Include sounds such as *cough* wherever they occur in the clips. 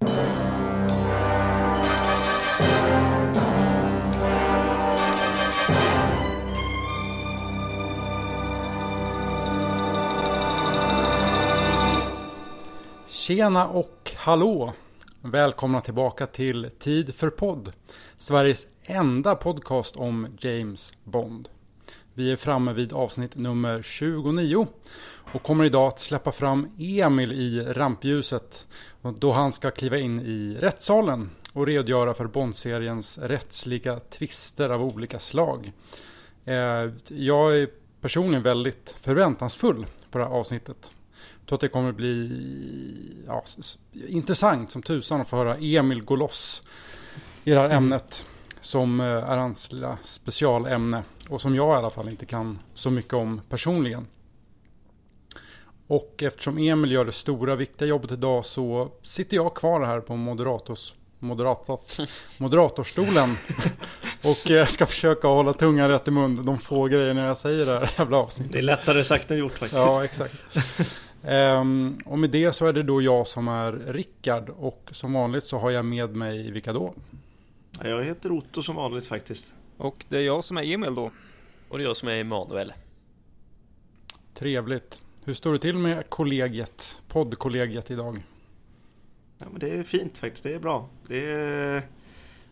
Tjena och hallå! Välkomna tillbaka till Tid för podd. Sveriges enda podcast om James Bond. Vi är framme vid avsnitt nummer 29 och kommer idag att släppa fram Emil i rampljuset då han ska kliva in i rättssalen och redogöra för Bondseriens rättsliga tvister av olika slag. Eh, jag är personligen väldigt förväntansfull på det här avsnittet Jag tror att det kommer bli ja, intressant som tusan att få höra Emil gå loss i det här ämnet. Som eh, är hans lilla specialämne. Och som jag i alla fall inte kan så mycket om personligen. Och eftersom Emil gör det stora viktiga jobbet idag så sitter jag kvar här på moderators, moderators, *laughs* moderatorstolen. och eh, ska försöka hålla tungan rätt i mun de få grejerna jag säger i det här jävla avsnittet. Det är lättare sagt än gjort faktiskt. Ja, exakt. Um, och med det så är det då jag som är Rickard och som vanligt så har jag med mig vilka då? Jag heter Otto som vanligt faktiskt. Och det är jag som är Emil då. Och det är jag som är Emanuel. Trevligt. Hur står det till med kollegiet, poddkollegiet idag? Ja, men det är fint faktiskt, det är bra. Det är,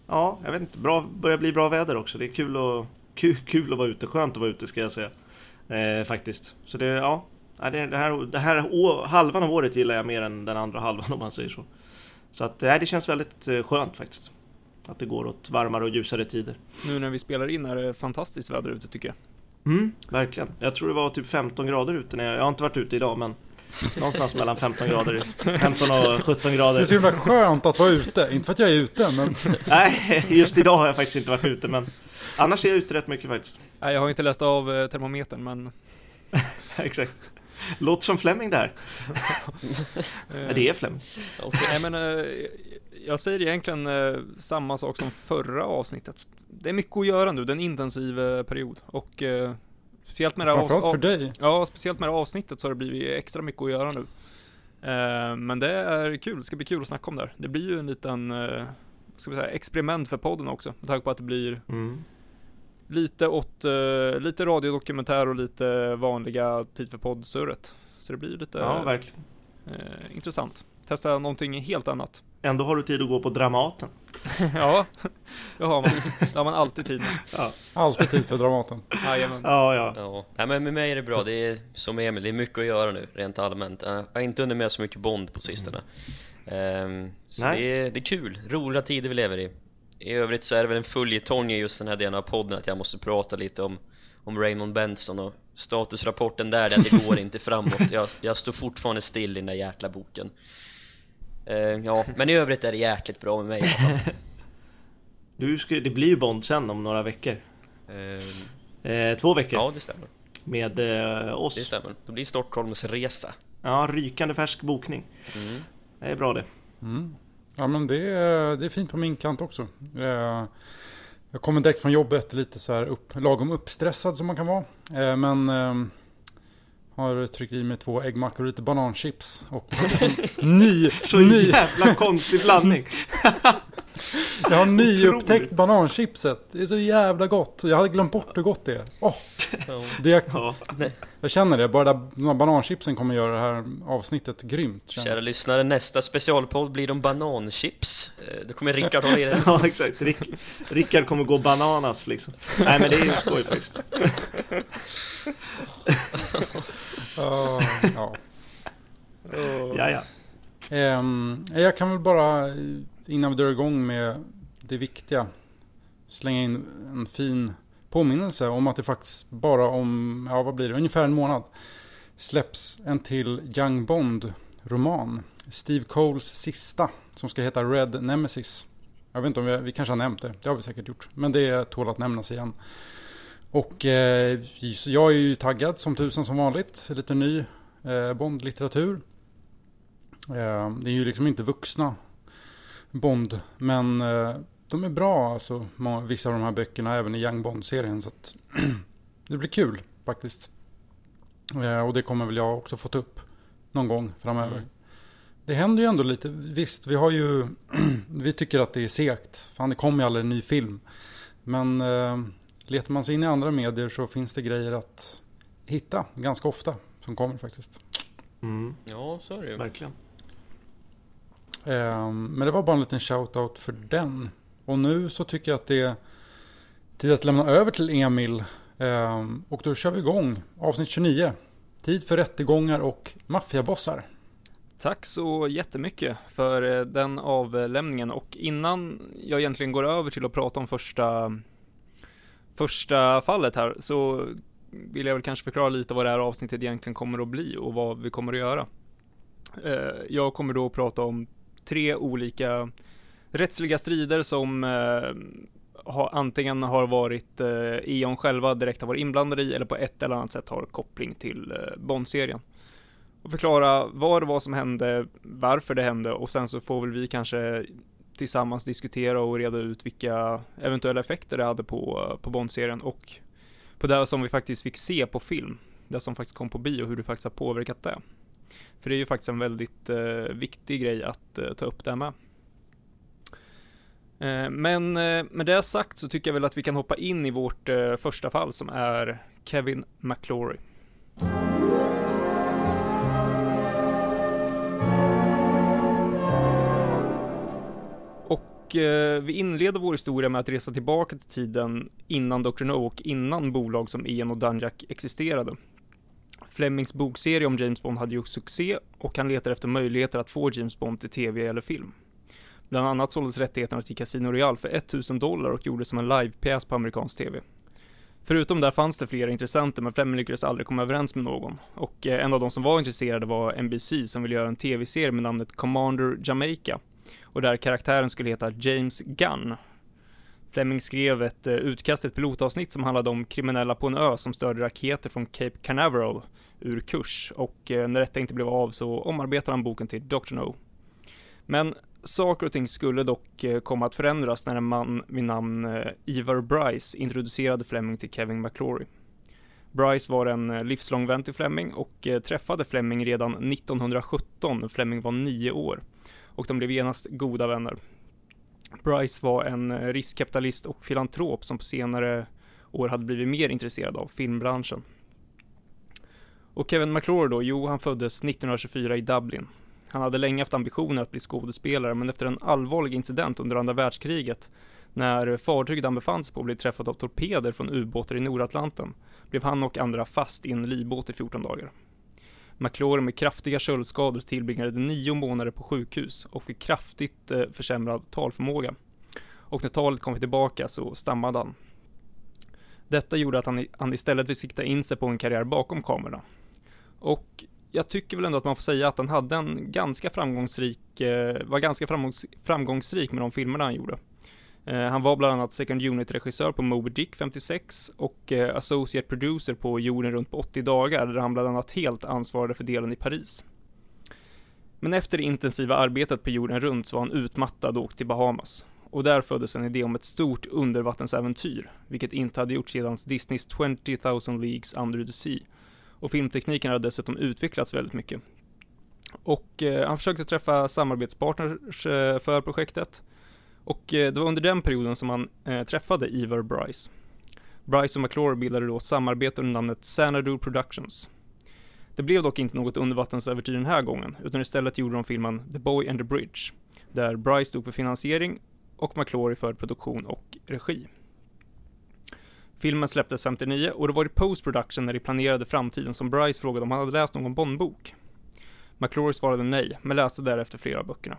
ja, jag vet inte, bra, börjar bli bra väder också. Det är kul, och, kul, kul att vara ute, skönt att vara ute ska jag säga. Eh, faktiskt. Så det, ja, Ja, det, det, här, det här å, halvan av året gillar jag mer än den andra halvan *laughs* om man säger så. Så att, ja, det känns väldigt eh, skönt faktiskt. Att det går åt varmare och ljusare tider. Nu när vi spelar in är det fantastiskt väder ute tycker jag. Mm, verkligen. Jag tror det var typ 15 grader ute när jag, jag har inte varit ute idag men Någonstans mellan 15 grader, 15 och 17 grader. Det är så himla skönt att vara ute. Inte för att jag är ute, men... Nej, just idag har jag faktiskt inte varit ute, men annars är jag ute rätt mycket faktiskt. Nej, jag har inte läst av eh, termometern, men... *laughs* Exakt. Låter som Fleming där. *laughs* ja, det är Fleming. Okay. Nej, men, eh, jag säger egentligen eh, samma sak som förra avsnittet. Det är mycket att göra nu, det är en intensiv eh, period. Och speciellt med det här Framförallt för dig. Ja, speciellt med det här avsnittet så har det blivit extra mycket att göra nu. Men det är kul, det ska bli kul att snacka om det här. Det blir ju en liten, ska vi säga, experiment för podden också. Med tanke på att det blir mm lite åt, uh, lite radiodokumentär och lite vanliga tid för podd-surret. Så det blir lite ja, verkligen. Uh, intressant. Testa någonting helt annat. Ändå har du tid att gå på Dramaten. *laughs* ja, det har man. Det har man alltid tid med. Ja. Alltid tid för Dramaten. Jajamän. Ja, ja. ja. Nej, men med mig är det bra. Det är som Emil, det är mycket att göra nu rent allmänt. Jag har inte hunnit med så mycket Bond på sistone. Mm. Um, så Nej. Det, är, det är kul, roliga tider vi lever i i övrigt så är det väl en följetong i just den här delen av podden att jag måste prata lite om, om Raymond Benson och statusrapporten där är att det går inte framåt jag, jag står fortfarande still i den där jäkla boken Ja, men i övrigt är det jäkligt bra med mig. *laughs* Du ska, Det blir ju Bond sen om några veckor. Uh, uh, Två veckor. Ja, det stämmer. Med oss. Det stämmer, då blir Stockholms resa. Ja, rykande färsk bokning. Mm. Det är bra det. Mm. Ja men det är, det är fint på min kant också. Eh, jag kommer direkt från jobbet lite så här upp, lagom uppstressad som man kan vara. Eh, men eh, har tryckt i mig två äggmackor och lite bananchips. Och *laughs* liksom *laughs* ny, Så ny. jävla konstig blandning. Jag har nyupptäckt bananchipset. Det är så jävla gott. Jag hade glömt bort hur gott det är. Oh, det ja. Jag känner det. Bara där bananchipsen kommer göra det här avsnittet grymt. Kära lyssnare, nästa specialpodd blir om bananchips. Eh, då kommer Rickard ha det. *laughs* ja, exakt. Rick, Rickard kommer gå bananas liksom. Nej, men det är ju skoj faktiskt. Uh, ja. Uh. Ja, ja. Um, jag kan väl bara innan vi drar igång med det viktiga slänga in en fin påminnelse om att det faktiskt bara om, ja vad blir det, ungefär en månad släpps en till Young Bond-roman. Steve Coles sista som ska heta Red Nemesis. Jag vet inte om vi, vi kanske har nämnt det, det har vi säkert gjort. Men det tål att nämnas igen. Och eh, jag är ju taggad som tusen som vanligt. Lite ny eh, Bond-litteratur. Eh, det är ju liksom inte vuxna Bond. Men eh, de är bra alltså, vissa av de här böckerna, även i Young Bond-serien. Så att, *clears throat* det blir kul faktiskt. Eh, och det kommer väl jag också fått upp någon gång framöver. Mm. det händer ju ändå lite. Visst, vi har ju, *clears throat* vi tycker att det är segt. Fan, det kommer ju aldrig en ny film. Men eh, letar man sig in i andra medier så finns det grejer att hitta ganska ofta som kommer faktiskt. Mm. Ja, så är det ju. Verkligen. Eh, men det var bara en liten shout-out för den. Och nu så tycker jag att det är tid att lämna över till Emil. Eh, och då kör vi igång avsnitt 29. Tid för rättegångar och maffiabossar. Tack så jättemycket för eh, den avlämningen och innan jag egentligen går över till att prata om första första fallet här så vill jag väl kanske förklara lite vad det här avsnittet egentligen kommer att bli och vad vi kommer att göra. Eh, jag kommer då att prata om tre olika rättsliga strider som eh, har, antingen har varit eh, E.ON själva direkt har varit inblandade i eller på ett eller annat sätt har koppling till Bond-serien och förklara vad det var som hände, varför det hände och sen så får väl vi kanske tillsammans diskutera och reda ut vilka eventuella effekter det hade på, på Bond-serien och på det som vi faktiskt fick se på film. Det som faktiskt kom på bio, hur det faktiskt har påverkat det. För det är ju faktiskt en väldigt eh, viktig grej att eh, ta upp det med. Eh, men eh, med det sagt så tycker jag väl att vi kan hoppa in i vårt eh, första fall som är Kevin McClory. Och eh, vi inleder vår historia med att resa tillbaka till tiden innan Dr. No och innan bolag som Ian och Dunjack existerade. Flemings bokserie om James Bond hade gjort succé och han letar efter möjligheter att få James Bond till tv eller film. Bland annat såldes rättigheterna till Casino Royale för 1000 dollar och gjordes som en livepjäs på amerikansk tv. Förutom där fanns det flera intressenter men Fleming lyckades aldrig komma överens med någon. Och eh, en av de som var intresserade var NBC som ville göra en tv-serie med namnet Commander Jamaica och där karaktären skulle heta James Gunn. Fleming skrev ett eh, utkast ett pilotavsnitt som handlade om kriminella på en ö som störde raketer från Cape Canaveral ur kurs och eh, när detta inte blev av så omarbetade han boken till Dr. No. Men saker och ting skulle dock eh, komma att förändras när en man vid namn Ivar Bryce introducerade Fleming till Kevin McClory. Bryce var en livslång vän till Fleming och träffade Fleming redan 1917 när Fleming var nio år och de blev genast goda vänner. Bryce var en eh, riskkapitalist och filantrop som på senare år hade blivit mer intresserad av filmbranschen. Och Kevin McClure då, jo han föddes 1924 i Dublin. Han hade länge haft ambitioner att bli skådespelare men efter en allvarlig incident under andra världskriget när fartyget han befann sig på blev träffat av torpeder från ubåtar i Nordatlanten blev han och andra fast i en livbåt i 14 dagar. McLaurin med kraftiga köldskador tillbringade nio månader på sjukhus och fick kraftigt eh, försämrad talförmåga. Och när talet kom tillbaka så stammade han. Detta gjorde att han, han istället vill sikta in sig på en karriär bakom kamerorna. Och jag tycker väl ändå att man får säga att han hade en ganska framgångsrik, eh, var ganska framgångsrik med de filmerna han gjorde. Eh, han var bland annat second unit-regissör på Moby Dick 56 och eh, associate producer på Jorden runt på 80 dagar där han bland annat helt ansvarade för delen i Paris. Men efter det intensiva arbetet på jorden runt så var han utmattad och åkte till Bahamas. Och där föddes en idé om ett stort undervattensäventyr, vilket inte hade gjorts sedan Disneys 20 000 Leagues Under the Sea. Och filmtekniken hade dessutom utvecklats väldigt mycket. Och eh, han försökte träffa samarbetspartners eh, för projektet. Och eh, det var under den perioden som han eh, träffade Ivar Bryce. Bryce och McClure bildade då ett samarbete under namnet Xanadu Productions. Det blev dock inte något undervattensäventyr den här gången, utan istället gjorde de filmen The Boy and the Bridge, där Bryce stod för finansiering och McClory för produktion och regi. Filmen släpptes 59 och det var i post production när de planerade framtiden som Bryce frågade om han hade läst någon Bondbok. McClory svarade nej, men läste därefter flera av böckerna.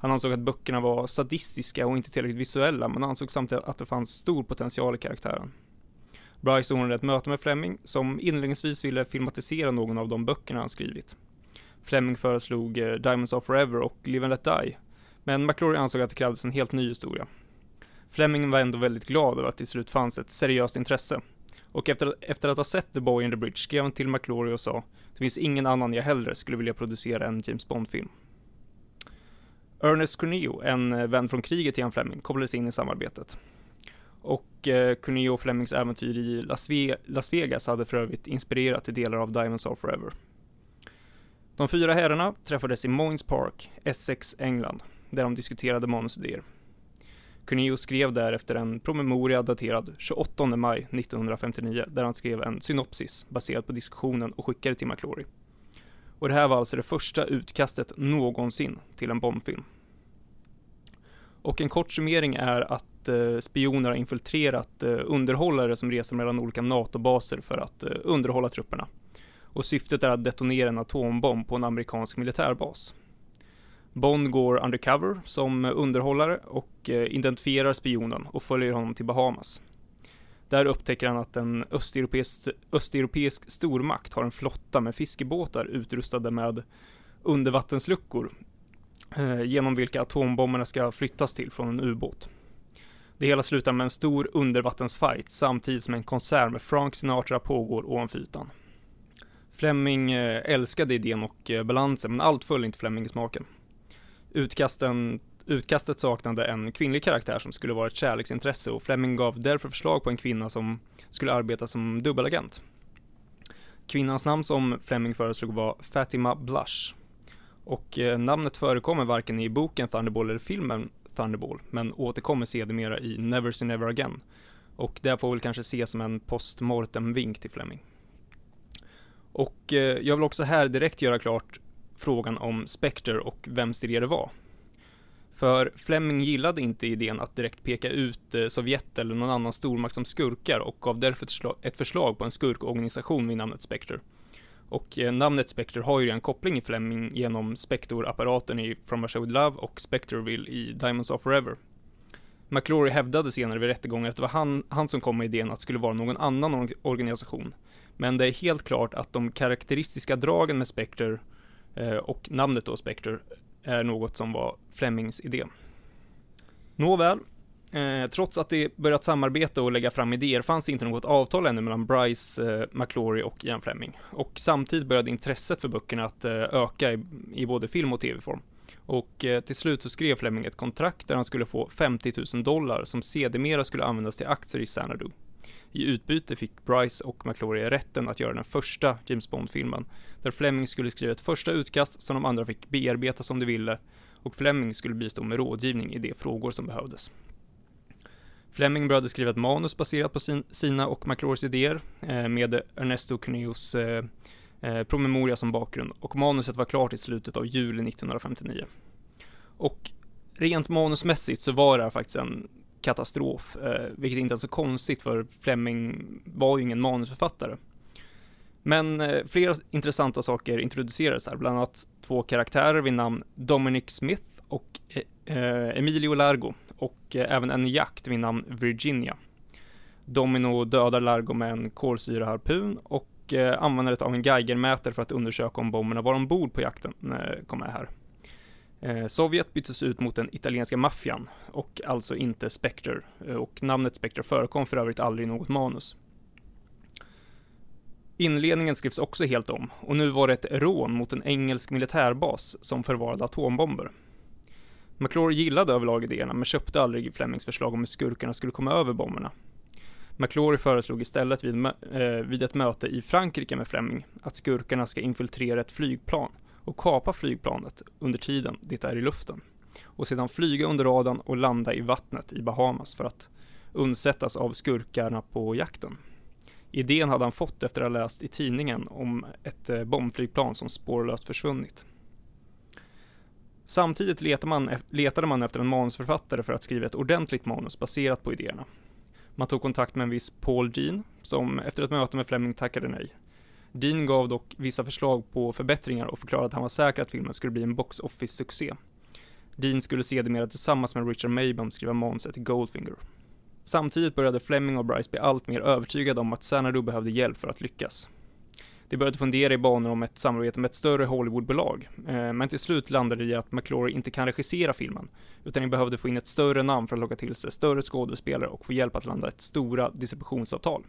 Han ansåg att böckerna var sadistiska och inte tillräckligt visuella, men ansåg samtidigt att det fanns stor potential i karaktären. Bryce ordnade ett möte med Fleming, som inledningsvis ville filmatisera någon av de böckerna han skrivit. Fleming föreslog eh, Diamonds of Forever och Live and Let Die, men McClory ansåg att det krävdes en helt ny historia. Fleming var ändå väldigt glad över att det till slut fanns ett seriöst intresse. Och efter, efter att ha sett The Boy in the Bridge skrev han till McClory och sa Det finns ingen annan jag hellre skulle vilja producera en James Bond-film. Ernest Cuneo, en eh, vän från kriget till Ian Fleming, kopplades in i samarbetet. Och eh, Cuneo och Flemings äventyr i Las, Ve Las, Vegas hade för övrigt inspirerat till delar av Diamonds Are Forever. De fyra herrarna träffades i Moynes Park, Essex, England, där de diskuterade manusidéer. Cuneo skrev därefter en promemoria daterad 28 maj 1959 där han skrev en synopsis baserad på diskussionen och skickade till McClory. Och det här var alltså det första utkastet någonsin till en bombfilm. Och en kort summering är att eh, spioner har infiltrerat eh, underhållare som reser mellan olika NATO-baser för att eh, underhålla trupperna. Och syftet är att detonera en atombomb på en amerikansk militärbas. Bond går undercover som eh, underhållare och eh, identifierar spionen och följer honom till Bahamas. Där upptäcker han att en östeuropeisk, östeuropeisk stormakt har en flotta med fiskebåtar utrustade med undervattensluckor eh, genom vilka atombomberna ska flyttas till från en ubåt. Det hela slutar med en stor undervattensfight samtidigt som en konsert med Frank Sinatra pågår ovanför ytan. Fleming eh, älskade idén och eh, balansen, men allt föll inte Fleming i smaken. Utkasten, utkastet saknade en kvinnlig karaktär som skulle vara ett kärleksintresse och Fleming gav därför förslag på en kvinna som skulle arbeta som dubbelagent. Kvinnans namn som Fleming föreslog var Fatima Blush. Och eh, namnet förekommer varken i boken Thunderball eller filmen Thunderball, men återkommer sedermera i Never Say Never Again. Och det får väl kanske ses som en postmortem-vink till Fleming. Och eh, jag vill också här direkt göra klart frågan om Spectre och vems idé det var. För Fleming gillade inte idén att direkt peka ut eh, Sovjet eller någon annan stormakt som skurkar och gav därför ett förslag på en skurkorganisation vid namnet Spectre. Och eh, namnet Spectre har ju en koppling i Fleming genom Spector-apparaten i From Russia With Love och Spectreville i Diamonds Are Forever. McClory hävdade senare vid rättegången att det var han, han som kom med idén att det skulle vara någon annan organisation. Men det är helt klart att de karaktäristiska dragen med Spectre eh, och namnet då Spectre är något som var Flemings idé. Nåväl, eh, trots att de börjat samarbeta och lägga fram idéer fanns det inte något avtal ännu mellan Bryce, eh, McClory och Ian Fleming. Och samtidigt började intresset för böckerna att eh, öka i, i, både film och tv-form. Och eh, till slut så skrev Fleming ett kontrakt där han skulle få 50 000 dollar som sedermera skulle användas till aktier i Xanadu. I utbyte fick Bryce och McClory rätten att göra den första James Bond-filmen, där Fleming skulle skriva ett första utkast som de andra fick bearbeta som de ville, och Fleming skulle bistå med rådgivning i de frågor som behövdes. Fleming började skriva ett manus baserat på sin, sina och McClorys idéer, eh, med Ernesto Cuneos eh, eh, promemoria som bakgrund, och manuset var klart i slutet av juli 1959. Och rent manusmässigt så var det här faktiskt en katastrof, eh, vilket inte är så konstigt för Fleming var ju ingen manusförfattare. Men eh, flera intressanta saker introducerades här, bland annat två karaktärer vid namn Dominic Smith och eh, eh, Emilio Largo och även en jakt vid namn Virginia. Domino dödar Largo med en kolsyraharpun och använder användandet av en Geigermätare för att undersöka om bomberna var ombord på jakten kom med här. Sovjet byttes ut mot den italienska maffian och alltså inte Spectre och namnet Spectre förekom för övrigt aldrig i något manus. Inledningen skrivs också helt om och nu var det ett rån mot en engelsk militärbas som förvarade atombomber. McClure gillade överlag idéerna men köpte aldrig Flemings förslag om hur skurkarna skulle komma över bomberna. McClory föreslog istället vid, eh, vid ett möte i Frankrike med Fleming att skurkarna ska infiltrera ett flygplan och kapa flygplanet under tiden det är i luften och sedan flyga under radarn och landa i vattnet i Bahamas för att undsättas av skurkarna på jakten. Idén hade han fått efter att ha läst i tidningen om ett eh, bombflygplan som spårlöst försvunnit. Samtidigt letade man, letade man efter en manusförfattare för att skriva ett ordentligt manus baserat på idéerna. Man tog kontakt med en viss Paul Dean, som efter ett möte med Fleming tackade nej. Dean gav dock vissa förslag på förbättringar och förklarade att han var säker att filmen skulle bli en box office-succé. Dean skulle sedermera tillsammans med Richard Maybaum skriva manuset till Goldfinger. Samtidigt började Fleming och Bryce bli allt mer övertygade om att Xanadu behövde hjälp för att lyckas. De började fundera i banor om ett samarbete med ett större Hollywoodbolag, eh, men till slut landade det i att McClory inte kan regissera filmen, utan de behövde få in ett större namn för att locka till sig större skådespelare och få hjälp att landa ett stora distributionsavtal.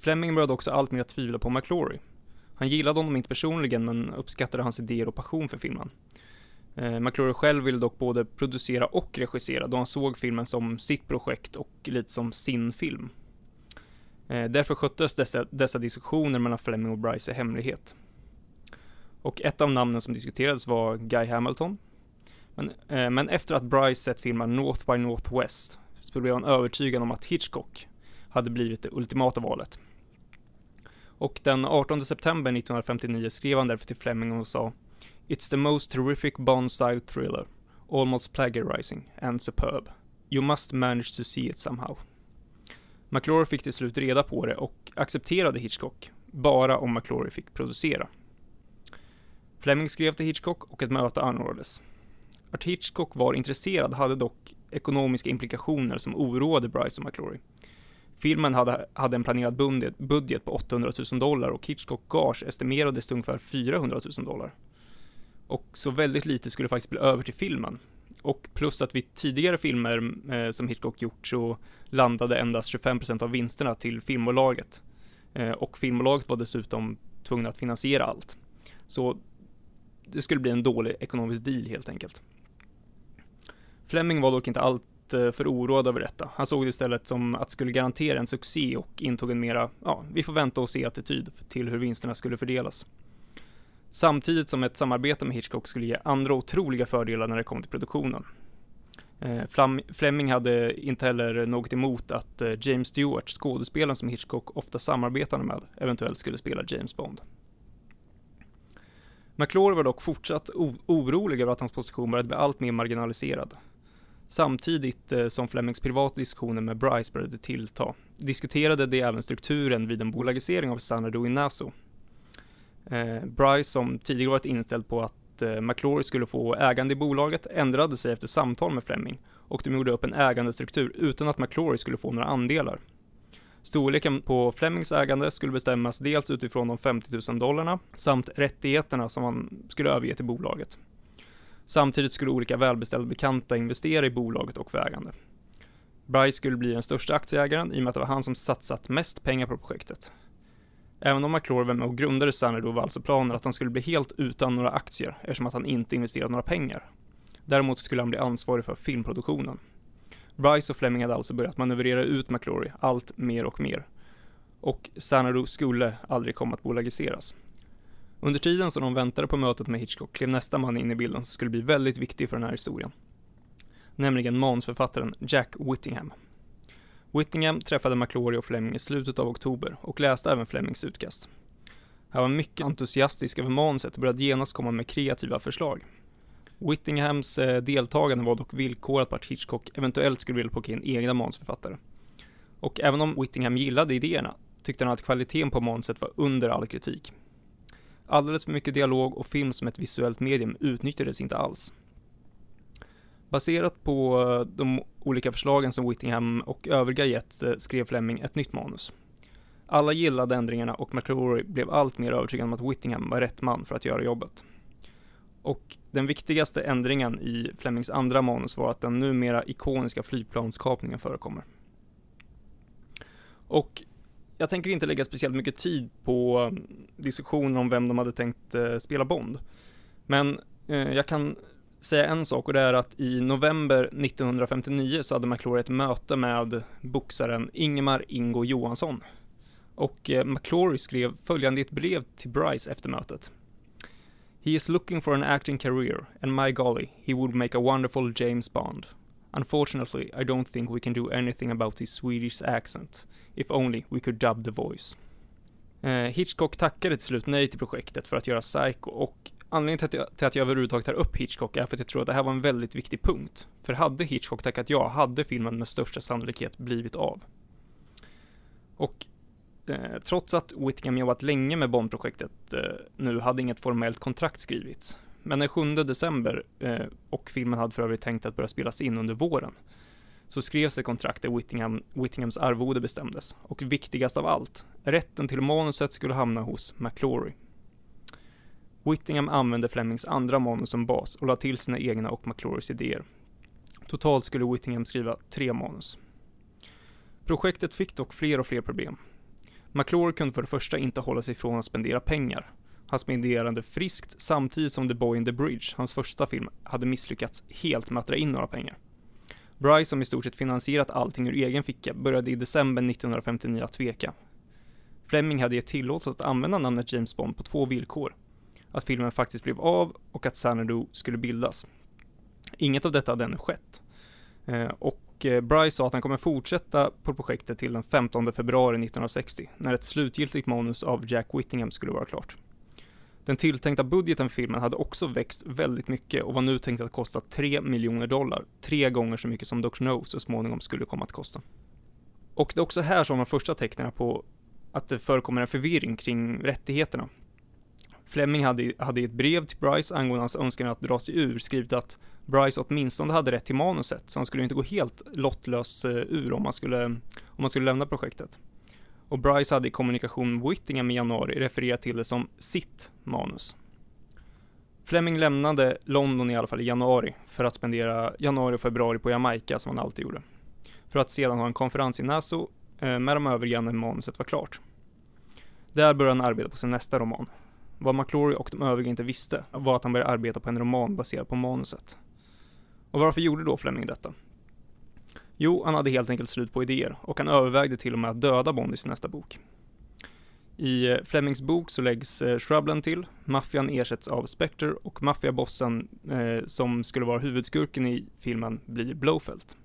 Fleming började också alltmer tvivla på McClory. Han gillade honom inte personligen, men uppskattade hans idéer och passion för filmen. Eh, McClory själv ville dock både producera och regissera, då han såg filmen som sitt projekt och lite som sin film. Eh, därför sköttes dessa, dessa diskussioner mellan Fleming och Bryce i hemlighet. Och ett av namnen som diskuterades var Guy Hamilton. Men, eh, men efter att Bryce sett filmen North by Northwest så blev han övertygad om att Hitchcock hade blivit det ultimata valet. Och den 18 september 1959 skrev han därför till Fleming och sa It's the most terrific Bond-style thriller, almost plagiarizing and superb. You must manage to see it somehow. McClory fick till slut reda på det och accepterade Hitchcock, bara om McClory fick producera. Fleming skrev till Hitchcock och ett möte anordnades. Att Hitchcock var intresserad hade dock ekonomiska implikationer som oroade Bryce och McClory. Filmen hade, hade en planerad budget, budget på 800 000 dollar och Hitchcock gage estimerades till ungefär 400 000 dollar. Och så väldigt lite skulle faktiskt bli över till filmen. Och plus att vid tidigare filmer eh, som Hitchcock gjort så landade endast 25% av vinsterna till filmbolaget. Eh, och filmbolaget var dessutom tvungna att finansiera allt. Så det skulle bli en dålig ekonomisk deal helt enkelt. Fleming var dock inte allt eh, för oroad över detta. Han såg det istället som att det skulle garantera en succé och intog en mera, ja, vi får vänta och se attityd till hur vinsterna skulle fördelas. Samtidigt som ett samarbete med Hitchcock skulle ge andra otroliga fördelar när det kom till produktionen. Eh, Fleming hade inte heller något emot att eh, James Stewart, skådespelaren som Hitchcock ofta samarbetade med, eventuellt skulle spela James Bond. McClure var dock fortsatt orolig över att hans position började bli allt mer marginaliserad. Samtidigt eh, som Flemings privata diskussioner med Bryce började tillta, diskuterade de även strukturen vid en bolagisering av Xanadu i Nassau. Eh, Bryce, som tidigare varit inställd på att eh, McClory skulle få ägande i bolaget, ändrade sig efter samtal med Fleming och de gjorde upp en ägandestruktur utan att McClory skulle få några andelar. Storleken på Flemings ägande skulle bestämmas dels utifrån de 50 000 dollarna samt rättigheterna som han skulle överge till bolaget. Samtidigt skulle olika välbeställda bekanta investera i bolaget och för ägande. Bryce skulle bli den största aktieägaren i och med att det var han som satsat mest pengar på projektet. Även om McClure var med och grundade Xanadu var alltså planen att han skulle bli helt utan några aktier eftersom att han inte investerade några pengar. Däremot skulle han bli ansvarig för filmproduktionen. Bryce och Fleming hade alltså börjat manövrera ut McClory allt mer och mer. Och Xanadu skulle aldrig komma att bolagiseras. Under tiden som de väntade på mötet med Hitchcock klev nästa man in i bilden som skulle bli väldigt viktig för den här historien. Nämligen manusförfattaren Jack Whittingham. Whittingham träffade McClory och Fleming i slutet av oktober och läste även Flemings utkast. Han var mycket entusiastisk över manuset och började genast komma med kreativa förslag. Whittinghams eh, deltagande var dock villkorat på att Hitchcock eventuellt skulle vilja plocka in egna manusförfattare. Och även om Whittingham gillade idéerna tyckte han att kvaliteten på manuset var under all kritik. Alldeles för mycket dialog och film som ett visuellt medium utnyttjades inte alls. Baserat på eh, de olika förslagen som Whittingham och övriga gett eh, skrev Fleming ett nytt manus. Alla gillade ändringarna och McCrory blev allt mer övertygad om att Whittingham var rätt man för att göra jobbet. Och den viktigaste ändringen i Flemings andra manus var att den numera ikoniska flygplanskapningen förekommer. Och jag tänker inte lägga speciellt mycket tid på diskussioner diskussionen om vem de hade tänkt spela Bond. Men jag kan säga en sak och det är att i november 1959 så hade McClory ett möte med boxaren Ingemar Ingo Johansson. Och eh, McClory skrev följande i ett brev till Bryce efter mötet. He is looking for an acting career, and my golly, he would make a wonderful James Bond. Unfortunately, I don't think we can do anything about his Swedish accent. If only we could dub the voice. Eh, Hitchcock tackade till slut nej till projektet för att göra Psycho och anledningen till att, jag, till att jag överhuvudtaget tar upp Hitchcock är för att jag tror att det här var en väldigt viktig punkt. För hade Hitchcock tackat ja, hade filmen med största sannolikhet blivit av. Och eh, trots att Whittingham jobbat länge med Bondprojektet eh, nu hade inget formellt kontrakt skrivits. Men den 7 december, eh, och filmen hade för övrigt tänkt att börja spelas in under våren, så skrevs ett kontrakt där Whittingham, Whittinghams arvode bestämdes. Och viktigast av allt, rätten till manuset skulle hamna hos McClory. Whittingham använde Flemings andra manus som bas och lade till sina egna och McClorys idéer. Totalt skulle Whittingham skriva tre manus. Projektet fick dock fler och fler problem. McClory kunde för det första inte hålla sig från att spendera pengar. Han spenderade friskt samtidigt som The Boy in the Bridge, hans första film, hade misslyckats helt med att dra in några pengar. Bryce, som i stort sett finansierat allting ur egen ficka, började i december 1959 att tveka. Fleming hade gett tillåtelse att använda namnet James Bond på två villkor att filmen faktiskt blev av och att Xanadu skulle bildas. Inget av detta hade ännu skett. Eh, och eh, Bryce sa att han kommer fortsätta på projektet till den 15 februari 1960, när ett slutgiltigt manus av Jack Whittingham skulle vara klart. Den tilltänkta budgeten för filmen hade också växt väldigt mycket och var nu tänkt att kosta 3 miljoner dollar, tre gånger så mycket som Dr. No så småningom skulle komma att kosta. Och det är också här som de första tecknen på att det förekommer en förvirring kring rättigheterna. Fleming hade, hade i ett brev till Bryce angående hans önskan att dra sig ur skrivit att Bryce åtminstone hade rätt till manuset, så han skulle inte gå helt lottlös eh, ur om man skulle, om man skulle lämna projektet. Och Bryce hade i kommunikation med Whittingham i januari refererat till det som sitt manus. Fleming lämnade London i alla fall i januari för att spendera januari och februari på Jamaica som han alltid gjorde. För att sedan ha en konferens i Nassau eh, med de övriga när manuset var klart. Där började han arbeta på sin nästa roman. Vad McClory och de övriga inte visste var att han började arbeta på en roman baserad på manuset. Och varför gjorde då Fleming detta? Jo, han hade helt enkelt slut på idéer och han övervägde till och med att döda Bond i sin nästa bok. I eh, Flemings bok så läggs eh, Shrubland till, maffian ersätts av Spectre och maffiabossen eh, som skulle vara huvudskurken i filmen blir Blowfelt.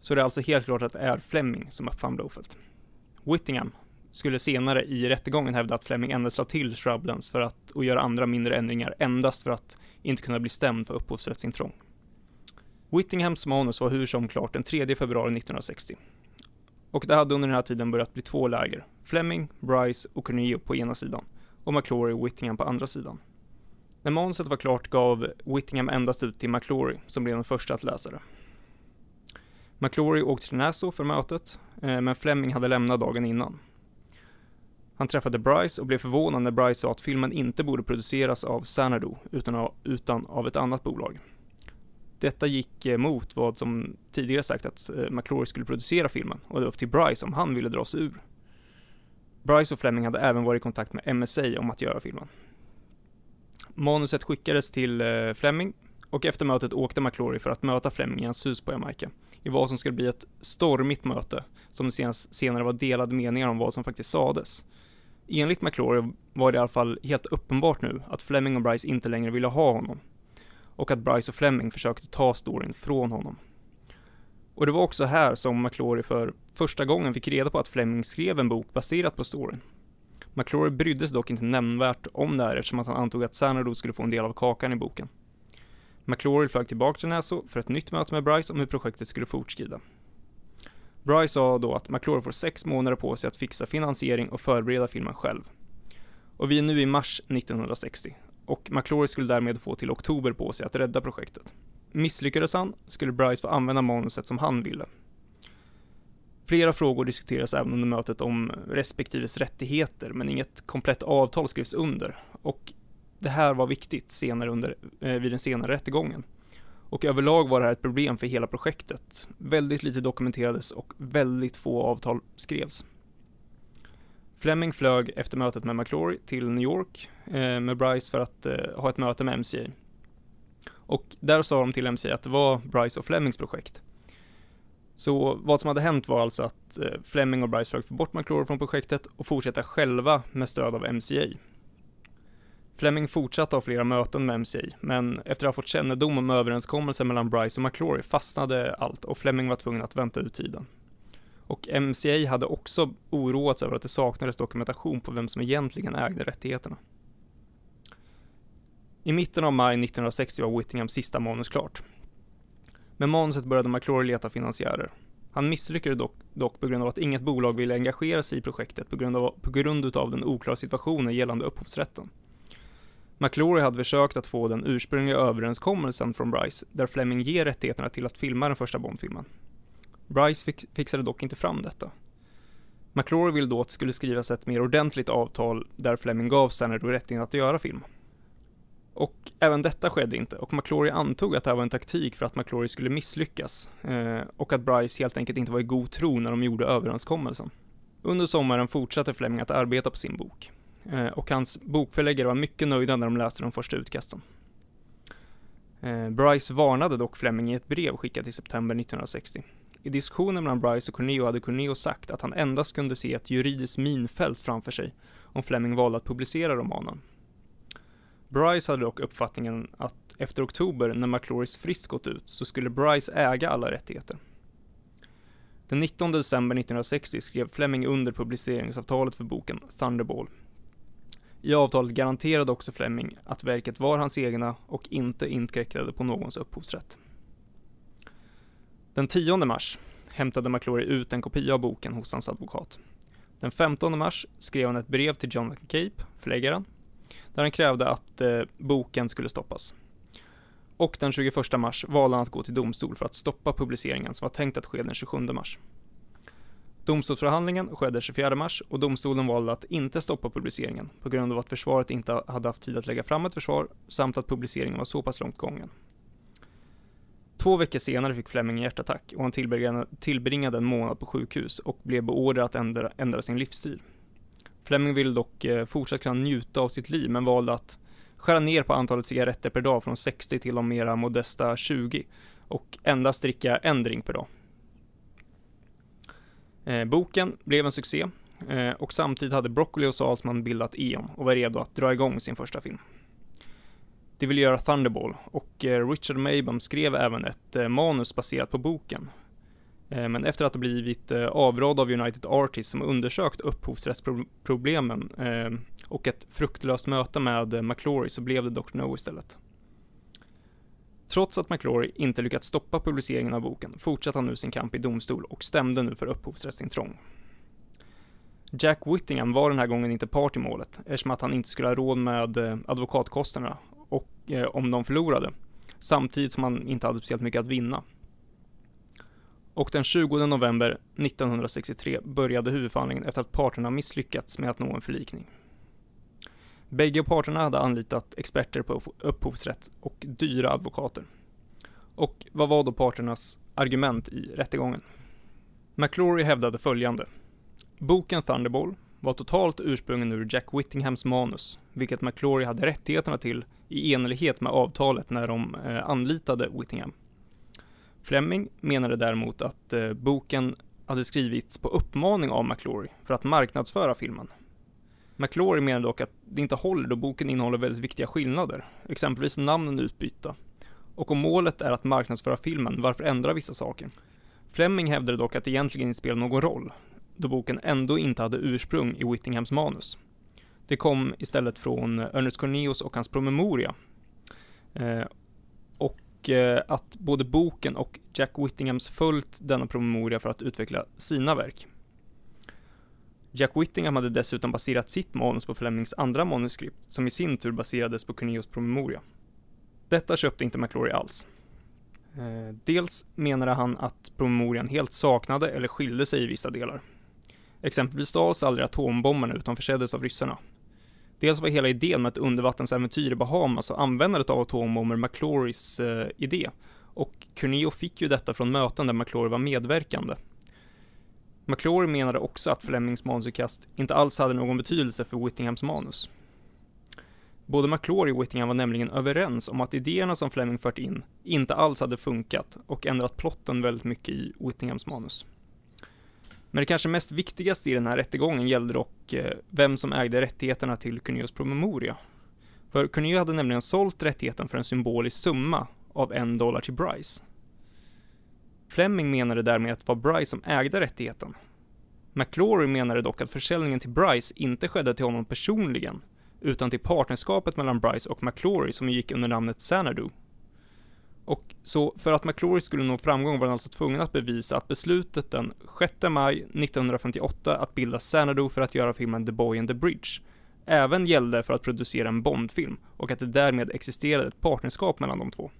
Så det är alltså helt klart att det är Fleming som uppfann Blowfelt. Whittingham skulle senare i rättegången hävda att Fleming endast la till Shrublands för att och göra andra mindre ändringar endast för att inte kunna bli stämd för upphovsrättsintrång. Whittinghams manus var hur som klart den 3 februari 1960. Och det hade under den här tiden börjat bli två läger. Fleming, Bryce och Corneo på ena sidan och McClory och Whittingham på andra sidan. När manuset var klart gav Whittingham endast ut till McClory som blev den första att läsa det. McClory åkte till Nassau för mötet, eh, men Fleming hade lämnat dagen innan. Han träffade Bryce och blev förvånad när Bryce sa att filmen inte borde produceras av Xanadu utan av, utan av ett annat bolag. Detta gick eh, emot vad som tidigare sagt att eh, McClory skulle producera filmen och det var upp till Bryce om han ville dra sig ur. Bryce och Fleming hade även varit i kontakt med MSA om att göra filmen. Manuset skickades till eh, Fleming och efter mötet åkte McClory för att möta Fleming i hans hus på Jamaica i vad som skulle bli ett stormigt möte som det senare var delade meningar om vad som faktiskt sades. Enligt McClory var det i alla fall helt uppenbart nu att Fleming och Bryce inte längre ville ha honom och att Bryce och Fleming försökte ta storyn från honom. Och det var också här som McClory för första gången fick reda på att Fleming skrev en bok baserat på storyn. McClory brydde sig dock inte nämnvärt om det här eftersom att han antog att Xanadu skulle få en del av kakan i boken. McClory flög tillbaka till Nassau för ett nytt möte med Bryce om hur projektet skulle fortskrida. Bryce sa då att McClure får sex månader på sig att fixa finansiering och förbereda filmen själv. Och vi är nu i mars 1960 och McClure skulle därmed få till oktober på sig att rädda projektet. Misslyckades han skulle Bryce få använda manuset som han ville. Flera frågor diskuteras även under mötet om respektives rättigheter, men inget komplett avtal skrivs under. Och det här var viktigt senare under, eh, vid den senare rättegången. Och överlag var det här ett problem för hela projektet. Väldigt lite dokumenterades och väldigt få avtal skrevs. Fleming flög efter mötet med McClory till New York eh, med Bryce för att eh, ha ett möte med MCA. Och där sa de till MCA att det var Bryce och Flemings projekt. Så vad som hade hänt var alltså att eh, Fleming och Bryce flög bort McClory från projektet och fortsätta själva med stöd av MCA. Fleming fortsatte ha flera möten med MCA, men efter att ha fått kännedom om överenskommelsen mellan Bryce och McClory fastnade allt och Fleming var tvungen att vänta ut tiden. Och MCA hade också oroats över att det saknades dokumentation på vem som egentligen ägde rättigheterna. I mitten av maj 1960 var Whittinghams sista manus klart. Med manuset började McClory leta finansiärer. Han misslyckades dock, dock på grund av att inget bolag ville engagera sig i projektet på grund av, på grund utav den oklara situationen gällande upphovsrätten. McClory hade försökt att få den ursprungliga överenskommelsen från Bryce, där Fleming ger rättigheterna till att filma den första Bondfilmen. Bryce fix fixade dock inte fram detta. McClory ville då att det skulle skrivas ett mer ordentligt avtal där Fleming gav Xanadu rättigheten att göra film. Och även detta skedde inte och McClory antog att det här var en taktik för att McClory skulle misslyckas eh, och att Bryce helt enkelt inte var i god tro när de gjorde överenskommelsen. Under sommaren fortsatte Fleming att arbeta på sin bok Eh, och hans bokförläggare var mycket nöjda när de läste de första utkasten. Eh, Bryce varnade dock Fleming i ett brev skickat i september 1960. I diskussionen mellan Bryce och Corneo hade Corneo sagt att han endast kunde se ett juridiskt minfält framför sig om Fleming valde att publicera romanen. Bryce hade dock uppfattningen att efter oktober, när McClorys frist gått ut, så skulle Bryce äga alla rättigheter. Den 19 december 1960 skrev Fleming under publiceringsavtalet för boken Thunderball. I avtalet garanterade också Fleming att verket var hans egna och inte inkräktade på någons upphovsrätt. Den 10 mars hämtade McClory ut en kopia av boken hos hans advokat. Den 15 mars skrev han ett brev till John Cape, förläggaren, där han krävde att eh, boken skulle stoppas. Och den 21 mars valde han att gå till domstol för att stoppa publiceringen som var tänkt att ske den 27 mars. Domstolsförhandlingen skedde 24 mars och domstolen valde att inte stoppa publiceringen på grund av att försvaret inte hade haft tid att lägga fram ett försvar samt att publiceringen var så pass långt gången. Två veckor senare fick Fleming en hjärtattack och han tillbringade, tillbringade en månad på sjukhus och blev beordrad att ändra, ändra sin livsstil. Fleming ville dock eh, fortsatt kunna njuta av sitt liv men valde att skära ner på antalet cigaretter per dag från 60 till de mera modesta 20 och endast dricka en drink per dag. Eh, boken blev en succé eh, och samtidigt hade Broccoli och Salzman bildat E.ON och var redo att dra igång sin första film. De ville göra Thunderball och eh, Richard Mabum skrev även ett eh, manus baserat på boken. Eh, men efter att ha blivit eh, avrådd av United Artists som undersökt upphovsrättsproblemen eh, och ett fruktlöst möte med eh, McClory så blev det Dr. No istället. Trots att McClory inte lyckats stoppa publiceringen av boken fortsatte han nu sin kamp i domstol och stämde nu för upphovsrättsintrång. Jack Whittingham var den här gången inte part i målet eftersom att han inte skulle ha råd med eh, advokatkostnaderna och eh, om de förlorade, samtidigt som han inte hade speciellt mycket att vinna. Och den 20 november 1963 började huvudförhandlingen efter att parterna misslyckats med att nå en förlikning. Bägge parterna hade anlitat experter på upphovsrätt och dyra advokater. Och vad var då parternas argument i rättegången? McClory hävdade följande. Boken Thunderball var totalt ursprungen ur Jack Whittinghams manus, vilket McClory hade rättigheterna till i enlighet med avtalet när de eh, anlitade Whittingham. Fleming menade däremot att eh, boken hade skrivits på uppmaning av McClory för att marknadsföra filmen. McClory menade dock att det inte håller då boken innehåller väldigt viktiga skillnader, exempelvis namnen utbyta. Och om målet är att marknadsföra filmen, varför ändra vissa saker? Fleming hävdade dock att det egentligen inte spelade någon roll, då boken ändå inte hade ursprung i Whittinghams manus. Det kom istället från eh, Ernest Corneos och hans promemoria. Eh, och eh, att både boken och Jack Whittinghams följt denna promemoria för att utveckla sina verk. Jack Whittingham hade dessutom baserat sitt manus på Flemings andra manuskript, som i sin tur baserades på Cuneos promemoria. Detta köpte inte McClory alls. Eh, dels menade han att promemorian helt saknade eller skilde sig i vissa delar. Exempelvis stals aldrig atombomberna utan förseddes av ryssarna. Dels var hela idén med ett undervattensäventyr i Bahamas och användandet av atombomber McClorys eh, idé. Och Cuneo fick ju detta från möten där McClory var medverkande. McClory menade också att Flemings manusutkast inte alls hade någon betydelse för Whittinghams manus. Både McClory och Whittingham var nämligen överens om att idéerna som Fleming fört in inte alls hade funkat och ändrat plotten väldigt mycket i Whittinghams manus. Men det kanske mest viktigaste i den här rättegången gällde dock eh, vem som ägde rättigheterna till Cuneos promemoria. För Cuneo hade nämligen sålt rättigheten för en symbolisk summa av en dollar till Bryce. Fleming menade därmed att det var Bryce som ägde rättigheten. McClory menade dock att försäljningen till Bryce inte skedde till honom personligen, utan till partnerskapet mellan Bryce och McClory som gick under namnet Xanadu. Och så för att McClory skulle nå framgång var han alltså tvungen att bevisa att beslutet den 6 maj 1958 att bilda Xanadu för att göra filmen The Boy and the Bridge även gällde för att producera en Bondfilm och att det därmed existerade ett partnerskap mellan de två.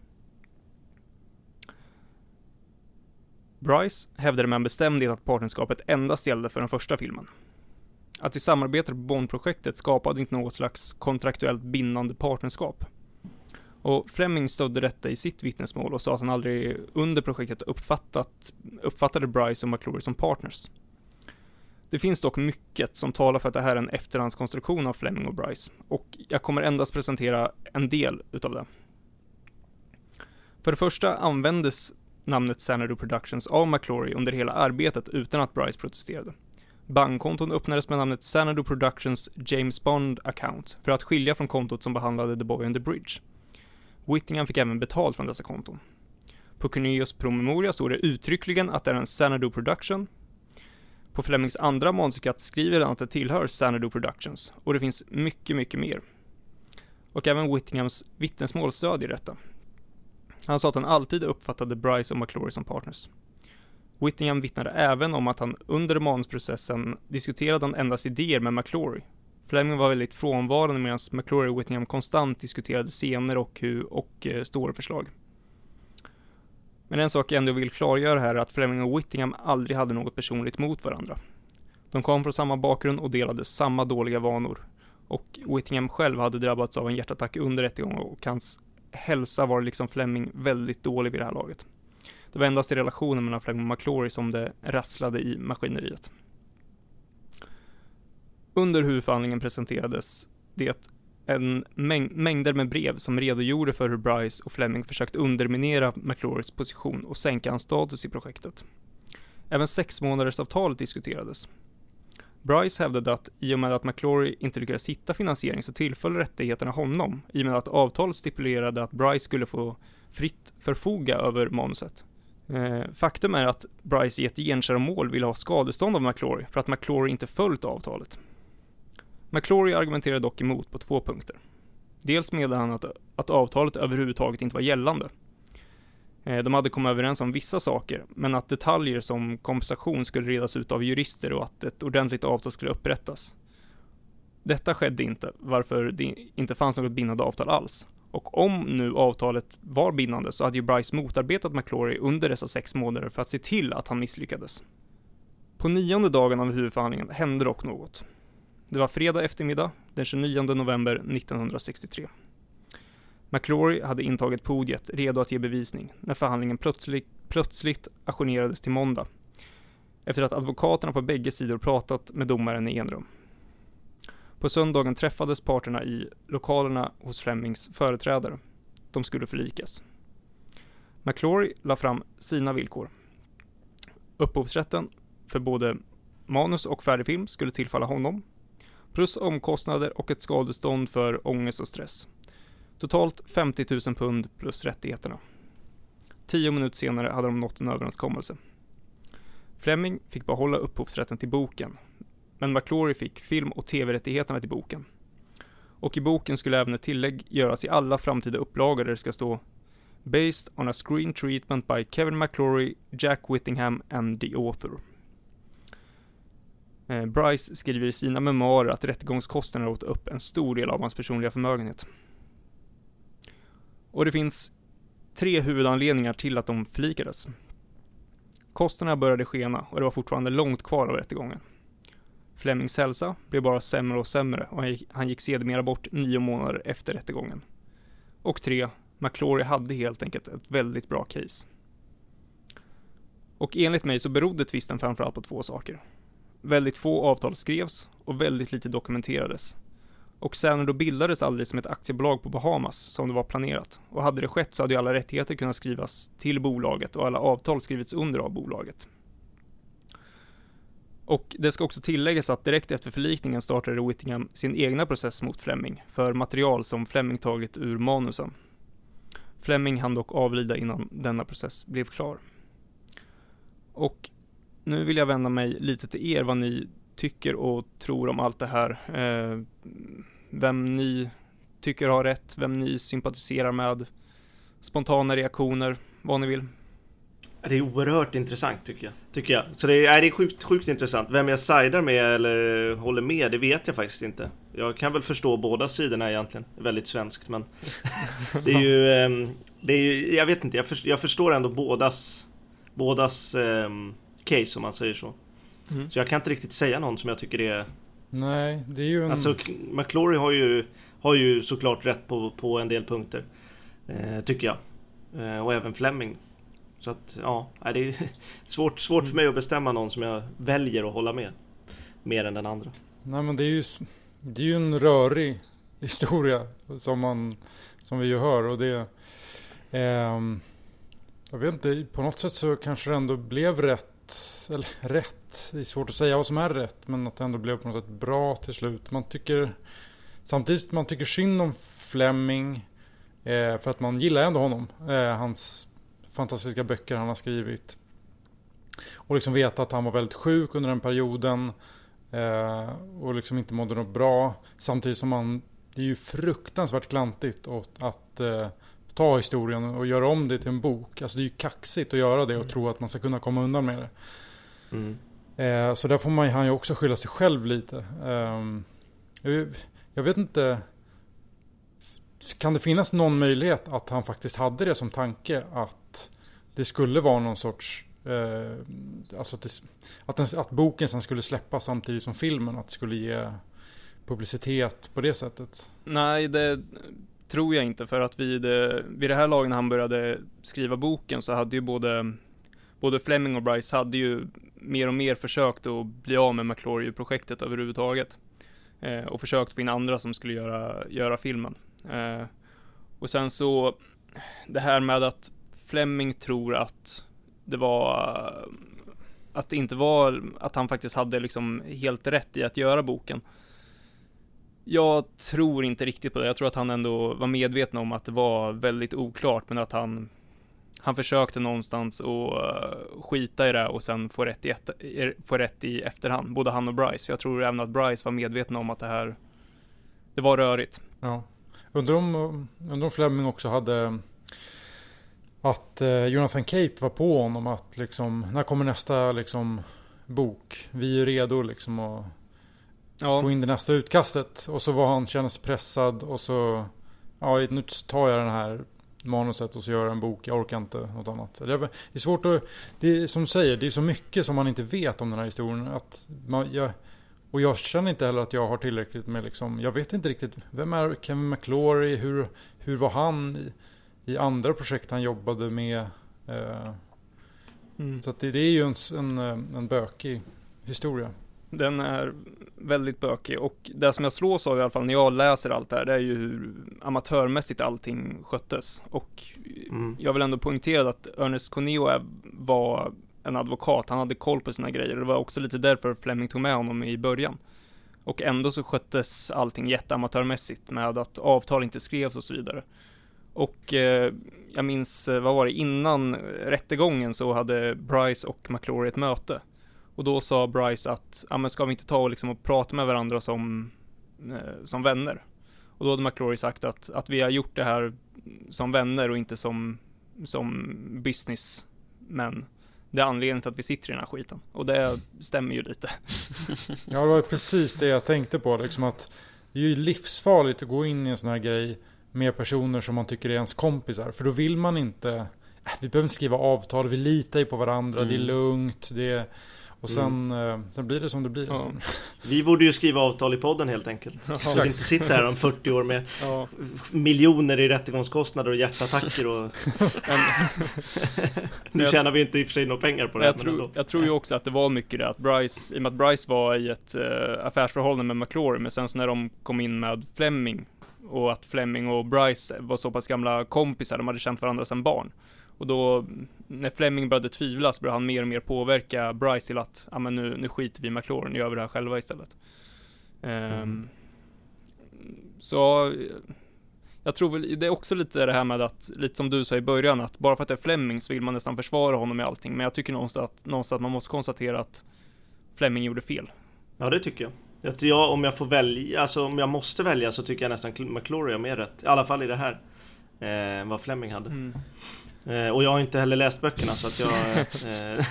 Bryce hävdade med en bestämdhet att partnerskapet endast gällde för den första filmen. Att vi samarbetade på Bondprojektet skapade inte något slags kontraktuellt bindande partnerskap. Och Fleming stödde detta i sitt vittnesmål och sa att han aldrig under projektet uppfattat, uppfattade Bryce och McClory som partners. Det finns dock mycket som talar för att det här är en efterhandskonstruktion av Fleming och Bryce, och jag kommer endast presentera en del utav det. För det första användes namnet Xanadu Productions av McClory under hela arbetet utan att Bryce protesterade. Bankkonton öppnades med namnet Xanadu Productions James Bond Account för att skilja från kontot som behandlade The Boy on the Bridge. Whittingham fick även betalt från dessa konton. På Cuneos promemoria står det uttryckligen att det är en Xanadu Production. På Flemings andra manuskript skriver han att det tillhör Xanadu Productions och det finns mycket, mycket mer. Och även Whittinghams vittnesmål stödjer detta. Han sa att han alltid uppfattade Bryce och McClory som partners. Whittingham vittnade även om att han under manusprocessen diskuterade han endast idéer med McClory. Fleming var väldigt frånvarande medan McClory och Whittingham konstant diskuterade scener och, hur, och eh, storyförslag. Men en sak jag ändå vill klargöra här är att Fleming och Whittingham aldrig hade något personligt mot varandra. De kom från samma bakgrund och delade samma dåliga vanor. Och Whittingham själv hade drabbats av en hjärtattack under rättegången och hans hälsa var liksom Fleming väldigt dålig vid det här laget. Det var endast i relationen mellan Fleming och McClory som det rasslade i maskineriet. Under huvudförhandlingen presenterades det en mäng mängder med brev som redogjorde för hur Bryce och Fleming försökt underminera McClorys position och sänka hans status i projektet. Även sexmånadersavtalet diskuterades. Bryce hävdade att i och med att McClory inte lyckades hitta finansiering så tillföll rättigheterna honom, i och med att avtalet stipulerade att Bryce skulle få fritt förfoga över manuset. Eh, faktum är att Bryce i ett genkäromål ville ha skadestånd av McClory för att McClory inte följt avtalet. McClory argumenterade dock emot på två punkter. Dels menade han att, att avtalet överhuvudtaget inte var gällande. Eh, de hade kommit överens om vissa saker, men att detaljer som kompensation skulle redas ut av jurister och att ett ordentligt avtal skulle upprättas. Detta skedde inte, varför det inte fanns något bindande avtal alls. Och om nu avtalet var bindande så hade ju Bryce motarbetat McClory under dessa sex månader för att se till att han misslyckades. På nionde dagen av huvudförhandlingen hände dock något. Det var fredag eftermiddag den 29 november 1963. McClory hade intagit podiet, redo att ge bevisning, när förhandlingen plötsligt, plötsligt ajournerades till måndag. Efter att advokaterna på bägge sidor pratat med domaren i enrum. På söndagen träffades parterna i lokalerna hos Flemings företrädare. De skulle förlikas. McClory la fram sina villkor. Upphovsrätten för både manus och färdig film skulle tillfalla honom plus omkostnader och ett skadestånd för ångest och stress. Totalt 50 000 pund plus rättigheterna. Tio minuter senare hade de nått en överenskommelse. Fleming fick behålla upphovsrätten till boken, men McClory fick film och tv-rättigheterna till boken. Och i boken skulle även ett tillägg göras i alla framtida upplagor där det ska stå Based on a screen treatment by Kevin McClory, Jack Whittingham and the author. Eh, Bryce skriver i sina memoarer att rättegångskostnaderna åt upp en stor del av hans personliga förmögenhet. Och det finns tre huvudanledningar till att de förlikades. Kostnaderna började skena och det var fortfarande långt kvar av rättegången. Flemings hälsa blev bara sämre och sämre och han gick sedermera bort nio månader efter rättegången. Och tre, McClory hade helt enkelt ett väldigt bra case. Och enligt mig så berodde tvisten framförallt på två saker. Väldigt få avtal skrevs och väldigt lite dokumenterades. Och sen då bildades aldrig som ett aktiebolag på Bahamas som det var planerat. Och hade det skett så hade ju alla rättigheter kunnat skrivas till bolaget och alla avtal skrivits under av bolaget. Och det ska också tilläggas att direkt efter förlikningen startade Whittingham sin egna process mot Fleming för material som Fleming tagit ur manusen. Fleming hann dock avlida innan denna process blev klar. Och nu vill jag vända mig lite till er vad ni tycker och tror om allt det här. Eh, vem ni tycker har rätt, vem ni sympatiserar med, spontana reaktioner, vad ni vill. Det är oerhört intressant tycker jag. Tycker jag. Så det är, det är sjukt, sjukt intressant. Vem jag sidar med eller håller med, det vet jag faktiskt inte. Jag kan väl förstå båda sidorna egentligen. Väldigt svenskt men *laughs* det är ju, ehm, det är ju jag vet inte, jag, förstår, jag förstår ändå bådas, bådas um, case om man säger så. Mm. Så jag kan inte riktigt säga någon som jag tycker är... Nej, det är ju en... Alltså McClory har ju, har ju såklart rätt på, på en del punkter. Eh, tycker jag. Eh, och även Fleming. Så att ja, det är *laughs* svårt, svårt för mig att bestämma någon som jag väljer att hålla med. Mer än den andra. Nej men det är ju, det är ju en rörig *laughs* historia som man som vi ju hör och det eh, jag vet inte, på något sätt så kanske det ändå blev rätt *laughs* rätt, eller rätt, det är svårt att säga vad som är rätt, men att det ändå blev på något sätt bra till slut. Man tycker, samtidigt man tycker synd om Fleming, eh, för att man gillar ändå honom, eh, hans fantastiska böcker han har skrivit. Och liksom veta att han var väldigt sjuk under den perioden eh, och liksom inte mådde något bra. Samtidigt som man, det är ju fruktansvärt klantigt att, att eh, ta historien och göra om det till en bok. Alltså det är ju kaxigt att göra det och mm. tro att man ska kunna komma undan med det. Mm. Eh, så där får man, han ju också skylla sig själv lite. Ehm, jag vet inte. Kan det finnas någon möjlighet att han faktiskt hade det som tanke att det skulle vara någon sorts eh, alltså att, det, att, den, att, boken sen skulle släppas samtidigt som filmen, att det skulle ge publicitet på det sättet? Nej, det tror jag inte för att vid, eh, vid det här laget när han började skriva boken så hade ju både, både Fleming och Bryce hade ju mer och mer försökt att bli av med McClory-projektet överhuvudtaget. Eh, och försökt få in andra som skulle göra, göra filmen. Eh, och sen så, det här med att Fleming tror att det var, att det inte var, att han faktiskt hade liksom helt rätt i att göra boken. Jag tror inte riktigt på det. Jag tror att han ändå var medveten om att det var väldigt oklart, men att han han försökte någonstans att uh, skita i det och sen få rätt i, ett, få rätt i efterhand, både han och Bryce. För jag tror även att Bryce var medveten om att det här, det var rörigt. Ja. Undrar om, undrar om Fleming också hade att uh, Jonathan Cape var på honom att liksom, när kommer nästa liksom bok? Vi är redo liksom att ja. få in det nästa utkastet. Och så var han, kände sig pressad och så, ja nu tar jag den här manuset och så gör jag en bok, jag orkar inte något annat. Det är svårt att, det är som du säger, det är så mycket som man inte vet om den här historien. Att man, jag, och jag känner inte heller att jag har tillräckligt med liksom, jag vet inte riktigt, vem är Kevin McClory, hur, hur var han i, i andra projekt han jobbade med? Eh, mm. Så det, det, är ju en, en, en bökig historia. Den är väldigt bökig och det som jag slås av i alla fall när jag läser allt det här, det är ju hur amatörmässigt allting sköttes. Och mm. jag vill ändå poängtera att Ernest Coneo var en advokat, han hade koll på sina grejer. Det var också lite därför Fleming tog med honom i början. Och ändå så sköttes allting jätteamatörmässigt med att avtal inte skrevs och så vidare. Och eh, jag minns, eh, vad var det, innan rättegången så hade Bryce och McClory ett möte. Och då sa Bryce att, ja men ska vi inte ta och liksom och prata med varandra som, eh, som vänner? Och då hade McClory sagt att, att vi har gjort det här som vänner och inte som, som businessmän. Det är anledningen till att vi sitter i den här skiten. Och det stämmer ju lite. *laughs* ja, det var precis det jag tänkte på. Liksom att det är ju livsfarligt att gå in i en sån här grej med personer som man tycker är ens kompisar. För då vill man inte, äh, vi behöver inte skriva avtal, vi litar ju på varandra, mm. det är mm. lugnt, det är och sen, mm. sen blir det som det blir. Ja. Vi borde ju skriva avtal i podden helt enkelt. Ja. Så vi inte sitter här om 40 år med ja. miljoner i rättegångskostnader och hjärtattacker. Och... *laughs* nu tjänar vi inte i och för sig några pengar på det. Jag, tror, jag tror ju också att det var mycket det att Bryce, i och med att Bryce var i ett uh, affärsförhållande med McClory, men sen så när de kom in med Fleming och att Fleming och Bryce var så pass gamla kompisar, de hade känt varandra sedan barn. Och då, när Fleming började tvivla så började han mer och mer påverka Bryce till att, ja men nu, nu skiter vi i McLaurin, nu gör vi det här själva istället. Mm. Um, så, jag tror väl, det är också lite det här med att, lite som du sa i början, att bara för att det är Fleming så vill man nästan försvara honom i allting. Men jag tycker någonstans att, någonstans att man måste konstatera att Fleming gjorde fel. Ja, det tycker jag. Jag, jag, om jag får välja, alltså om jag måste välja så tycker jag nästan McClory har mer rätt. I alla fall i det här. Eh, vad Fleming hade. Mm. Eh, och jag har inte heller läst böckerna så att jag, *laughs* eh,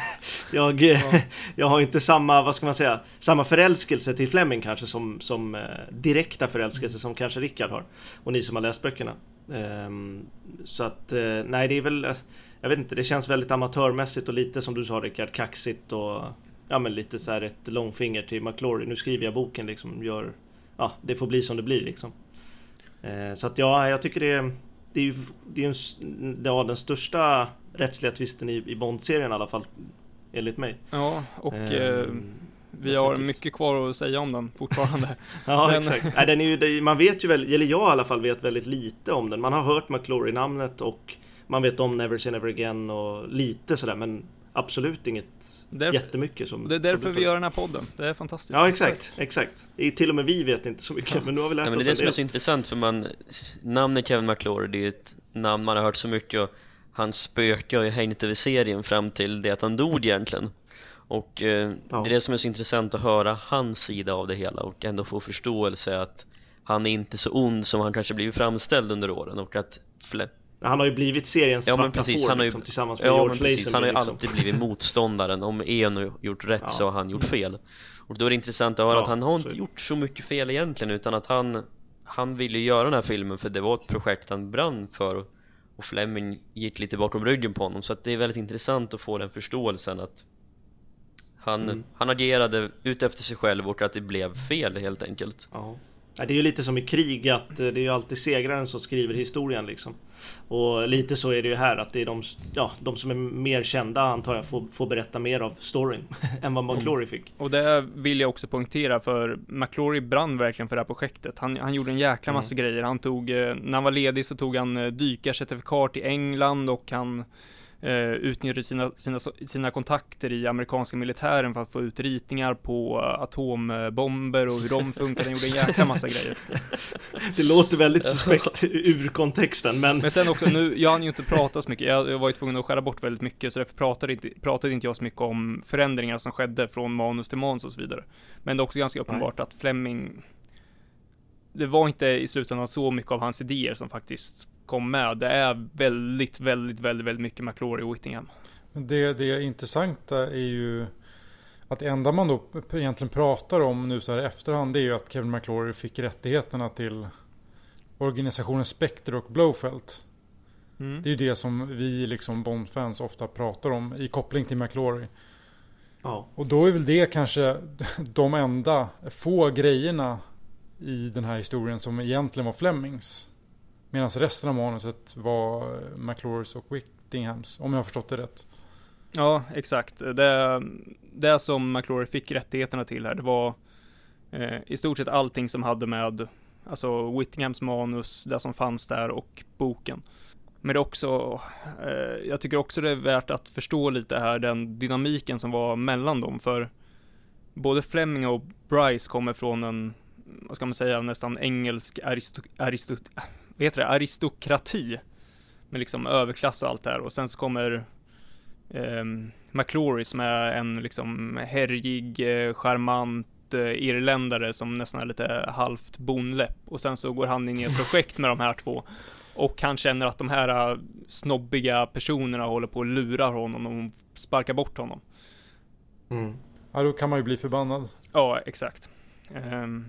jag, ja. jag har inte samma, vad ska man säga, samma förälskelse till Fleming kanske som, som eh, direkta förälskelse som kanske Rickard har. Och ni som har läst böckerna. Ehm, så att, nej det är väl, jag vet inte, det känns väldigt amatörmässigt och lite som du sa Rickard, kaxigt och ja men lite så här ett långfinger till McClory. Nu skriver jag boken liksom, gör, ja det får bli som det blir liksom. Så att ja, jag tycker det är det är ju det är en, ja, den största rättsliga tvisten i, i Bond-serien i alla fall. Enligt mig. Ja, och ehm, eh, vi har mycket kvar att säga om den fortfarande. *laughs* ja, Men... exakt. Nej, den är ju, man vet ju väl, eller jag i alla fall vet väldigt lite om den. Man har hört McClory-namnet och man vet om Never Say Never Again och lite sådär. Men absolut inget därför, jättemycket som... Det är därför vi gör den här podden. Det är fantastiskt. Ja, exakt. exakt. Till och med vi vet inte så mycket, men nu har vi lärt ja, men Det är det som är så intressant, för man... Namnet Kevin McClory, det är ett namn man har hört så mycket och hans spöke har ju hängt över serien fram till det att han dog egentligen. Och eh, ja. det är det som är så intressant att höra hans sida av det hela och ändå få förståelse att han är inte så ond som han kanske blivit framställd under åren och att han har ju blivit seriens ja, svarta precis, får, han har ju, liksom, tillsammans med ja, George precis, Han har ju liksom. alltid blivit *laughs* motståndaren. Om en har gjort rätt ja. så har han gjort fel. Och då är det intressant att höra ja, att han har inte gjort så mycket fel egentligen utan att han Han ville göra den här filmen för det var ett projekt han brann för och Fleming gick lite bakom ryggen på honom så att det är väldigt intressant att få den förståelsen att han, mm. han agerade ut efter sig själv och att det blev fel helt enkelt ja. Det är ju lite som i krig att eh, det är ju alltid segraren som skriver historien liksom. Och lite så är det ju här att det är de, ja, de som är mer kända antar jag får, får berätta mer av storyn *laughs* än vad McClory fick. Och det vill jag också poängtera för McClory brann verkligen för det här projektet. Han, han gjorde en jäkla massa mm. grejer. Han tog, eh, när han var ledig så tog han eh, dykarcertifikat i England och han eh, utnyttjade sina, sina, sina kontakter i amerikanska militären för att få ut ritningar på atombomber och hur de funkar. Den gjorde en jäkla massa grejer. *laughs* Det låter väldigt suspekt ur kontexten, men... Men sen också, nu, jag hann ju inte prata så mycket. Jag, jag var ju tvungen att skära bort väldigt mycket, så därför pratade inte, pratade inte jag så mycket om förändringar som skedde från manus till manus och så vidare. Men det är också ganska uppenbart Nej. att Fleming det var inte i slutändan så mycket av hans idéer som faktiskt kom med. Det är väldigt, väldigt, väldigt, väldigt mycket McClory och Whittingham. Det, det intressanta är ju att det enda man då egentligen pratar om nu så här i efterhand det är ju att Kevin McClory fick rättigheterna till organisationen Spectre och Blowfelt. Mm. Det är ju det som vi liksom Bond-fans ofta pratar om i koppling till McClory. Ja. Och då är väl det kanske *laughs* de enda få grejerna i den här historien som egentligen var Flemings. Medan resten av manuset var eh, McClures och Whittinghams, om jag har förstått det rätt. Ja, exakt. Det, det som McClory fick rättigheterna till här, det var eh, i stort sett allting som hade med, alltså Whittinghams manus, det som fanns där och boken. Men det är också, eh, jag tycker också det är värt att förstå lite här den dynamiken som var mellan dem, för både Fleming och Bryce kommer från en, vad ska man säga, nästan engelsk aristokrat, aristot vad heter det, aristokrati. Med liksom överklass och allt det här. Och sen så kommer eh, McClory som är en liksom härjig, eh, charmant eh, irländare som nästan är lite halvt bonläpp. Och sen så går han in i ett projekt med de här två. Och han känner att de här eh, snobbiga personerna håller på att lura honom och sparkar bort honom. Mm. Ja, då kan man ju bli förbannad. Ja, exakt. Um,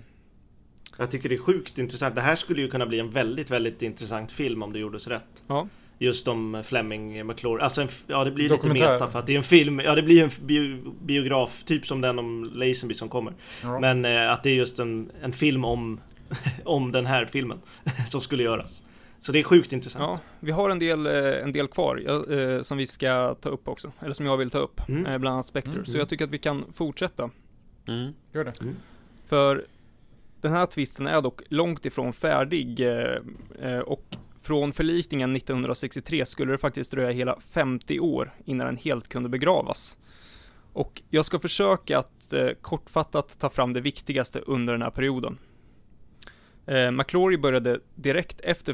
jag tycker det är sjukt intressant. Det här skulle ju kunna bli en väldigt, väldigt intressant film om det gjordes rätt. Ja. Just om Fleming McClory. Alltså en, ja det blir lite meta för att det är en film. Ja det blir en bio, biograf typ som den om Lazenby som kommer. Ja. Men eh, att det är just en, en film om, *laughs* om den här filmen *laughs* som skulle göras. Så det är sjukt intressant. Ja, vi har en del, eh, en del kvar ja, eh, som vi ska ta upp också. Eller som jag vill ta upp. Mm. Eh, bland annat Spectre. Mm. Så jag tycker att vi kan fortsätta. Mm. Gör det. Mm. För den här tvisten är dock långt ifrån färdig eh, eh, och från förlikningen 1963 skulle det faktiskt dröja hela 50 år innan den helt kunde begravas. Och jag ska försöka att eh, kortfattat ta fram det viktigaste under den här perioden. Eh, McClory började direkt efter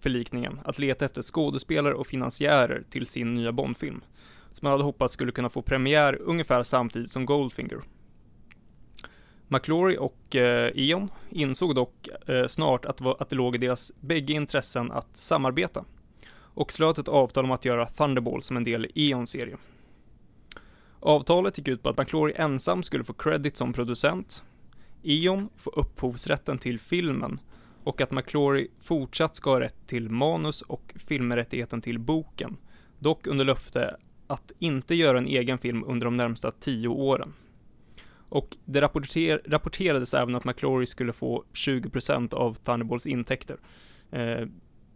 förlikningen att leta efter skådespelare och finansiärer till sin nya Bondfilm, som han hade hoppats skulle kunna få premiär ungefär samtidigt som Goldfinger. McClory och eh, Eon insåg dock eh, snart att, att det låg i deras bägge intressen att samarbeta och slöt ett avtal om att göra Thunderball som en del i Eons serie. Avtalet gick ut på att McClory ensam skulle få credit som producent, Eon få upphovsrätten till filmen och att McClory fortsatt ska ha rätt till manus och filmrättigheten till boken, dock under löfte att inte göra en egen film under de närmsta tio åren. Och det rapporter rapporterades även att McClory skulle få 20% av Thunderbolts intäkter. Eh,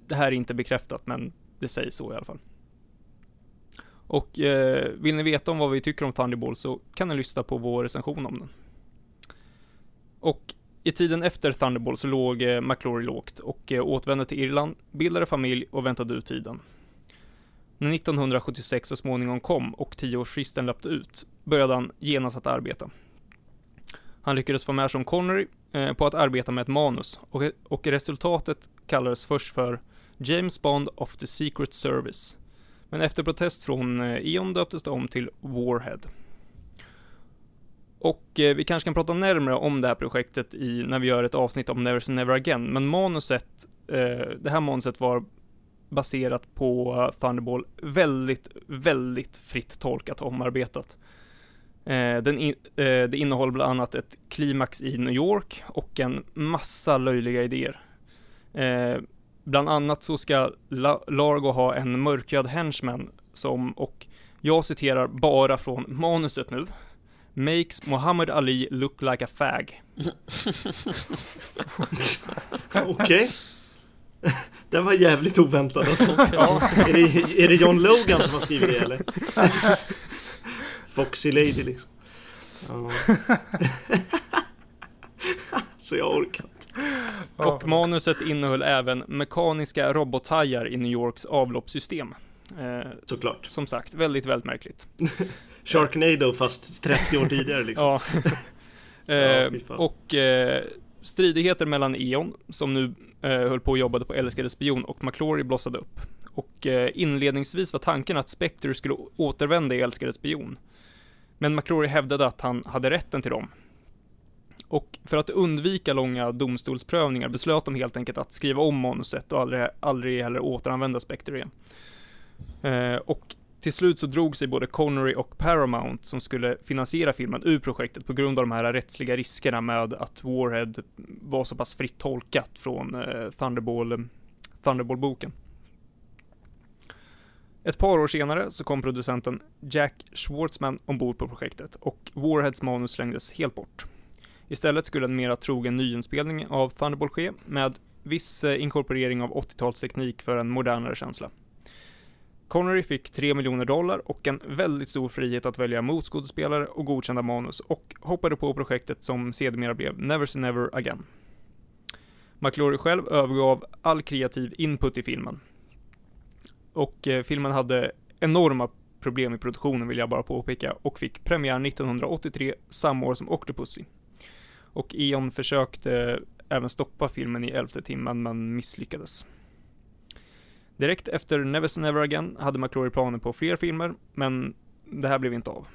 det här är inte bekräftat, men det sägs så i alla fall. Och eh, vill ni veta om vad vi tycker om Thunderball så kan ni lyssna på vår recension om den. Och i tiden efter Thunderball så låg eh, McClory lågt och eh, återvände till Irland, bildade familj och väntade ut tiden. När 1976 så småningom kom och tioårsfristen löpte ut började han genast att arbeta. Han lyckades få med som Connery eh, på att arbeta med ett manus och, och resultatet kallades först för James Bond of the Secret Service. Men efter protest från eh, E.ON döptes det om till Warhead. Och eh, vi kanske kan prata närmare om det här projektet i, när vi gör ett avsnitt om Never Say Never Again, men manuset, eh, det här manuset var baserat på eh, Thunderball väldigt, väldigt fritt tolkat och omarbetat. Eh, den in, eh, det innehåller bland annat ett klimax i New York och en massa löjliga idéer. Eh, bland annat så ska La Largo ha en mörkhyad henchman som, och jag citerar bara från manuset nu, makes Muhammad Ali look like a fag. *laughs* Okej. Okay. Den var jävligt oväntad alltså. Ja. är, det, är det John Logan som har skrivit det eller? *laughs* Foxy Lady liksom. Ja. *laughs* Så jag orkar inte. Och manuset innehöll även mekaniska robothajar i New Yorks avloppssystem. Eh, Såklart. Som sagt, väldigt, väldigt märkligt. *laughs* Sharknado fast 30 år tidigare liksom. ja. *laughs* eh, och eh, stridigheter mellan E.ON, som nu eh, höll på och jobbade på Älskade spion, och McClory blossade upp. Och eh, inledningsvis var tanken att Spectre skulle återvända i Älskade spion. Men McCrory hävdade att han hade rätten till dem. Och för att undvika långa domstolsprövningar beslöt de helt enkelt att skriva om manuset och aldrig, aldrig heller återanvända Spectre igen. Eh, och till slut så drog sig både Connery och Paramount, som skulle finansiera filmen, ur projektet på grund av de här rättsliga riskerna med att Warhead var så pass fritt tolkat från eh, Thunderball, eh, Thunderball-boken. Ett par år senare så kom producenten Jack Schwartzman ombord på projektet och Warheads manus slängdes helt bort. Istället skulle en mera trogen nyinspelning av Thunderball ske med viss eh, inkorporering av 80-talsteknik för en modernare känsla. Connery fick 3 miljoner dollar och en väldigt stor frihet att välja motskådespelare och godkända manus och hoppade på projektet som sedermera blev Never Say Never Again. McClory själv övergav all kreativ input i filmen. Och eh, filmen hade enorma problem i produktionen vill jag bara påpeka och fick premiär 1983, samma år som Octopussy. Och Eon försökte eh, även stoppa filmen i elfte timmen men misslyckades. Direkt efter Never Say Never Again hade McClory planer på fler filmer, men det här blev inte av.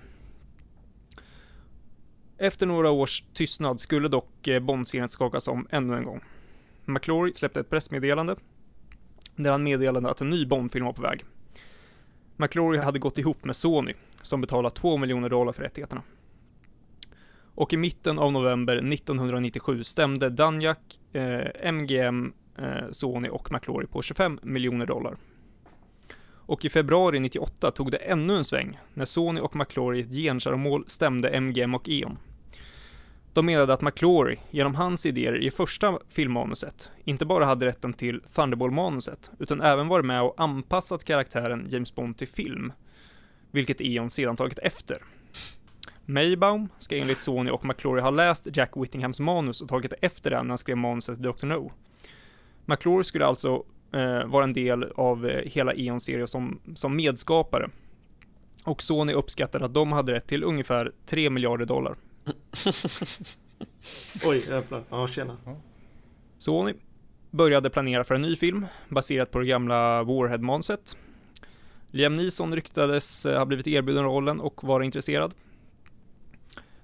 Efter några års tystnad skulle dock eh, Bond-serien skakas om ännu en gång. McClory släppte ett pressmeddelande där han meddelade att en ny Bondfilm var på väg. McClory hade gått ihop med Sony, som betalat 2 miljoner dollar för rättigheterna. Och i mitten av november 1997 stämde Danjak, eh, MGM eh, Sony och McClory på 25 miljoner dollar. Och i februari 98 tog det ännu en sväng när Sony och McClory i ett genkäromål stämde MGM och E.ON. De menade att McClory, genom hans idéer i första filmmanuset, inte bara hade rätten till Thunderball-manuset, utan även varit med och anpassat karaktären James Bond till film, vilket E.ON sedan tagit efter. Maybaum ska enligt Sony och McClory ha läst Jack Whittinghams manus och tagit efter det när han skrev manuset till Dr. No. McClory skulle alltså eh, vara en del av eh, hela Eon-serien som, som medskapare. Och Sony uppskattade att de hade rätt till ungefär 3 miljarder dollar. *laughs* Oj, jävlar. Ja, tjena. Sony började planera för en ny film baserat på det gamla Warhead-manuset. Liam Neeson ryktades eh, ha blivit erbjuden rollen och vara intresserad.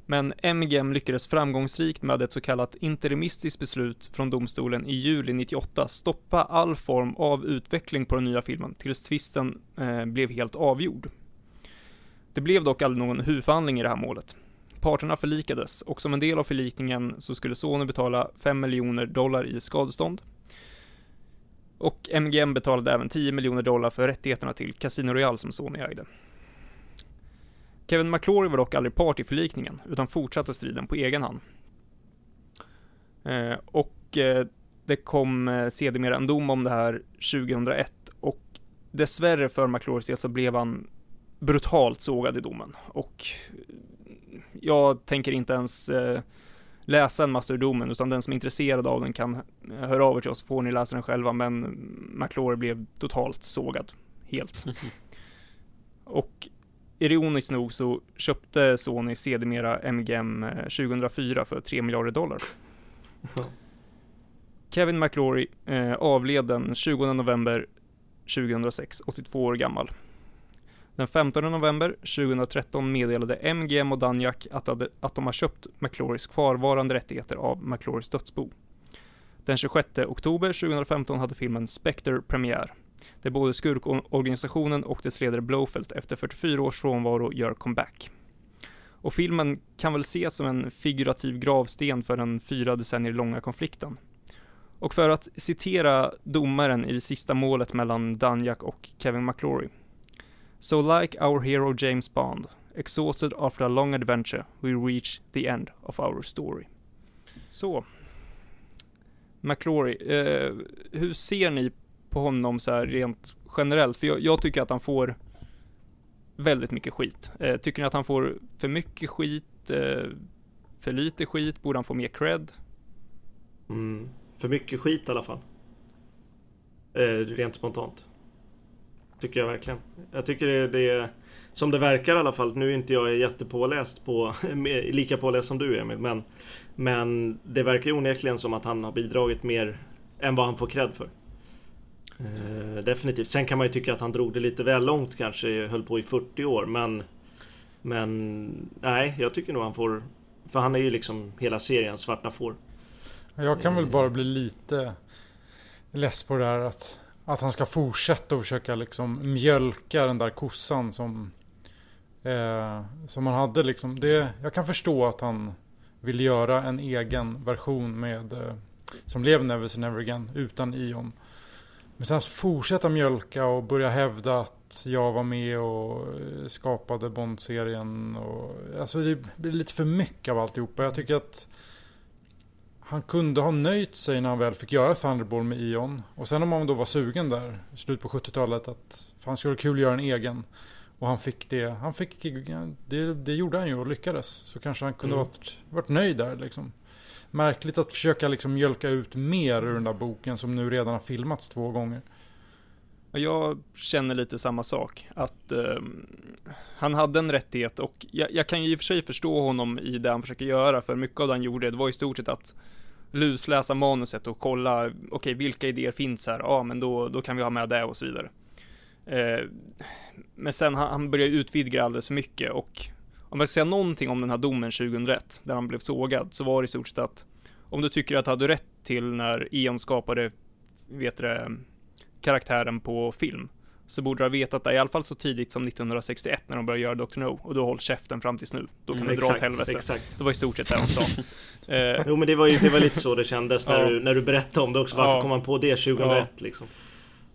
Men MGM lyckades framgångsrikt med ett så kallat interimistiskt beslut från domstolen i juli 98 stoppa all form av utveckling på den nya filmen tills tvisten eh, blev helt avgjord. Det blev dock aldrig någon huvudförhandling i det här målet. Parterna förlikades och som en del av förlikningen så skulle Sony betala 5 miljoner dollar i skadestånd. Och MGM betalade även 10 miljoner dollar för rättigheterna till Casino Royale som Sony ägde. Kevin McClory var dock aldrig part i förlikningen, utan fortsatte striden på egen hand. Eh, och eh, det kom eh, sedermera en dom om det här 2001 och dessvärre för McClorys del så blev han brutalt sågad i domen och jag tänker inte ens eh, läsa en massa ur domen, utan den som är intresserad av den kan höra av er till oss, får ni läsa den själva, men McClory blev totalt sågad. Helt. *laughs* ironiskt nog så köpte Sony sedermera MGM 2004 för 3 miljarder dollar. Kevin McClory eh, avled den 20 november 2006, 82 år gammal. Den 15 november 2013 meddelade MGM och Danjak att, att de har köpt McClorys kvarvarande rättigheter av McClorys dödsbo. Den 26 oktober 2015 hade filmen Spectre premiär, där både skurkorganisationen och dess ledare Blowfelt efter 44 års frånvaro gör comeback. Och filmen kan väl ses som en figurativ gravsten för den fyra decennier långa konflikten. Och för att citera domaren i det sista målet mellan Danjak och Kevin McClory. So like our hero James Bond, exhausted after a long adventure, we reach the end of our story. Så. McClory, eh, hur ser ni på honom så här rent generellt? För jag, jag tycker att han får väldigt mycket skit. Eh, tycker ni att han får för mycket skit? Eh, för lite skit? Borde han få mer cred? Mm. För mycket skit i alla fall. Eh, rent spontant. Tycker jag verkligen. Jag tycker det, det som det verkar i alla fall. Nu är inte jag jättepåläst på, *laughs* lika påläst som du Emil. Men, men det verkar ju onekligen som att han har bidragit mer än vad han får cred för. Eh, definitivt. Sen kan man ju tycka att han drog det lite väl långt kanske. Höll på i 40 år. Men, men nej, jag tycker nog han får... För han är ju liksom hela serien Svarta får. Jag kan väl bara bli lite less på det här att, att han ska fortsätta och försöka liksom mjölka den där kossan som, eh, som han hade liksom. Det, jag kan förstå att han vill göra en egen version med eh, som blev Never Say Never Again utan Ion. Men sen fortsätta mjölka och börja hävda att jag var med och eh, skapade Bond-serien. alltså det blir lite för mycket av alltihopa. Jag tycker att han kunde ha nöjt sig när han väl fick göra Thunderball med Ion. Och sen om han då var sugen där, i slutet på 70-talet, att han skulle kul att göra en egen. Och han fick det, han fick, det, det gjorde han ju och lyckades. Så kanske han kunde mm. varit, varit nöjd där liksom. Märkligt att försöka liksom mjölka ut mer ur den där boken som nu redan har filmats två gånger. Jag känner lite samma sak, att uh, han hade en rättighet och jag, jag, kan ju i och för sig förstå honom i det han försöker göra, för mycket av det han gjorde, det var i stort sett att lusläsa manuset och kolla, okej, okay, vilka idéer finns här? Ja, men då, då kan vi ha med det och så vidare. Eh, men sen han, han började utvidga alldeles för mycket och om jag ska säga någonting om den här domen 2001, där han blev sågad, så var det i stort sett att om du tycker att du hade rätt till när Eon skapade, vet du karaktären på film, så borde du ha vetat det i alla fall så tidigt som 1961 när de började göra Dr. No och då håll käften fram tills nu. Då kan mm, du exakt, dra åt helvete. Exakt. Det var i stort sett det de sa. *laughs* eh, jo men det var ju det var lite så det kändes när, *laughs* ja. du, när du berättade om det också. Varför ja. kom man på det 2001 ja. liksom?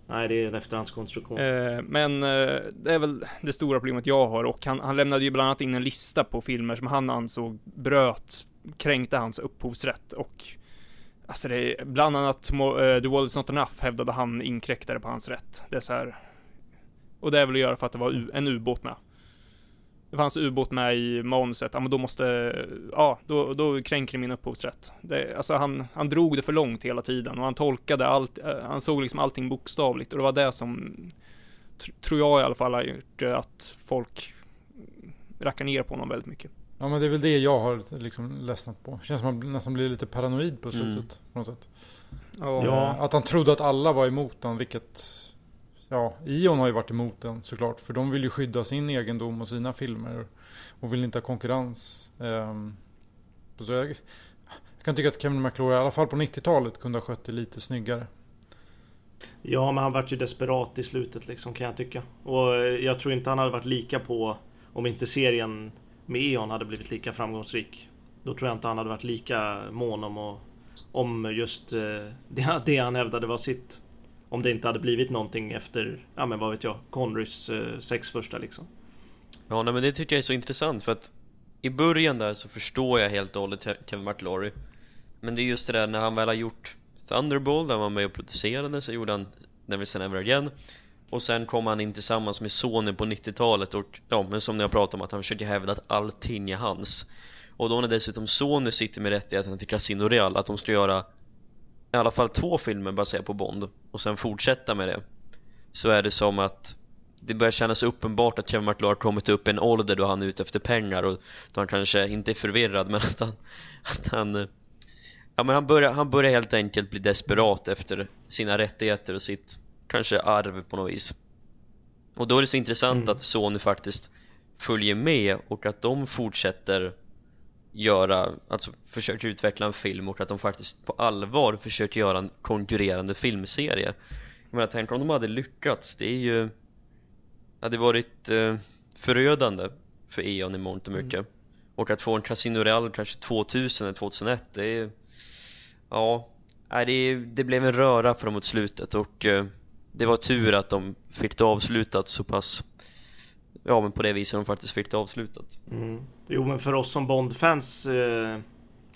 Nej, det är en efterhandskonstruktion. Eh, men eh, det är väl det stora problemet jag har och han, han lämnade ju bland annat in en lista på filmer som han ansåg bröt, kränkte hans upphovsrätt och Alltså det är bland annat uh, The World Is Not Enough hävdade han inkräktade på hans rätt. Det är så här. Och det är väl att göra för att det var en ubåt med. Det fanns ubåt med i manuset, ja men då måste, ja då, då kränker min upphovsrätt. Det, alltså han, han drog det för långt hela tiden och han tolkade allt, eh, han såg liksom allting bokstavligt och det var det som, tr tror jag i alla fall har gjort att folk rackar ner på honom väldigt mycket. Ja men det är väl det jag har liksom ledsnat på. Känns som att man nästan blir lite paranoid på slutet. Mm. På något sätt. Ja. Att han trodde att alla var emot den, vilket Ja, Ion har ju varit emot den såklart. För de vill ju skydda sin egendom och sina filmer. Och vill inte ha konkurrens. Um, så jag, jag, kan tycka att Kevin McClory i alla fall på 90-talet kunde ha skött det lite snyggare. Ja, men han vart ju desperat i slutet liksom kan jag tycka. Och eh, jag tror inte han hade varit lika på om inte serien med Eon hade blivit lika framgångsrik. Då tror jag inte han hade varit lika mån om, och, om just det, eh, *laughs* det han hävdade var sitt. Om det inte hade blivit någonting efter, ja men vad vet jag, Conrys eh, sex första liksom. Ja nej, men det tycker jag är så intressant för att i början där så förstår jag helt och hållet Kevin McLaury. Men det är just det där när han väl har gjort Thunderball, där han var med och producerade så gjorde han Never Say Never Again. Och sen kom han in tillsammans med sonen på 90-talet och ja, men som ni har pratat om att han försöker hävda att allting är hans. Och då när dessutom sonen sitter med rättigheterna till Casino Real att de ska göra i alla fall två filmer baserat på Bond och sen fortsätta med det Så är det som att det börjar kännas uppenbart att Kevin McLeod har kommit upp i en ålder då han är ute efter pengar och då han kanske inte är förvirrad *laughs* men att han, att han Ja men han börjar, han börjar helt enkelt bli desperat efter sina rättigheter och sitt kanske arv på något vis Och då är det så intressant mm. att Sony faktiskt följer med och att de fortsätter göra, alltså försöker utveckla en film och att de faktiskt på allvar försöker göra en konkurrerande filmserie. Jag menar tänk om de hade lyckats, det är ju hade varit eh, förödande för E.ON i mångt och mycket. Mm. och att få en Casino Real kanske 2000 eller 2001 det är ja, det, det blev en röra för dem mot slutet och eh, det var tur att de fick det avslutat så pass ja men på det viset de faktiskt fick det avslutat mm. Jo men för oss som Bond-fans eh,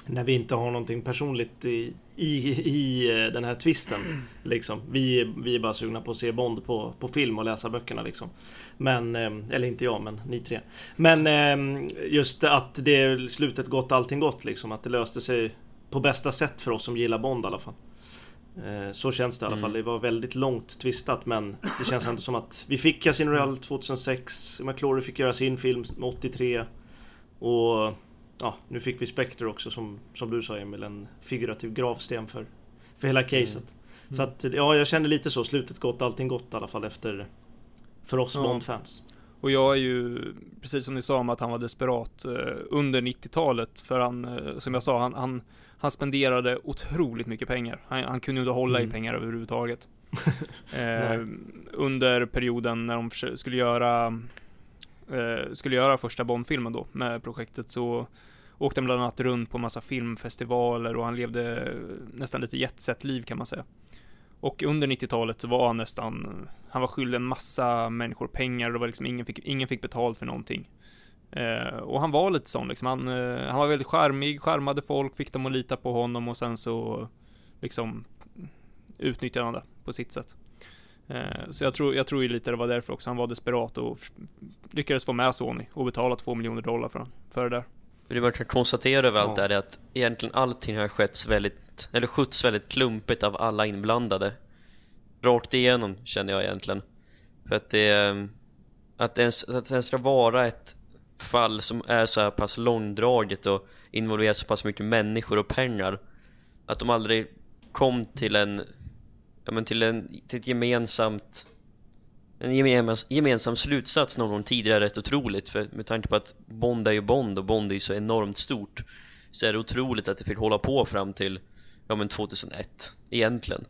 när vi inte har någonting personligt i, i, i eh, den här twisten. *clears throat* Liksom. Vi, vi är bara sugna på att se Bond på, på film och läsa böckerna liksom. Men, eh, eller inte jag, men ni tre. Men eh, just att det slutet gott, allting gott liksom. Att det löste sig på bästa sätt för oss som gillar Bond i alla fall. Så känns det i alla fall. Mm. Det var väldigt långt twistat men det känns ändå som att vi fick Casino Royale 2006. McClory fick göra sin film 83. Och ja, nu fick vi Spectre också som, som du sa Emil, en figurativ gravsten för, för hela caset. Mm. Mm. Så att ja, jag känner lite så, slutet gott, allting gott i alla fall efter för oss ja. Bond-fans. Och jag är ju, precis som ni sa om att han var desperat eh, under 90-talet för han, eh, som jag sa, han, han, han spenderade otroligt mycket pengar. Han, han kunde inte hålla mm. i pengar överhuvudtaget. *laughs* eh, under perioden när de skulle göra eh, skulle göra första Bond-filmen då med projektet så åkte han bland annat runt på massa filmfestivaler och han levde nästan lite jetset-liv kan man säga. Och under 90-talet så var han nästan, han var skyldig en massa människor pengar och det var liksom ingen fick, ingen fick betalt för någonting. Eh, och han var lite sån liksom, han, eh, han var väldigt charmig, charmade folk, fick dem att lita på honom och sen så liksom utnyttjade han det på sitt sätt. Eh, så jag tror, jag tror ju lite det var därför också. Han var desperat och lyckades få med Sony och betala två miljoner dollar för, för det där. Det man kan konstatera över allt ja. är att egentligen allting har skötts väldigt, eller skötts väldigt klumpigt av alla inblandade. Rakt igenom känner jag egentligen. För att det, att det, ens, att det ska vara ett fall som är så här pass långdraget och involverar så pass mycket människor och pengar. Att de aldrig kom till en ja, men till, en, till ett gemensamt en gemensam, gemensam slutsats någon gång tidigare rätt otroligt för med tanke på att Bond är ju Bond och Bond är ju så enormt stort så är det otroligt att det fick hålla på fram till ja men 2001 egentligen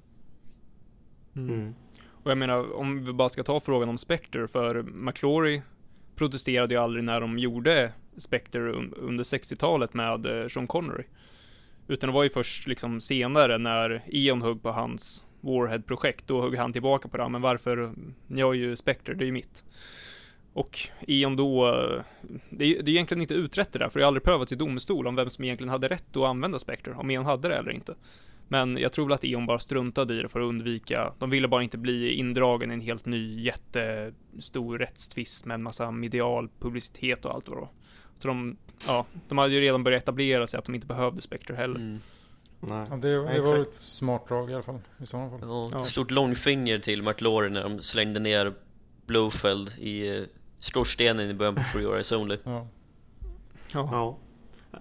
mm. mm. och jag menar om vi bara ska ta frågan om Spectre för McClory protesterade ju aldrig när de gjorde Spectre under 60-talet med eh, Sean Connery utan det var ju först liksom senare när Eon högg på hans Warhead-projekt, då högg han tillbaka på det. Men varför? Mm, Ni har ju Spectre, det är ju mitt. Och Eon då, eh, det är, det är egentligen inte utrett det där, för det har aldrig prövats i domstol om vem som egentligen hade rätt att använda Spectre, om Eon hade det eller inte. Men jag tror väl att Eon bara struntade i det för att undvika, de ville bara inte bli indragen i en helt ny jättestor rättstvist med en massa medial publicitet och allt vad det var. Så de, ja, de hade ju redan börjat etablera sig att de inte behövde Spectre heller. Mm. Nej. Ja, det, det var ett smart drag i alla fall. I sådana fall. Ja, ja. Stort långfinger till McLaurin när de slängde ner Blowfeld i uh, skorstenen i början på Free Your Only. Ja. ja. ja.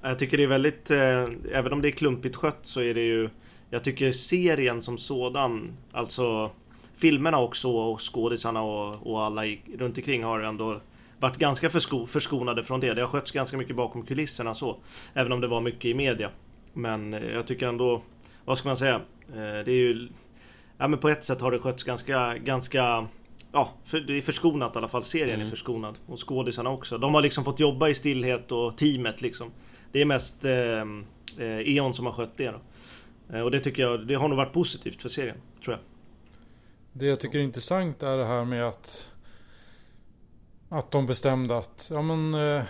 Jag tycker det är väldigt, eh, även om det är klumpigt skött så är det ju Jag tycker serien som sådan, alltså Filmerna också och skådisarna och, och alla i, runt omkring har ändå varit ganska försko, förskonade från det. Det har skötts ganska mycket bakom kulisserna så. Även om det var mycket i media. Men eh, jag tycker ändå, vad ska man säga? Eh, det är ju, ja men på ett sätt har det skötts ganska, ganska Ja, för, det är förskonat i alla fall. Serien mm. är förskonad. Och skådisarna också. De har liksom fått jobba i stillhet och teamet liksom. Det är mest eh, eh E.ON som har skött det då. Eh, och det tycker jag, det har nog varit positivt för serien, tror jag. Det jag tycker är intressant är det här med att Att de bestämde att, ja men eh,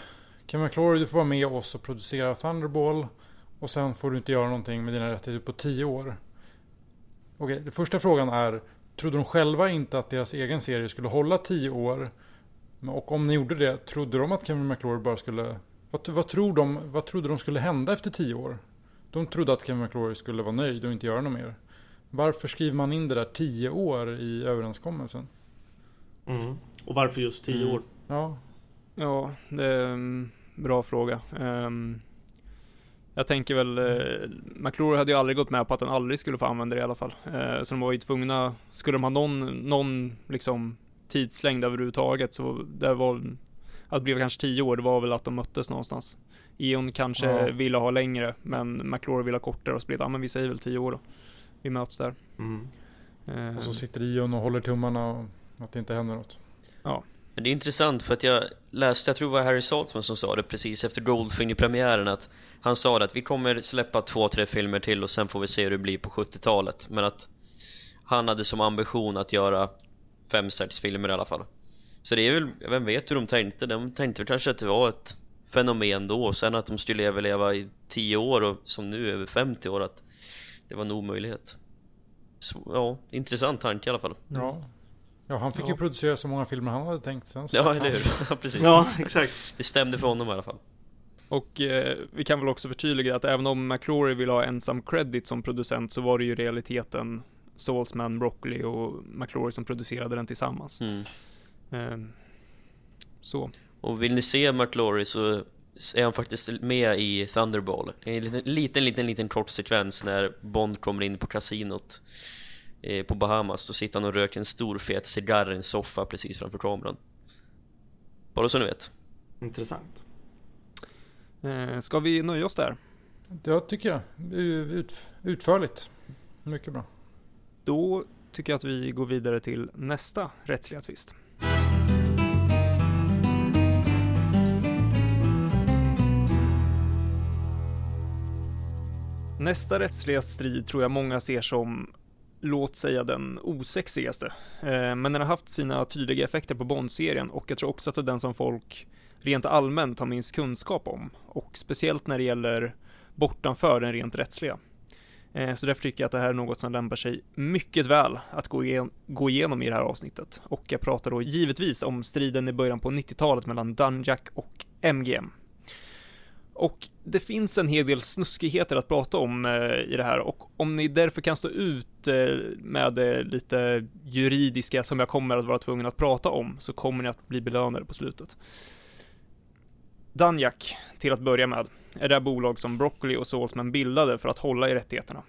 Kevin McClory du får vara med oss och producera Thunderball och sen får du inte göra någonting med dina rättigheter på tio år. Okej, den första frågan är Trodde de själva inte att deras egen serie skulle hålla tio år? Och om ni gjorde det, trodde de att Kevin McClory bara skulle... Vad, vad, tror de, vad trodde de skulle hända efter tio år? De trodde att Kevin McClory skulle vara nöjd och inte göra något mer. Varför skriver man in det där 10 år i överenskommelsen? Mm. Och varför just 10 mm. år? Ja. Ja, det är en bra fråga. Um, jag tänker väl, eh, McClory hade ju aldrig gått med på att den aldrig skulle få använda det i alla fall. Eh, så de var ju tvungna, skulle de ha någon, någon liksom tidslängd överhuvudtaget så det var, att det blev kanske 10 år, det var väl att de möttes någonstans. Eon kanske ja. ville ha längre, men McClory ville ha kortare och det, ja men vi säger väl 10 år då. Vi möts där. Mm. Eh. Och så sitter Eon och håller tummarna och att det inte händer något. Ja. Men det är intressant för att jag läste, jag tror det var Harry Saltzman som sa det precis efter Goldfinger-premiären att han sa det att vi kommer släppa två, tre filmer till och sen får vi se hur det blir på 70-talet men att han hade som ambition att göra fem, sex filmer i alla fall så det är väl, vem vet hur de tänkte, de tänkte väl kanske att det var ett fenomen då och sen att de skulle överleva i 10 år och som nu över 50 år att det var en omöjlighet så, ja, intressant tanke i alla fall Ja Ja, han fick ja. ju producera så många filmer han hade tänkt sen Ja, eller hur? *laughs* Ja, precis Ja, exakt Det stämde för honom i alla fall och eh, vi kan väl också förtydliga att även om McCrory vill ha ensam credit som producent så var det ju i realiteten Saltzman, Broccoli och McCrory som producerade den tillsammans. Mm. Eh, så. Och vill ni se McClory så är han faktiskt med i Thunderball. En liten, liten, liten, liten kort sekvens när Bond kommer in på kasinot eh, på Bahamas. Då sitter han och röker en stor fet cigarr i en soffa precis framför kameran. Bara så ni vet. Intressant. Eh, ska vi nöja oss där? Det tycker jag. Ut, utförligt. Mycket bra. Då tycker jag att vi går vidare till nästa rättsliga tvist. Nästa rättsliga strid tror jag många ser som, låt säga den osexigaste. Eh, men den har haft sina tydliga effekter på Bond-serien och jag tror också att det är den som folk rent allmänt har minst kunskap om och speciellt när det gäller bortanför den rent rättsliga. Eh, så därför tycker jag att det här är något som lämpar sig mycket väl att gå, igen, gå igenom i det här avsnittet. Och jag pratar då givetvis om striden i början på 90-talet mellan Dunjack och MGM. Och det finns en hel del snuskigheter att prata om eh, i det här och om ni därför kan stå ut eh, med det lite juridiska som jag kommer att vara tvungen att prata om så kommer ni att bli belönade på slutet. Danjak, till att börja med, är det bolag som Broccoli och Saltman bildade för att hålla i rättigheterna.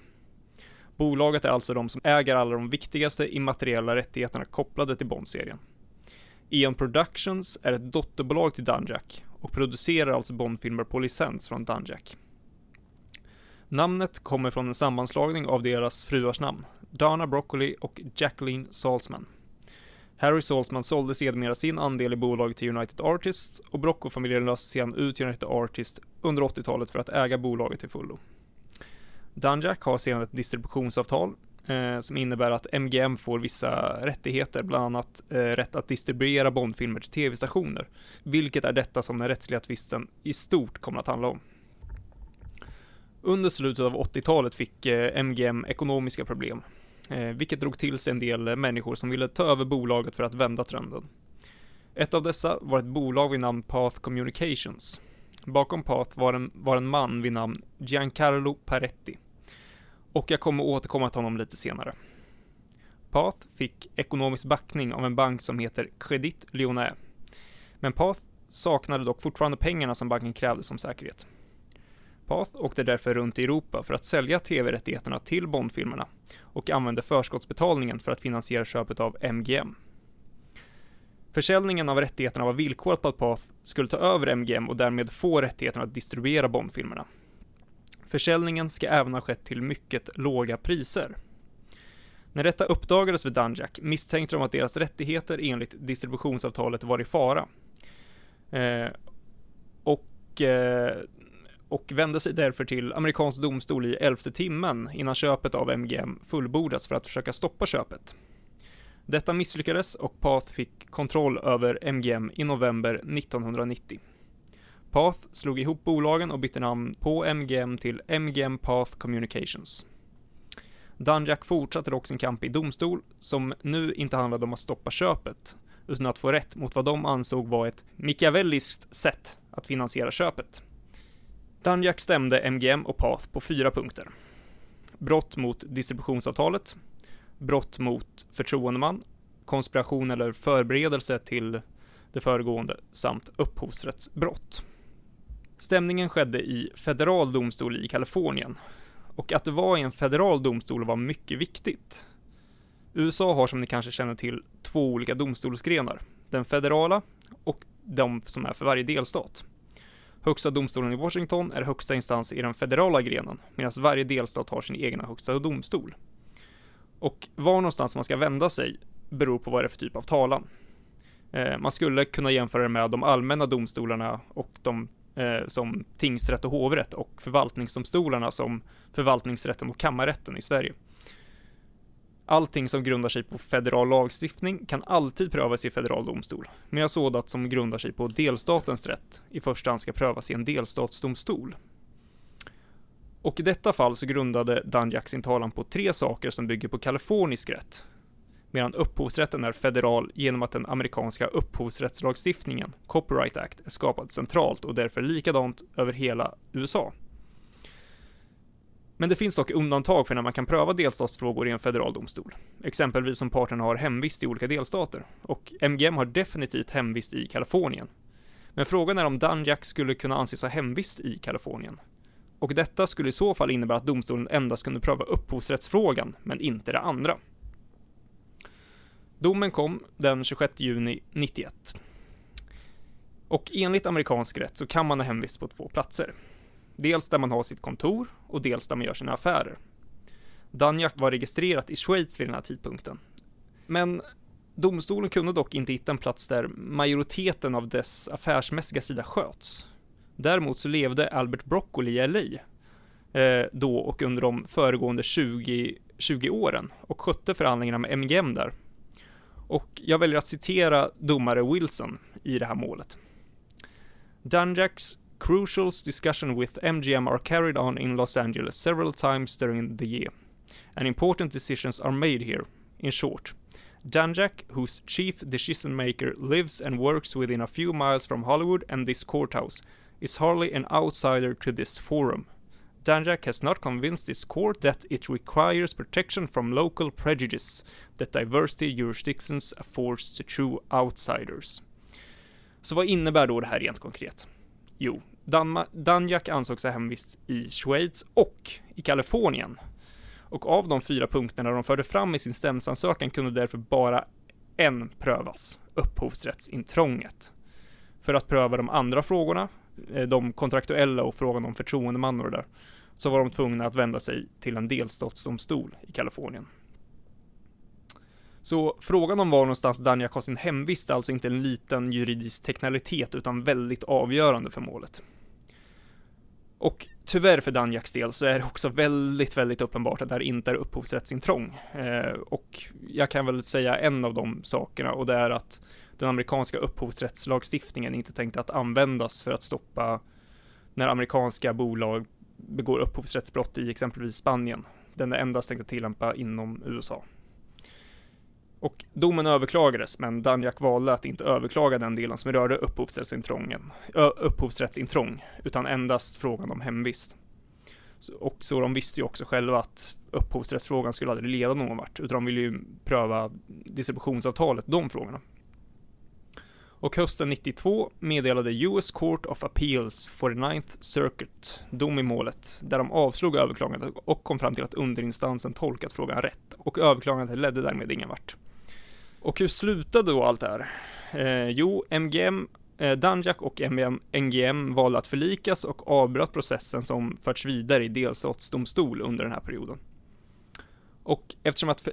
Bolaget är alltså de som äger alla de viktigaste immateriella rättigheterna kopplade till Bond-serien. Eon Productions är ett dotterbolag till Dunjack och producerar alltså Bondfilmer på licens från Dunjack. Namnet kommer från en sammanslagning av deras fruars namn, Dana Broccoli och Jacqueline Saltzman. Harry Saltzman sålde sedermera sin andel i bolaget till United Artists och Brocco-familjen löste sedan ut United Artists under 80-talet för att äga bolaget till fullo. Dunjack har sedan ett distributionsavtal eh, som innebär att MGM får vissa rättigheter, bland annat eh, rätt att distribuera Bondfilmer till tv-stationer, vilket är detta som den rättsliga tvisten i stort kommer att handla om. Under slutet av 80-talet fick eh, MGM ekonomiska problem eh, vilket drog till sig en del människor som ville ta över bolaget för att vända trenden. Ett av dessa var ett bolag vid namn Path Communications. Bakom Path var en, var en man vid namn Giancarlo Paretti. Och jag kommer återkomma till honom lite senare. Path fick ekonomisk backning av en bank som heter Credit Lyonnais. Men Path saknade dock fortfarande pengarna som banken krävde som säkerhet. Path åkte därför runt i Europa för att sälja tv-rättigheterna till Bondfilmerna och använde förskottsbetalningen för att finansiera köpet av MGM. Försäljningen av rättigheterna var villkorat på att Path skulle ta över MGM och därmed få rättigheterna att distribuera Bondfilmerna. Försäljningen ska även ha skett till mycket låga priser. När detta uppdagades vid Dunjack misstänkte de att deras rättigheter enligt distributionsavtalet var i fara. Eh, och eh, och vände sig därför till amerikansk domstol i elfte timmen innan köpet av MGM fullbordas för att försöka stoppa köpet. Detta misslyckades och Path fick kontroll över MGM i november 1990. Path slog ihop bolagen och bytte namn på MGM till MGM Path Communications. Dunjack fortsatte dock sin kamp i domstol, som nu inte handlade om att stoppa köpet, utan att få rätt mot vad de ansåg var ett Machiavelliskt sätt att finansiera köpet. Danjak stämde MGM och Path på fyra punkter. Brott mot distributionsavtalet, brott mot förtroendeman, konspiration eller förberedelse till det föregående samt upphovsrättsbrott. Stämningen skedde i federal domstol i Kalifornien och att det var i en federal domstol var mycket viktigt. USA har som ni kanske känner till två olika domstolsgrenar, den federala och de som är för varje delstat. Högsta domstolen i Washington är högsta instans i den federala grenen, medan varje delstat har sin egna högsta domstol. Och var någonstans man ska vända sig beror på vad det är för typ av talan. Eh, man skulle kunna jämföra det med de allmänna domstolarna och de eh, som tingsrätt och hovrätt och förvaltningsdomstolarna som förvaltningsrätten och kammarrätten i Sverige. Allting som grundar sig på federal lagstiftning kan alltid prövas i federal domstol, medan sådant som grundar sig på delstatens rätt i första hand ska prövas i en delstatsdomstol. Och i detta fall så grundade Danjak sin talan på tre saker som bygger på kalifornisk rätt, medan upphovsrätten är federal genom att den amerikanska upphovsrättslagstiftningen, Copyright Act, är skapad centralt och därför likadant över hela USA. Men det finns dock undantag för när man kan pröva delstatsfrågor i en federal domstol. Exempelvis om parterna har hemvist i olika delstater. Och MGM har definitivt hemvist i Kalifornien. Men frågan är om Danjak skulle kunna anses ha hemvist i Kalifornien. Och detta skulle i så fall innebära att domstolen endast kunde pröva upphovsrättsfrågan, men inte det andra. Domen kom den 26 juni 91. Och enligt amerikansk rätt så kan man ha hemvist på två platser. Dels där man har sitt kontor och dels där man gör sina affärer. Danjak var registrerat i Schweiz vid den här tidpunkten. Men domstolen kunde dock inte hitta en plats där majoriteten av dess affärsmässiga sida sköts. Däremot så levde Albert Broccoli i LA eh, då och under de föregående 20, 20 åren och skötte förhandlingarna med MGM där. Och jag väljer att citera domare Wilson i det här målet. Danjaks Crucial's discussion with MGM are carried on in Los Angeles several times during the year, and important decisions are made here. In short, Danjak, whose chief decision maker lives and works within a few miles from Hollywood and this courthouse, is hardly an outsider to this forum. Danjak has not convinced this court that it requires protection from local prejudice that diversity jurisdictions affords to true outsiders. Så vad innebär då det här rent konkret? Jo, Danma Danjak ansåg sig hemvist i Schweiz och i Kalifornien. Och av de fyra punkterna de förde fram i sin stämningsansökan kunde därför bara en prövas, upphovsrättsintrånget. För att pröva de andra frågorna, eh, de kontraktuella och frågan om förtroendeman och det där, så var de tvungna att vända sig till en delstatsdomstol i Kalifornien. Så frågan om var någonstans Danjak har sin hemvist är alltså inte en liten juridisk teknikalitet utan väldigt avgörande för målet. Och tyvärr för Danjaks del så är det också väldigt, väldigt uppenbart att det här inte är upphovsrättsintrång. Eh, och jag kan väl säga en av de sakerna och det är att den amerikanska upphovsrättslagstiftningen inte tänkte att användas för att stoppa när amerikanska bolag begår upphovsrättsbrott i exempelvis Spanien. Den är endast tänkt att tillämpa inom USA. Och domen överklagades, men Danjak valde att inte överklaga den delen som rörde upphovsrättsintrången, ö, upphovsrättsintrång, utan endast frågan om hemvist. Så, och så de visste ju också själva att upphovsrättsfrågan skulle aldrig leda någon vart, utan de ville ju pröva distributionsavtalet, de frågorna. Och hösten 92 meddelade US Court of Appeals for the Ninth Circuit dom i målet, där de avslog överklagandet och kom fram till att underinstansen tolkat frågan rätt, och överklagandet ledde därmed ingen vart. Och hur slutade då allt det här? Eh, jo, MGM, eh, Danjak och MGM, NGM valde att förlikas och avbröt processen som förts vidare i delstatsdomstol under den här perioden. Och eftersom att,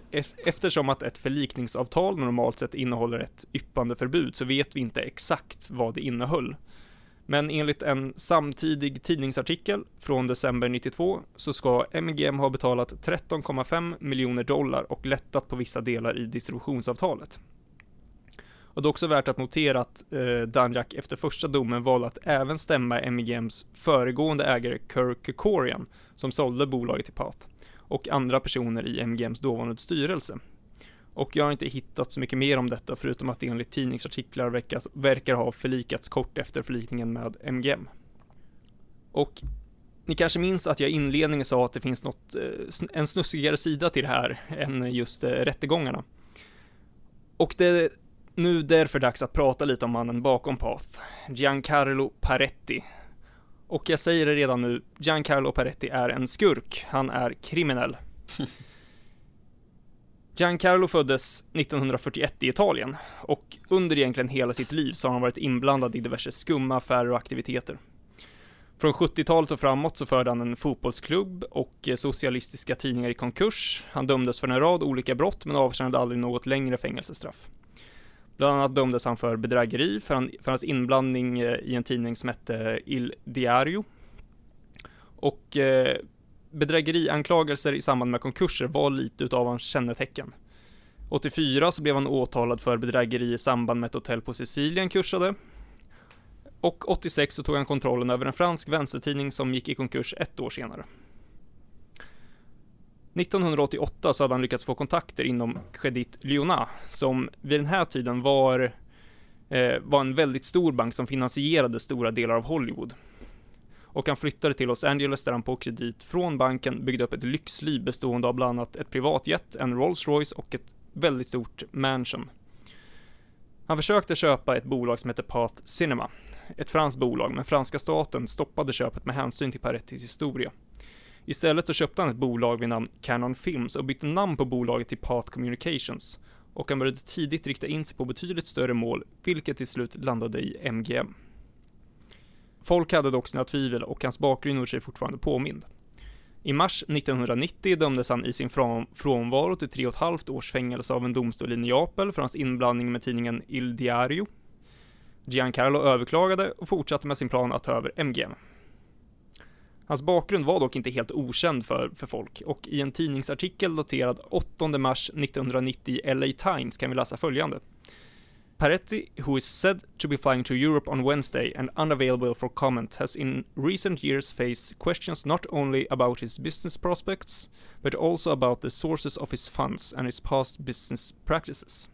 eftersom att ett förlikningsavtal normalt sett innehåller ett yppande förbud så vet vi inte exakt vad det innehöll. Men enligt en samtidig tidningsartikel från december 92 så ska MGM ha betalat 13,5 miljoner dollar och lättat på vissa delar i distributionsavtalet. Och det är också värt att notera att eh, Danjak efter första domen valde att även stämma MGMs föregående ägare Kirk Kekorian som sålde bolaget till Path och andra personer i MGMs dåvarande styrelse. Och jag har inte hittat så mycket mer om detta förutom att det enligt tidningsartiklar verkar, verkar ha förlikats kort efter förlikningen med MGM. Och ni kanske minns att jag i inledningen sa att det finns något, eh, en snuskigare sida till det här *laughs* än just eh, rättegångarna. Och det är nu därför dags att prata lite om mannen bakom Path, Giancarlo Paretti. Och jag säger det redan nu, Giancarlo Paretti är en skurk, han är kriminell. *laughs* Giancarlo föddes 1941 i Italien och under egentligen hela sitt liv så har han varit inblandad i diverse skumma affärer och aktiviteter. Från 70-talet och framåt så förde han en fotbollsklubb och socialistiska tidningar i konkurs. Han dömdes för en rad olika brott men avtjänade aldrig något längre fängelsestraff. Bland annat dömdes han för bedrägeri för, han, för hans inblandning eh, i en tidning som hette eh, Il Diario. Och eh, bedrägerianklagelser i samband med konkurser var lite utav hans kännetecken. 84 så blev han åtalad för bedrägeri i samband med ett hotell på Sicilien kursade. Och 86 så tog han kontrollen över en fransk vänstertidning som gick i konkurs ett år senare. 1988 så hade han lyckats få kontakter inom Credit Lyonnais, som vid den här tiden var, eh, var en väldigt stor bank som finansierade stora delar av Hollywood. Och han flyttade till Los Angeles där han på kredit från banken byggde upp ett lyxliv bestående av bland annat ett privatjet, en Rolls Royce och ett väldigt stort mansion. Han försökte köpa ett bolag som heter Path Cinema, ett franskt bolag, men franska staten stoppade köpet med hänsyn till Parettis historia. Istället så köpte han ett bolag vid namn Canon Films och bytte namn på bolaget till Path Communications. Och han började tidigt rikta in sig på betydligt större mål, vilket till slut landade i MGM. Folk hade dock sina tvivel och hans bakgrund gjorde sig fortfarande påmind. I mars 1990 dömdes han i sin frånvaro till tre och ett halvt års fängelse av en domstol i Neapel för hans inblandning med tidningen Il Diario. Giancarlo överklagade och fortsatte med sin plan att ta över MGM. Hans bakgrund var dock inte helt okänd för, för folk och i en tidningsartikel daterad 8 mars 1990 i LA Times kan vi läsa följande. Paretti, who is said to be flying to Europe on Wednesday and unavailable for comment, has in recent years faced questions not only about his business prospects, but also about the sources of his funds and his past business practices.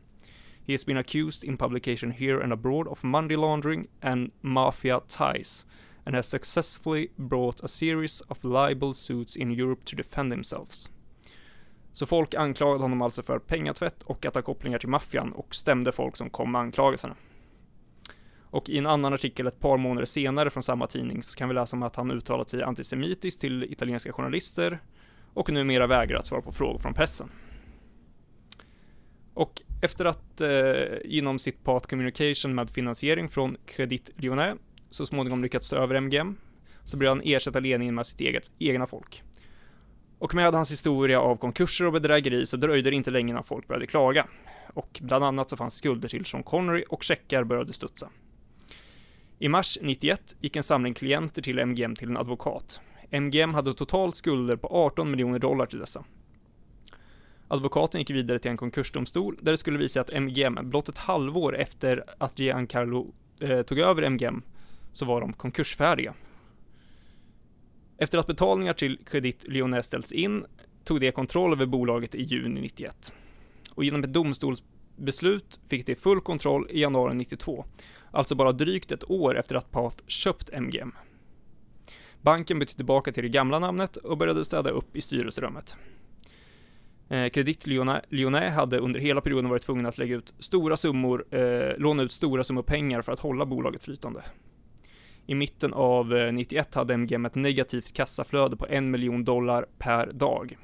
He has been accused in publication here and abroad of money laundering and mafia ties, and has successfully brought a series of libel suits in Europe to defend themselves. Så folk anklagade honom alltså för pengatvätt och att ha kopplingar till maffian och stämde folk som kom med anklagelserna. Och i en annan artikel ett par månader senare från samma tidning så kan vi läsa om att han uttalat sig antisemitiskt till italienska journalister och numera vägrar att svara på frågor från pressen. Och efter att eh, genom sitt Path Communication med finansiering från Credit Lyonnais så småningom lyckats ta över MGM så började han ersätta ledningen med sitt eget, egna folk. Och med hans historia av konkurser och bedrägeri så dröjde det inte länge innan folk började klaga. Och bland annat så fanns skulder till Sean Connery och checkar började studsa. I mars 91 gick en samling klienter till MGM till en advokat. MGM hade totalt skulder på 18 miljoner dollar till dessa. Advokaten gick vidare till en konkursdomstol där det skulle visa att MGM, blott ett halvår efter att Giancarlo eh, tog över MGM, så var de konkursfärdiga efter att betalningar till Credit Lyonnais ställts in tog det kontroll över bolaget i juni 91. Och genom ett domstolsbeslut fick det full kontroll i januari 92, alltså bara drygt ett år efter att Path köpt MGM. Banken bytte tillbaka till det gamla namnet och började städa upp i styrelserummet. Eh, Credit Lyonnais hade under hela perioden varit tvungen att lägga ut stora summor, eh, låna ut stora summor pengar för att hålla bolaget flytande. I mitten av eh, 91 hade MGM ett negativt kassaflöde på en miljon dollar per dag.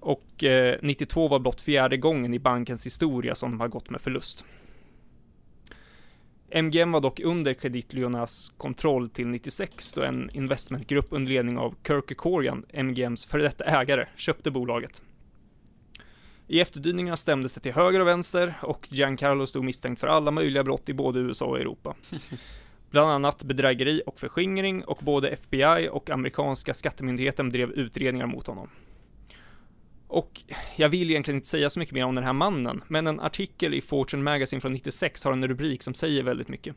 Och eh, 92 var blott fjärde gången i bankens historia som de har gått med förlust. MGM var dock under Credit Lyonnais kontroll till 96 då en investmentgrupp under ledning av Kirk Corian, MGMs före detta ägare, köpte bolaget. I efterdyningarna stämdes det till höger och vänster och Giancarlo stod misstänkt för alla möjliga brott i både USA och Europa. *laughs* bland annat bedrägeri och förskingring och både FBI och amerikanska skattemyndigheten drev utredningar mot honom. Och jag vill egentligen inte säga så mycket mer om den här mannen, men en artikel i Fortune Magazine från 96 har en rubrik som säger väldigt mycket.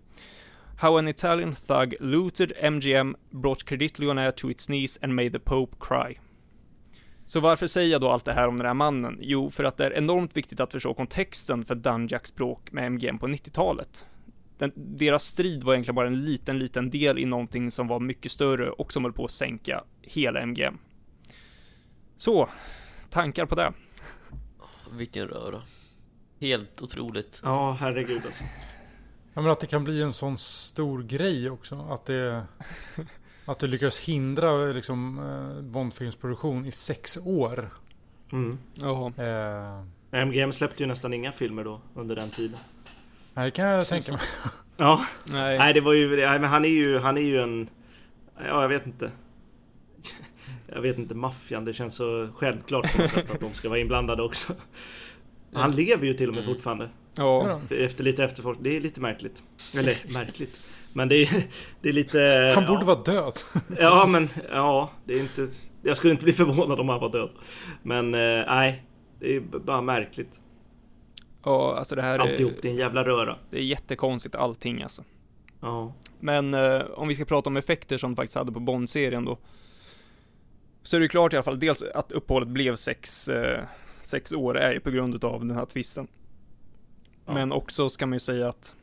How an Italian thug looted MGM, brought Credit Lyonnais to its knees and made the Pope cry. Så varför säger jag då allt det här om den här mannen? Jo, för att det är enormt viktigt att förstå kontexten för Dunjacks bråk med MGM på 90-talet den, deras strid var egentligen bara en liten, liten del i någonting som var mycket större och som höll på att sänka hela MGM. Så, tankar på det? Vilken röra. Helt otroligt. Ja, herregud alltså. Ja, men att det kan bli en sån stor grej också. Att det... *laughs* Att du lyckas hindra liksom eh, Bondfilmsproduktion i sex år. Mm. Jaha. Eh, MGM släppte ju nästan inga filmer då under den tiden. Nej, det kan jag tänka mig. *laughs* Ja, Nej. nej det var ju, nej, men han är ju, han är ju en, ja jag vet inte. *laughs* Jag vet inte, maffian, det känns så självklart på något sätt att de ska vara inblandade också. Han lever ju till och med Mm. fortfarande. Ja. Efter lite efterforskning, det är lite märkligt. Eller *laughs* märkligt. Men det är, det är lite... Han borde ja. vara död. Ja men, ja, det är inte... Jag skulle inte bli förvånad om han var död. Men eh, nej, det är bara märkligt. Ja, alltså det här Alltihop, är, det är en jävla röra. det är jättekonstigt allting alltså. Ja. Men eh, om vi ska prata om effekter som faktiskt hade på Bond-serien då. Så är det ju klart i alla fall, dels att uppehållet blev sex, eh, sex år är ju på grund av den här twisten. Ja. Men också ska man ju säga att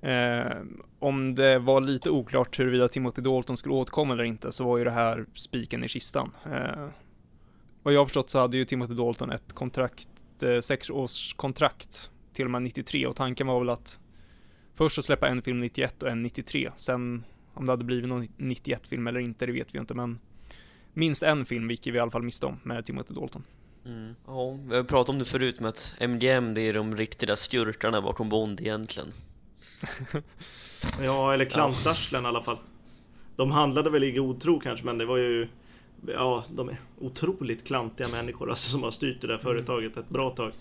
eh, om det var lite oklart huruvida Timothy Dalton skulle återkomma eller inte så var ju det här spiken i kistan. Eh, vad jag har förstått så hade ju Timothy Dalton ett kontrakt, eh, sex års kontrakt till och med 93 och tanken var väl att först så släppa en film 91 och en 93. Sen om det hade blivit någon 91 film eller inte, det vet vi inte men minst en film gick vi i alla fall miste om med Timothy Dalton. Mm. Ja, vi har pratat om det förut med att MGM det är de riktiga skurkarna bakom Bond egentligen. *laughs* Ja, eller klantarslen i alla fall. De handlade väl i god tro kanske, men det var ju... Ja, de är otroligt klantiga människor alltså, som har styrt det där företaget ett bra tag.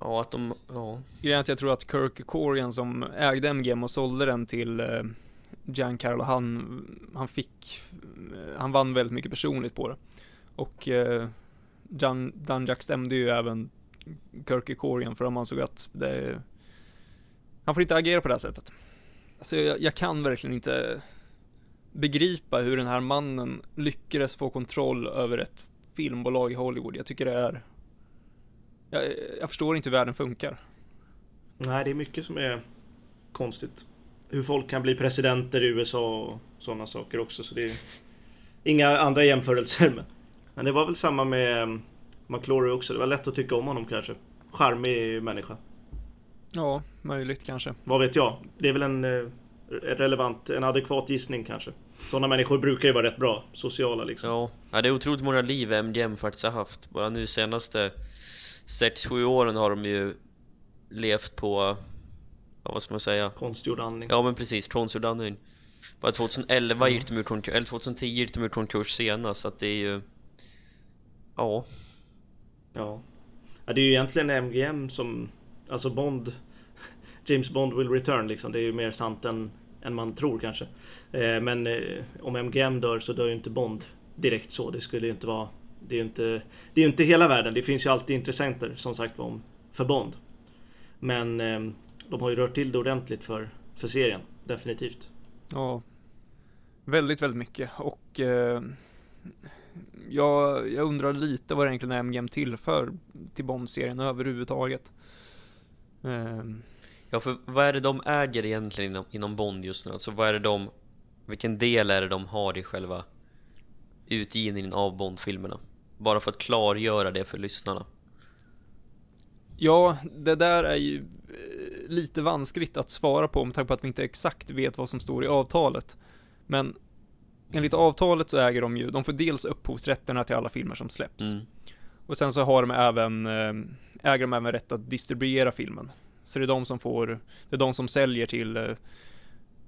Ja, att de, ja. Grejen att jag tror att Kirk Corrigan som ägde MGM och sålde den till eh, Giancarlo, han, han fick, eh, han vann väldigt mycket personligt på det. Och eh, Jan, Danjak stämde ju även Kirk Corrigan för de ansåg att det, han får inte agera på det här sättet. Alltså jag, jag kan verkligen inte begripa hur den här mannen lyckades få kontroll över ett filmbolag i Hollywood. Jag tycker det är, jag, jag förstår inte hur världen funkar. Nej, det är mycket som är konstigt. Hur folk kan bli presidenter i USA och sådana saker också. Så det är inga andra jämförelser. Men, men det var väl samma med um, McClory också. Det var lätt att tycka om honom kanske. Charmig människa. Ja, möjligt kanske. Vad vet jag? Det är väl en eh, relevant, en adekvat gissning kanske. Sådana människor brukar ju vara rätt bra. Sociala liksom. Ja, det är otroligt många liv MGM faktiskt har haft. Bara nu senaste 6-7 åren har de ju levt på, ja, vad ska man säga? Konstgjord andning. Ja men precis, konstgjord andning. Bara 2011 gick de ur konkurs, eller 2010 gick de ur konkurs senast så att det är ju Ja, Ja. ja. Det är ju egentligen MGM som, alltså Bond, James Bond will return liksom. Det är ju mer sant än, än man tror kanske. Eh, men eh, om MGM dör så dör ju inte Bond direkt så. Det skulle ju inte vara, det är ju inte, det är ju inte hela världen. Det finns ju alltid intressenter som sagt var om, för Bond. Men eh, de har ju rört till det ordentligt för, för serien, definitivt. Ja. Väldigt, väldigt mycket och eh, jag, jag undrar lite vad det egentligen är MGM tillför till Bond-serien överhuvudtaget. Eh, ja för vad är det de äger egentligen inom, inom Bond just nu? Alltså vad är det de, vilken del är det de har i själva utgivningen av Bond-filmerna? Bara för att klargöra det för lyssnarna. ja, det där är ju eh, lite vanskligt att svara på med tanke på att vi inte exakt vet vad som står i avtalet. Men enligt avtalet så äger de ju, de får dels upphovsrätterna till alla filmer som släpps. Mm. Och sen så har de även, eh, äger de även rätt att distribuera filmen. Så det är de som får, det är de som säljer till eh,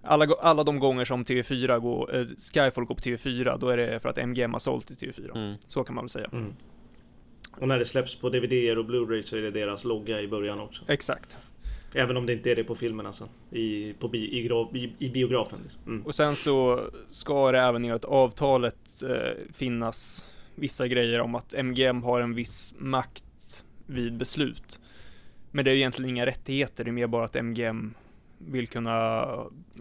alla, alla de gånger som TV4 går, eh, Skyfall går på TV4, då är det för att MGM har sålt till TV4. Mm. Så kan man väl säga. Mm. Och när det släpps på DVD och Blu-ray så är det deras logga i början också. Exakt. Även om det inte är det på filmen alltså. I, på bi, i, i, i biografen. Liksom. Mm. Och sen så ska det även enligt avtalet eh, finnas vissa grejer om att MGM har en viss makt vid beslut. Men det är egentligen inga rättigheter, det är mer bara att MGM vill kunna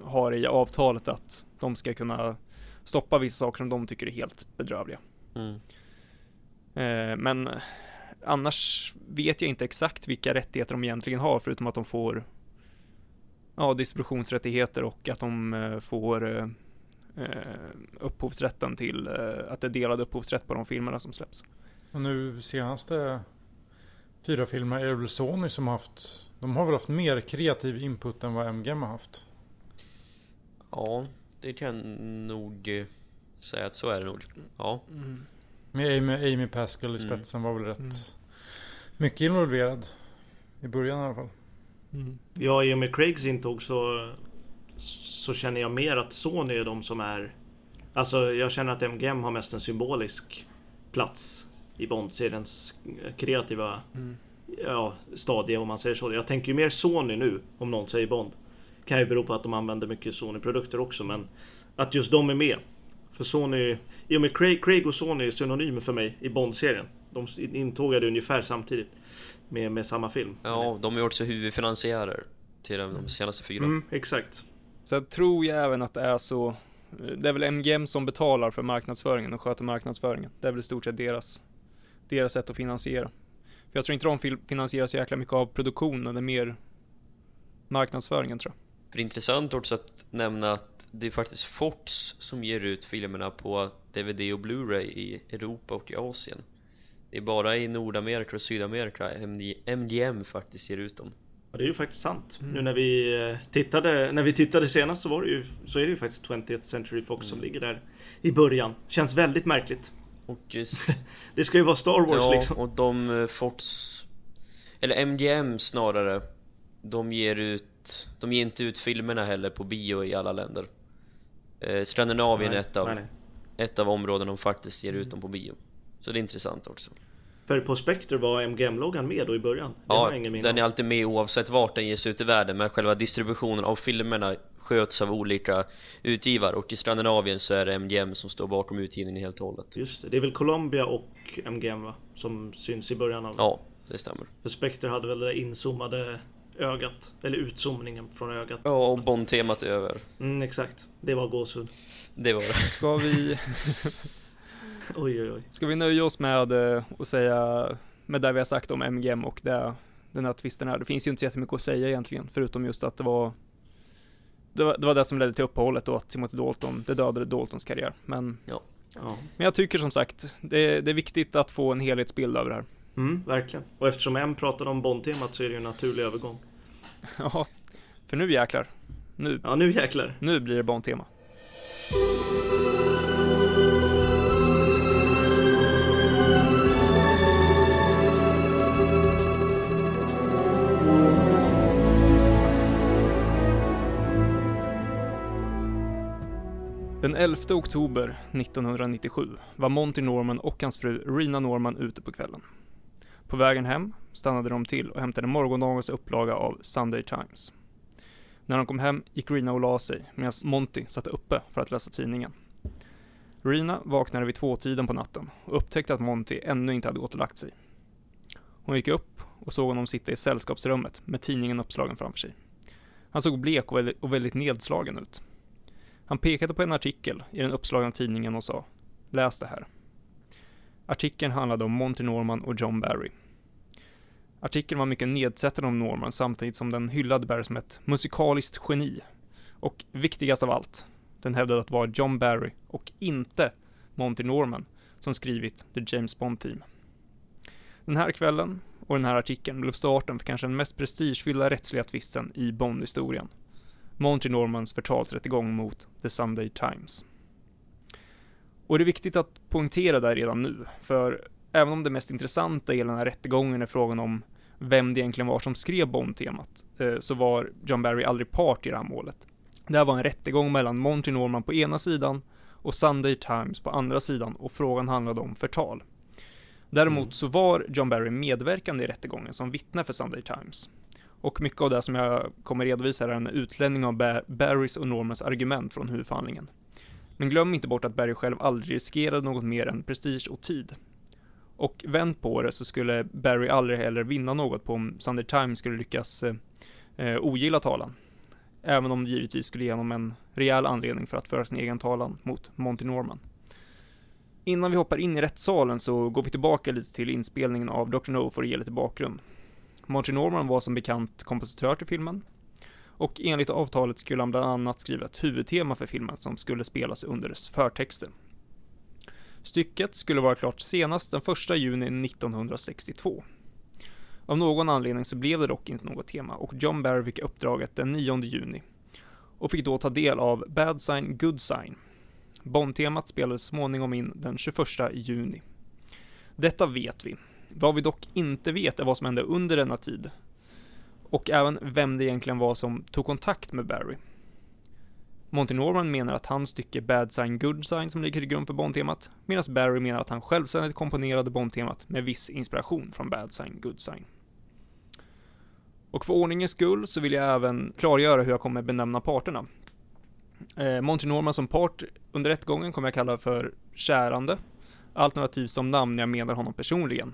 ha det i avtalet att de ska kunna stoppa vissa saker som de tycker är helt bedrövliga. Mm. Eh, men annars vet jag inte exakt vilka rättigheter de egentligen har förutom att de får ja, distributionsrättigheter och att de eh, får eh, eh, upphovsrätten till eh, att det är delad upphovsrätt på de filmerna som släpps. Och nu senaste fyra filmer är det väl Sony som har haft De har väl haft mer kreativ input än vad MGM har haft Ja, det kan jag nog säga att så är det nog Ja mm. Med Amy, Amy Pascal i mm. spetsen mm. var väl rätt mm. mycket involverad I början i alla fall mm. Ja, i och med Craigs intåg så Så känner jag mer att Sony är de som är Alltså jag känner att MGM har mest en symbolisk plats i Bond-seriens kreativa mm. ja, stadie om man säger så. Jag tänker ju mer Sony nu om någon säger Bond. Kan ju bero på att de använder mycket Sony-produkter också men att just de är med. För Sony, i och med Craig, Craig och Sony är synonymer för mig i Bond-serien. De intågade ungefär samtidigt med, med samma film. Ja, de är också huvudfinansiärer till de senaste fyra. Mm, exakt. Så tror jag även att det är så det är väl MGM som betalar för marknadsföringen och sköter marknadsföringen. Det är väl i stort sett deras, deras sätt att finansiera. För jag tror inte de finansierar så jäkla mycket av produktionen, det är mer marknadsföringen tror jag. För det är intressant också att nämna att det är faktiskt Fox som ger ut filmerna på DVD och Blu-ray i Europa och i Asien. Det är bara i Nordamerika och Sydamerika MGM faktiskt ger ut dem. Ja, det är ju faktiskt sant. Mm. Nu när vi eh, tittade, när vi tittade senast så var det ju, så är det ju faktiskt 20th Century Fox mm. som ligger där i början. Känns väldigt märkligt. Och *laughs* det ska ju vara Star Wars ja, liksom. och de uh, Fox, eller MGM snarare, de ger ut, de ger inte ut filmerna heller på bio i alla länder. Uh, Skandinavien är ett av, nej, nej. ett av områdena de faktiskt ger ut dem på bio. Så det är intressant också. För på Spectre var MGM-loggan med då i början? Det ja, den är alltid med oavsett vart den ges ut i världen Men själva distributionen av filmerna sköts av olika utgivare. Och i Skandinavien så är det MGM som står bakom utgivningen helt och hållet. Just det, det är väl Columbia och MGM va? Som syns i början av Ja, det stämmer. För Spectre hade väl det inzoomade ögat Eller utzoomningen från ögat. Ja, och Bond-temat över. Mm, exakt. Det var gåshud. Det var det. *laughs* Ska vi *laughs* Oj, oj, oj. Ska vi nöja oss med eh, att säga, med det vi har sagt om MGM och det, den här twisten här. Det finns ju inte så jättemycket att säga egentligen, förutom just att det var det var, det var det som ledde till uppehållet och att Timothy Dalton, det dödade Daltons karriär. Men, ja. Ja. men jag tycker som sagt, det, det är viktigt att få en helhetsbild över det här. Mm, verkligen. Och eftersom M pratade om Bond-temat så är det ju en naturlig övergång. *laughs* ja, för nu jäklar. Nu. Ja, nu jäklar. Nu blir det Bond-tema. 11 oktober 1997 var Monty Norman och hans fru Rena Norman ute på kvällen. På vägen hem stannade de till och hämtade morgondagens upplaga av Sunday Times. När de kom hem gick Rena och la sig medan Monty satt uppe för att läsa tidningen. Rena vaknade vid tvåtiden på natten och upptäckte att Monty ännu inte hade gått och lagt sig. Hon gick upp och såg honom sitta i sällskapsrummet med tidningen uppslagen framför sig. Han såg blek och väldigt nedslagen ut. Han pekade på en artikel i den uppslagna tidningen och sa Läs det här. Artikeln handlade om Monty Norman och John Barry. Artikeln var mycket nedsättande om Norman samtidigt som den hyllade Barry som ett musikaliskt geni. Och viktigast av allt, den hävdade att det var John Barry och inte Monty Norman som skrivit The James Bond Team. Den här kvällen och den här artikeln blev starten för kanske den mest prestigefyllda rättsliga tvisten i Bond-historien. Monty Normans förtalsrättegång mot The Sunday Times. Och det är viktigt att poängtera det redan nu, för även om det mest intressanta i den här rättegången är frågan om vem det egentligen var som skrev Bond-temat, eh, så var John Barry aldrig part i det här målet. Det här var en rättegång mellan Monty Norman på ena sidan och Sunday Times på andra sidan och frågan handlade om förtal. Däremot mm. så var John Barry medverkande i rättegången som vittne för Sunday Times. Och mycket av det som jag kommer redovisa är en utlänning av Barrys och Normans argument från huvudförhandlingen. Men glöm inte bort att Barry själv aldrig riskerade något mer än prestige och tid. Och vänt på det så skulle Barry aldrig heller vinna något på om Sunday Times skulle lyckas eh, eh, ogilla talan. Även om det givetvis skulle ge honom en rejäl anledning för att föra sin egen talan mot Monty Norman. Innan vi hoppar in i rättssalen så går vi tillbaka lite till inspelningen av Dr. No för att ge lite bakgrund. Martin Norman var som bekant kompositör till filmen. Och enligt avtalet skulle han bland annat skriva ett huvudtema för filmen som skulle spelas under dess förtexter. Stycket skulle vara klart senast den 1 juni 1962. Av någon anledning så blev det dock inte något tema och John Barry fick uppdraget den 9 juni och fick då ta del av Bad Sign Good Sign. Bondtemat spelades småningom in den 21 juni. Detta vet vi. Vad vi dock inte vet är vad som hände under denna tid och även vem det egentligen var som tog kontakt med Barry. Monty Norman menar att hans stycke Bad Sign Good Sign som ligger till grund för Bond-temat, medan Barry menar att han självständigt komponerade Bond-temat med viss inspiration från Bad Sign Good Sign. Och för ordningens skull så vill jag även klargöra hur jag kommer benämna parterna. Eh, Monty Norman som part under rättegången kommer jag kalla för kärande, alternativt som namn när jag menar honom personligen.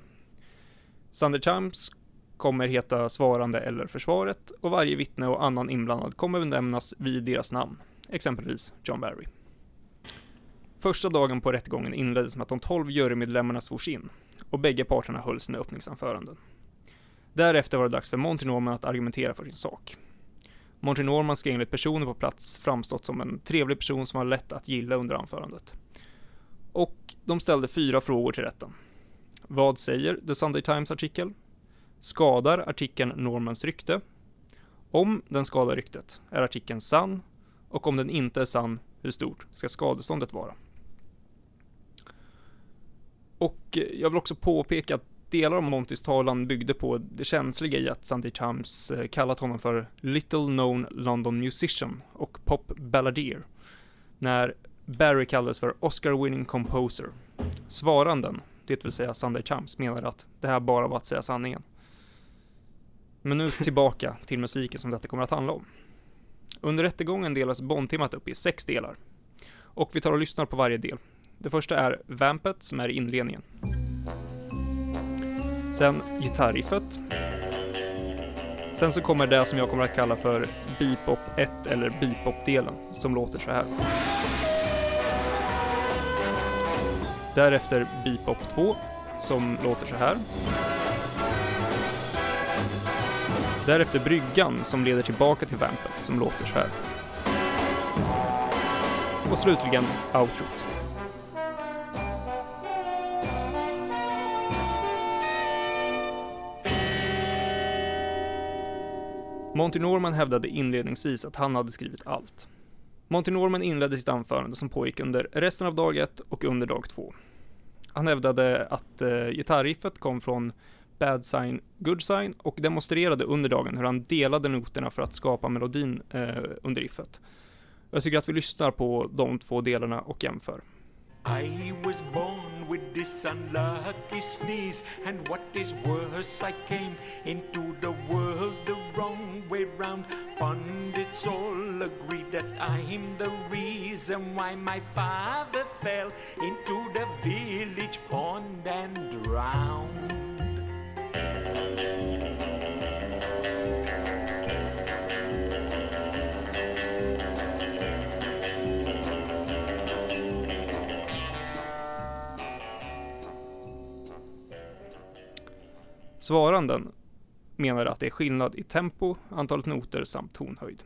Sunday Times kommer heta svarande eller försvaret och varje vittne och annan inblandad kommer benämnas vid deras namn, exempelvis John Barry. Första dagen på rättegången inleddes med att de tolv jurymedlemmarna svors in och bägge parterna höll sina öppningsanföranden. Därefter var det dags för Monty Norman att argumentera för sin sak. Monty Norman ska enligt personer på plats framstått som en trevlig person som var lätt att gilla under anförandet. Och de ställde fyra frågor till rätten. Vad säger The Sunday Times artikel? Skadar artikeln Normans rykte? Om den skadar ryktet, är artikeln sann? Och om den inte är sann, hur stort ska skadeståndet vara? Och eh, jag vill också påpeka att delar av Montys talan byggde på det känsliga i att Sunday Times eh, kallat honom för Little Known London Musician och Pop Balladeer, när Barry kallades för Oscar Winning Composer. Svaranden, det vill säga Sunday Times, menade att det här bara var att säga sanningen. Men nu tillbaka till musiken som detta kommer att handla om. Under rättegången delas Bond-temat upp i sex delar. Och vi tar och lyssnar på varje del. Det första är Vampet som är inledningen. Sen gitarriffet. Sen så kommer det som jag kommer att kalla för Bebop 1 eller Bebop-delen som låter så här. Därefter Bebop 2 som låter så här. Därefter bryggan som leder tillbaka till vampet som låter så här. Och slutligen outrot. Monty Norman hävdade inledningsvis att han hade skrivit allt. Monty Norman inledde sitt anförande som pågick under resten av dag ett och under dag två. Han hävdade att eh, gitarriffet kom från Bad Sign, Good Sign och demonstrerade under dagen hur han delade noterna för att skapa melodin eh, under riffet. Jag tycker att vi lyssnar på de två delarna och jämför. I was born with this unlucky sneeze, and what is worse, I came into the world the wrong way round. Pundits all agree that I'm the reason why my father fell into the village pond and drowned. Svaranden menar att det är skillnad i tempo, antalet noter samt tonhöjd.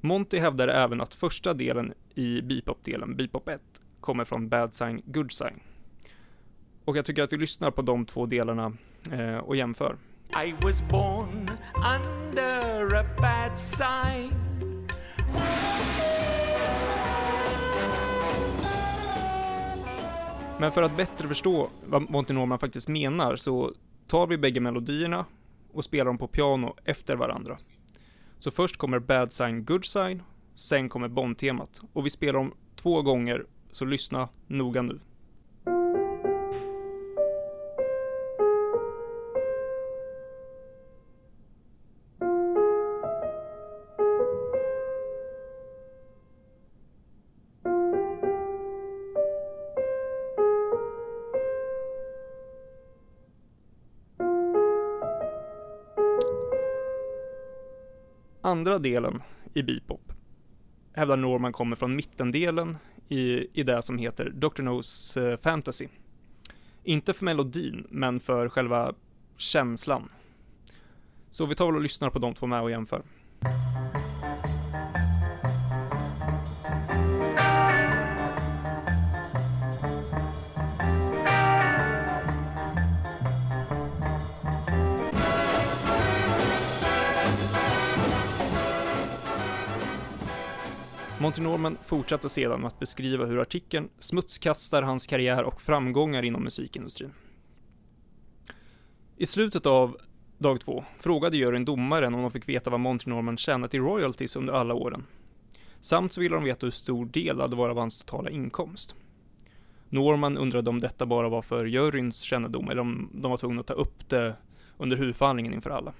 Monty hävdar även att första delen i bebop-delen, bebop 1, kommer från bad sign, good sign. Och jag tycker att vi lyssnar på de två delarna eh, och jämför. I was born under a bad sign Men för att bättre förstå vad Monty Norman faktiskt menar så tar vi bägge melodierna och spelar dem på piano efter varandra. Så först kommer Bad Sign Good Sign, sen kommer Bond-temat och vi spelar dem två gånger, så lyssna noga nu. Andra delen i bebop hävdar Norman kommer från mittendelen i, i det som heter Dr. No's eh, Fantasy. Inte för melodin, men för själva känslan. Så vi tar väl och lyssnar på de två med och jämför. Monty Norman fortsatte sedan med att beskriva hur artikeln smutskastar hans karriär och framgångar inom musikindustrin. I slutet av dag två frågade juryn domaren om de fick veta vad Monty Norman tjänat i royalties under alla åren. Samt så ville de veta hur stor del hade varit av hans totala inkomst. Norman undrade om detta bara var för juryns kännedom eller om de var tvungna att ta upp det under huvudförhandlingen inför alla.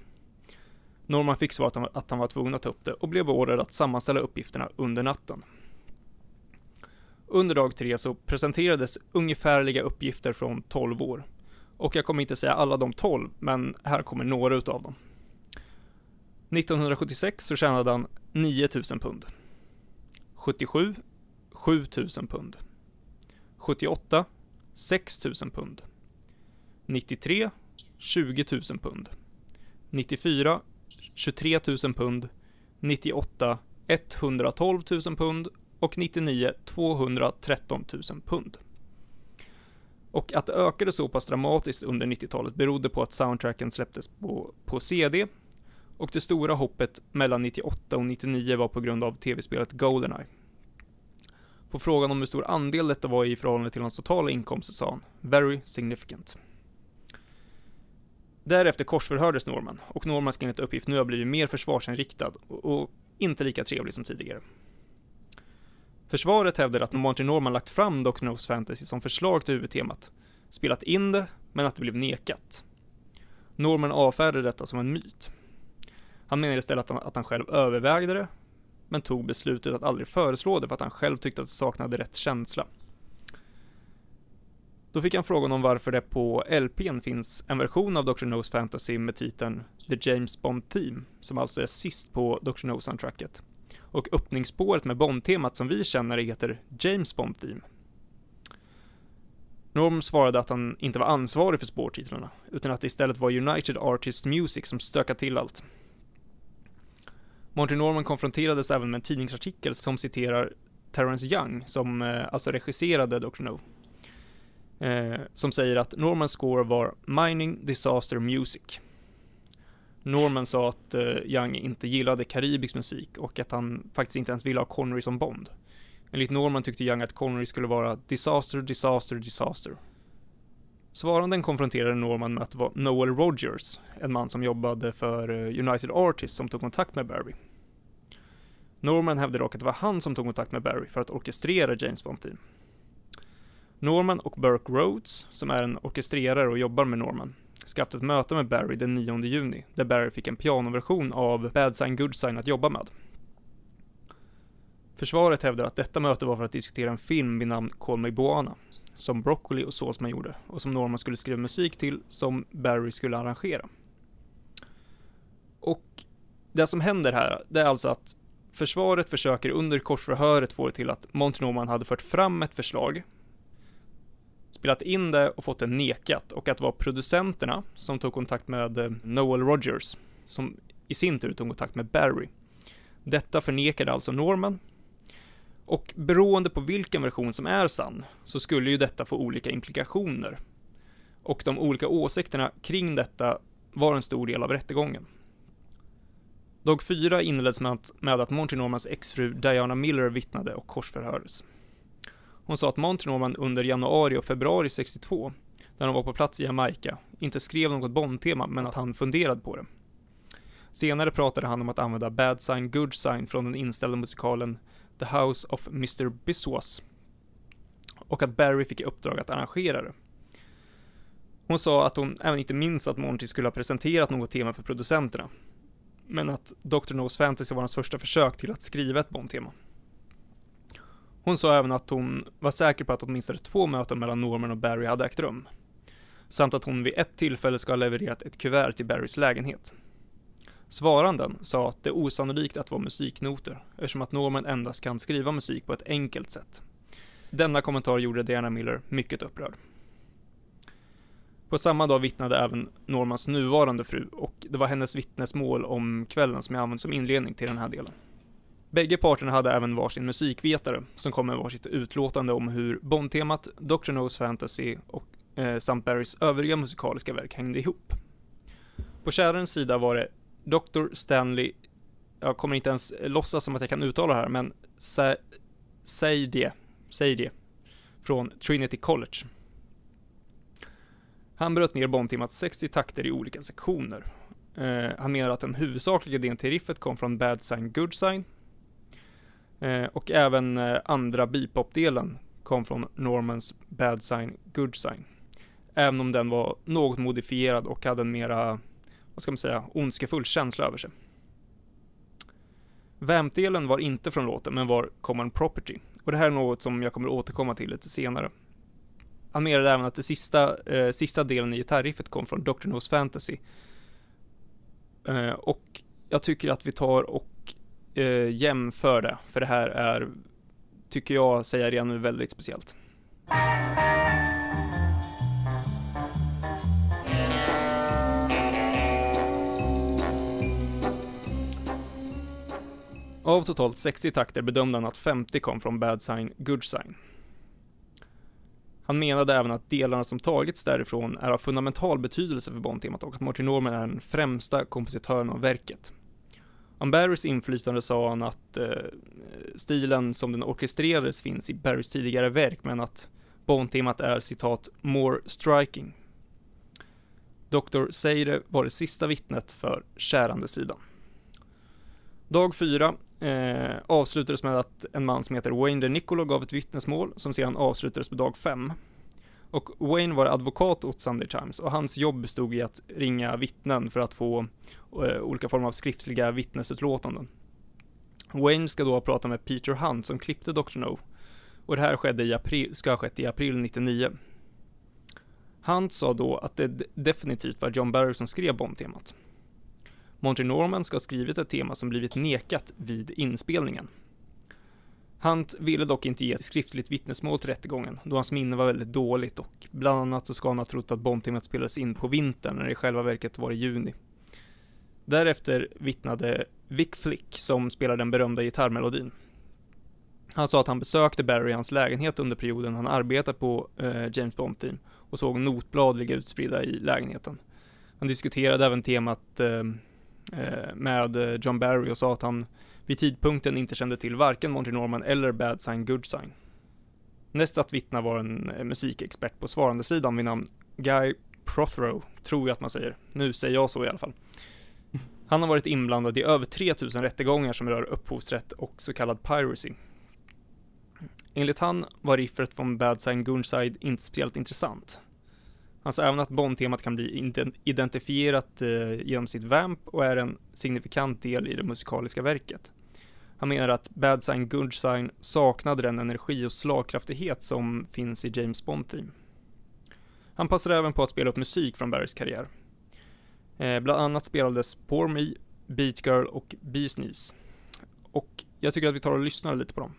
Norman fick svaret att han var tvungen att ta upp det och blev beordrad att sammanställa uppgifterna under natten. Under dag tre så presenterades ungefärliga uppgifter från 12 år. Och jag kommer inte säga alla de 12, men här kommer några utav dem. 1976 så tjänade han 9000 pund. 77 7000 pund. 78 6000 pund. 93 20 000 pund. 94 23 000 pund, 98 112 000 pund och 99 213 000 pund. Och att det ökade så pass dramatiskt under 90-talet berodde på att soundtracken släpptes på, på CD och det stora hoppet mellan 98 och 99 var på grund av tv-spelet Goldeneye. På frågan om hur stor andel detta var i förhållande till hans totala inkomst sa han, “Very significant”. Därefter korsförhördes Norman och Norman ska enligt uppgift nu ha blivit mer försvarsinriktad och, inte lika trevlig som tidigare. Försvaret hävdar att Martin Norman lagt fram Dr. Knows Fantasy som förslag till huvudtemat, spelat in det, men att det blev nekat. Norman avfärdade detta som en myt. Han menar istället att han, att han själv övervägde det, men tog beslutet att aldrig föreslå det för att han själv tyckte att det saknade rätt känsla. Då fick han frågan om varför det på LPn finns en version av Dr. No's Fantasy med titeln The James Bond Team, som alltså är sist på Dr. No-soundtracket. Och öppningsspåret med Bond-temat som vi känner heter James Bond Team. Norm svarade att han inte var ansvarig för spårtitlarna, utan att det istället var United Artists Music som stökade till allt. Monty Norman konfronterades även med en tidningsartikel som citerar Terrence Young, som eh, alltså regisserade Dr. No. Eh, som säger att Normans score var Mining Disaster Music. Norman sa att eh, Young inte gillade karibisk musik och att han faktiskt inte ens ville ha Connery som Bond. Enligt Norman tyckte Young att Connery skulle vara Disaster, Disaster, Disaster. Svaranden konfronterade Norman med att det var Noel Rogers, en man som jobbade för eh, United Artists som tog kontakt med Barry. Norman hävdade dock att det var han som tog kontakt med Barry för att orkestrera James Bond Team. Norman och Burke Rhodes, som är en orkestrerare och jobbar med Norman, ska haft ett möte med Barry den 9 juni, där Barry fick en pianoversion av Bad Sign Good Sign att jobba med. Försvaret hävdar att detta möte var för att diskutera en film vid namn Call Me Boana, som Broccoli och Saltzman gjorde, och som Norman skulle skriva musik till, som Barry skulle arrangera. Och det som händer här, det är alltså att försvaret försöker under korsförhöret få det till att Monty Norman hade fört fram ett förslag spelat in det och fått det nekat och att det var producenterna som tog kontakt med eh, Noel Rogers som i sin tur tog kontakt med Barry. Detta förnekade alltså Norman och beroende på vilken version som är sann så skulle ju detta få olika implikationer. Och de olika åsikterna kring detta var en stor del av rättegången. Dag 4 inleds med att, med att Monty Normans exfru Diana Miller vittnade och korsförhördes. Hon sa att Monty Norman under januari och februari 62, när de var på plats i Jamaica, inte skrev något Bond-tema, men att han funderade på det. Senare pratade han om att använda Bad Sign Good Sign från den inställda musikalen The House of Mr. Biswas. Och att Barry fick i uppdrag att arrangera det. Hon sa att hon även inte minns att Monty skulle ha presenterat något tema för producenterna. Men att Dr. Nose Fantasy var hans första försök till att skriva ett Bond-tema. Hon sa även att hon var säker på att åtminstone två möten mellan Norman och Barry hade ägt rum. Samt att hon vid ett tillfälle ska ha levererat ett kuvert till Barrys lägenhet. Svaranden sa att det är osannolikt att vara musiknoter, eftersom att Norman endast kan skriva musik på ett enkelt sätt. Denna kommentar gjorde Diana Miller mycket upprörd. På samma dag vittnade även Normans nuvarande fru och det var hennes vittnesmål om kvällen som jag använde som inledning till den här delen. Bägge parterna hade även varsin musikvetare som kom med varsitt utlåtande om hur Bond-temat, Dr. No's Fantasy och eh, samt Barrys övriga musikaliska verk hängde ihop. På kärarens sida var det Dr. Stanley jag kommer inte ens låtsas som att jag kan uttala det här, men säg det, säg det, från Trinity College. Han bröt ner bombtemat 60 takter i olika sektioner. Eh, han menar att den huvudsakliga idén till riffet kom från Bad Sign Good Sign. Eh, och även eh, andra bebop-delen kom från Normans Bad Sign Good Sign. Även om den var något modifierad och hade en mera, vad ska man säga, ondskefull känsla över sig. Vamp-delen var inte från låten, men var Common Property. Och det här är något som jag kommer återkomma till lite senare. Han menade även att den sista, eh, sista delen i gitarriffet kom från Dr. Knows Fantasy. Eh, och jag tycker att vi tar och eh, jämför det, för det här är, tycker jag, säger redan nu, väldigt speciellt. Av totalt 60 takter bedömde han att 50 kom från Bad Sign, Good Sign. Han menade även att delarna som tagits därifrån är av fundamental betydelse för Bond-temat och att Martin Norman är den främsta kompositören av verket. Om Barrys inflytande sa han att eh, stilen som den orkestrerades finns i Barrys tidigare verk, men att Bond-temat är citat “more striking”. Dr. Seire var det sista vittnet för kärande sidan. Dag 4 eh, avslutades med att en man som heter Wayne de Nicolo gav ett vittnesmål som sedan avslutades på dag 5. Och Wayne var advokat åt Sunday Times och hans jobb bestod i att ringa vittnen för att få eh, olika former av skriftliga vittnesutlåtanden. Wayne ska då ha pratat med Peter Hunt som klippte Dr. No. Och det här skedde i april, ska ha skett i april 99. Hunt sa då att det definitivt var John Barry som skrev bombtemat. Monty Norman ska ha skrivit ett tema som blivit nekat vid inspelningen. Hunt ville dock inte ge ett skriftligt vittnesmål till rättegången, då hans minne var väldigt dåligt och bland annat så ska han ha trott att bombtimmet spelades in på vintern när det i själva verket var i juni. Därefter vittnade Vic Flick, som spelar den berömda gitarrmelodin. Han sa att han besökte Barry i hans lägenhet under perioden han arbetade på eh, James Bond-team och såg notblad ligga utspridda i lägenheten. Han diskuterade även temat eh, eh med eh, John Barry och sa att han vid tidpunkten inte kände till varken Monty Norman eller Bad Sign Good Sign. Näst att vittna var en eh, musikexpert på svarande sidan vid namn Guy Prothrow, tror jag att man säger. Nu säger jag så i alla fall. Han har varit inblandad i över 3000 rättegångar som rör upphovsrätt och så kallad piracy. Enligt han var riffret från Bad Sign Good inte speciellt intressant. Han sa även att Bond-temat kan bli identifierat eh, genom sitt vamp och är en signifikant del i det musikaliska verket. Han menar att Bad Sign Good Sign saknade den energi och slagkraftighet som finns i James Bond-team. Han passade även på att spela upp musik från Barrys karriär. Eh, bland annat spelades Poor Me, Beat Girl och Bees Knees. Och jag tycker att vi tar och lyssnar lite på dem.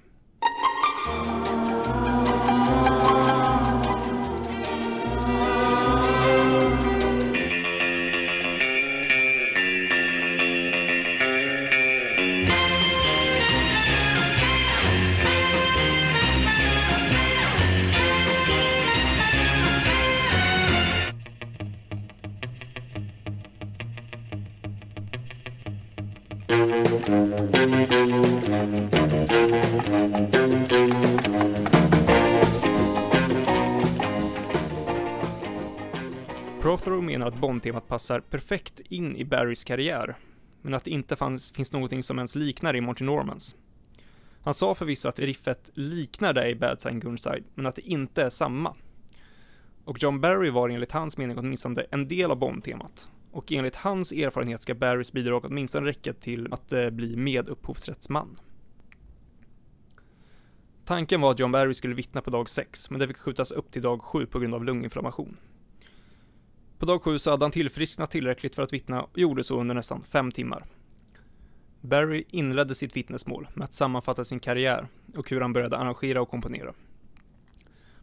Prothero menar att Bond-temat passar perfekt in i Barrys karriär, men att det inte fanns, finns någonting som ens liknar i Monty Normans. Han sa förvisso att riffet liknar det i Bad Sign Gunside, men att det inte är samma. Och John Barry var enligt hans mening åtminstone en del av Bond-temat, och enligt hans erfarenhet ska Barrys bidrag åtminstone räcka till att eh, bli medupphovsrättsman. Tanken var att John Barry skulle vittna på dag 6, men det fick skjutas upp till dag 7 på grund av lunginflammation. På dag 7 så hade han tillfrisknat tillräckligt för att vittna och gjorde så under nästan fem timmar. Barry inledde sitt vittnesmål med att sammanfatta sin karriär och hur han började arrangera och komponera.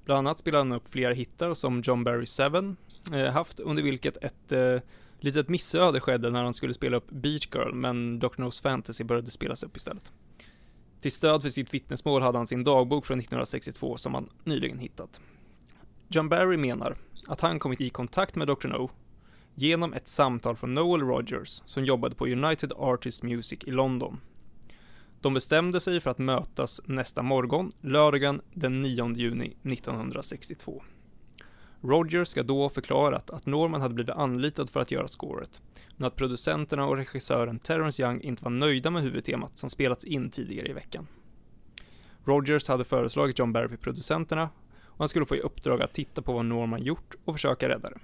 Bland annat spelade han upp flera hittar som John Barry 7 eh, haft, under vilket ett eh, litet missöde skedde när han skulle spela upp Beach Girl, men Dr. No's Fantasy började spelas upp istället. Till stöd för sitt vittnesmål hade han sin dagbok från 1962 som han nyligen hittat. John Barry menar att han kommit i kontakt med Dr. No genom ett samtal från Noel Rogers som jobbade på United Artists Music i London. De bestämde sig för att mötas nästa morgon, lördagen den 9 juni 1962. Rogers ska då ha förklarat att Norman hade blivit anlitad för att göra scoret, men att producenterna och regissören Terence Young inte var nöjda med huvudtemat som spelats in tidigare i veckan. Rogers hade föreslagit John Barry för producenterna och han skulle få i uppdrag att titta på vad Norman gjort och försöka rädda det.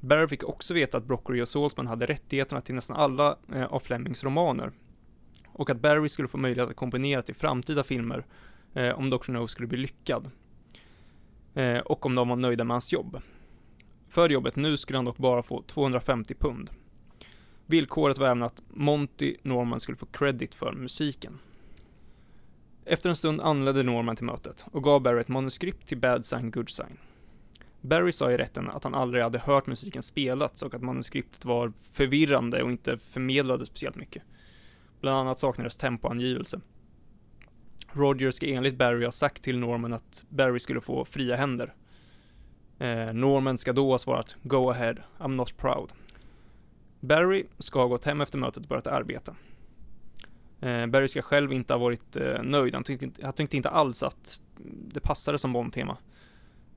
Barry fick också veta att Broccoli och Saltman hade rättigheterna till nästan alla eh, av Flemings romaner och att Barry skulle få möjlighet att komponera till framtida filmer eh, om Dr. No skulle bli lyckad. Eh, och om de var nöjda med hans jobb. För jobbet nu skulle han dock bara få 250 pund. Villkoret var även att Monty Norman skulle få credit för musiken. Efter en stund anlände Norman till mötet och gav Barry ett manuskript till Bad Sign Good Sign. Barry sa i rätten att han aldrig hade hört musiken spelats och att manuskriptet var förvirrande och inte förmedlade speciellt mycket. Bland annat saknades tempoangivelse. Roger ska enligt Barry ha sagt till Norman att Barry skulle få fria händer. Eh, Norman ska då ha svarat “Go ahead, I'm not proud”. Barry ska ha gått hem efter mötet och börjat arbeta. Eh, Barry ska själv inte ha varit eh, nöjd, han tyckte, han tyckte inte alls att det passade som Bond-tema.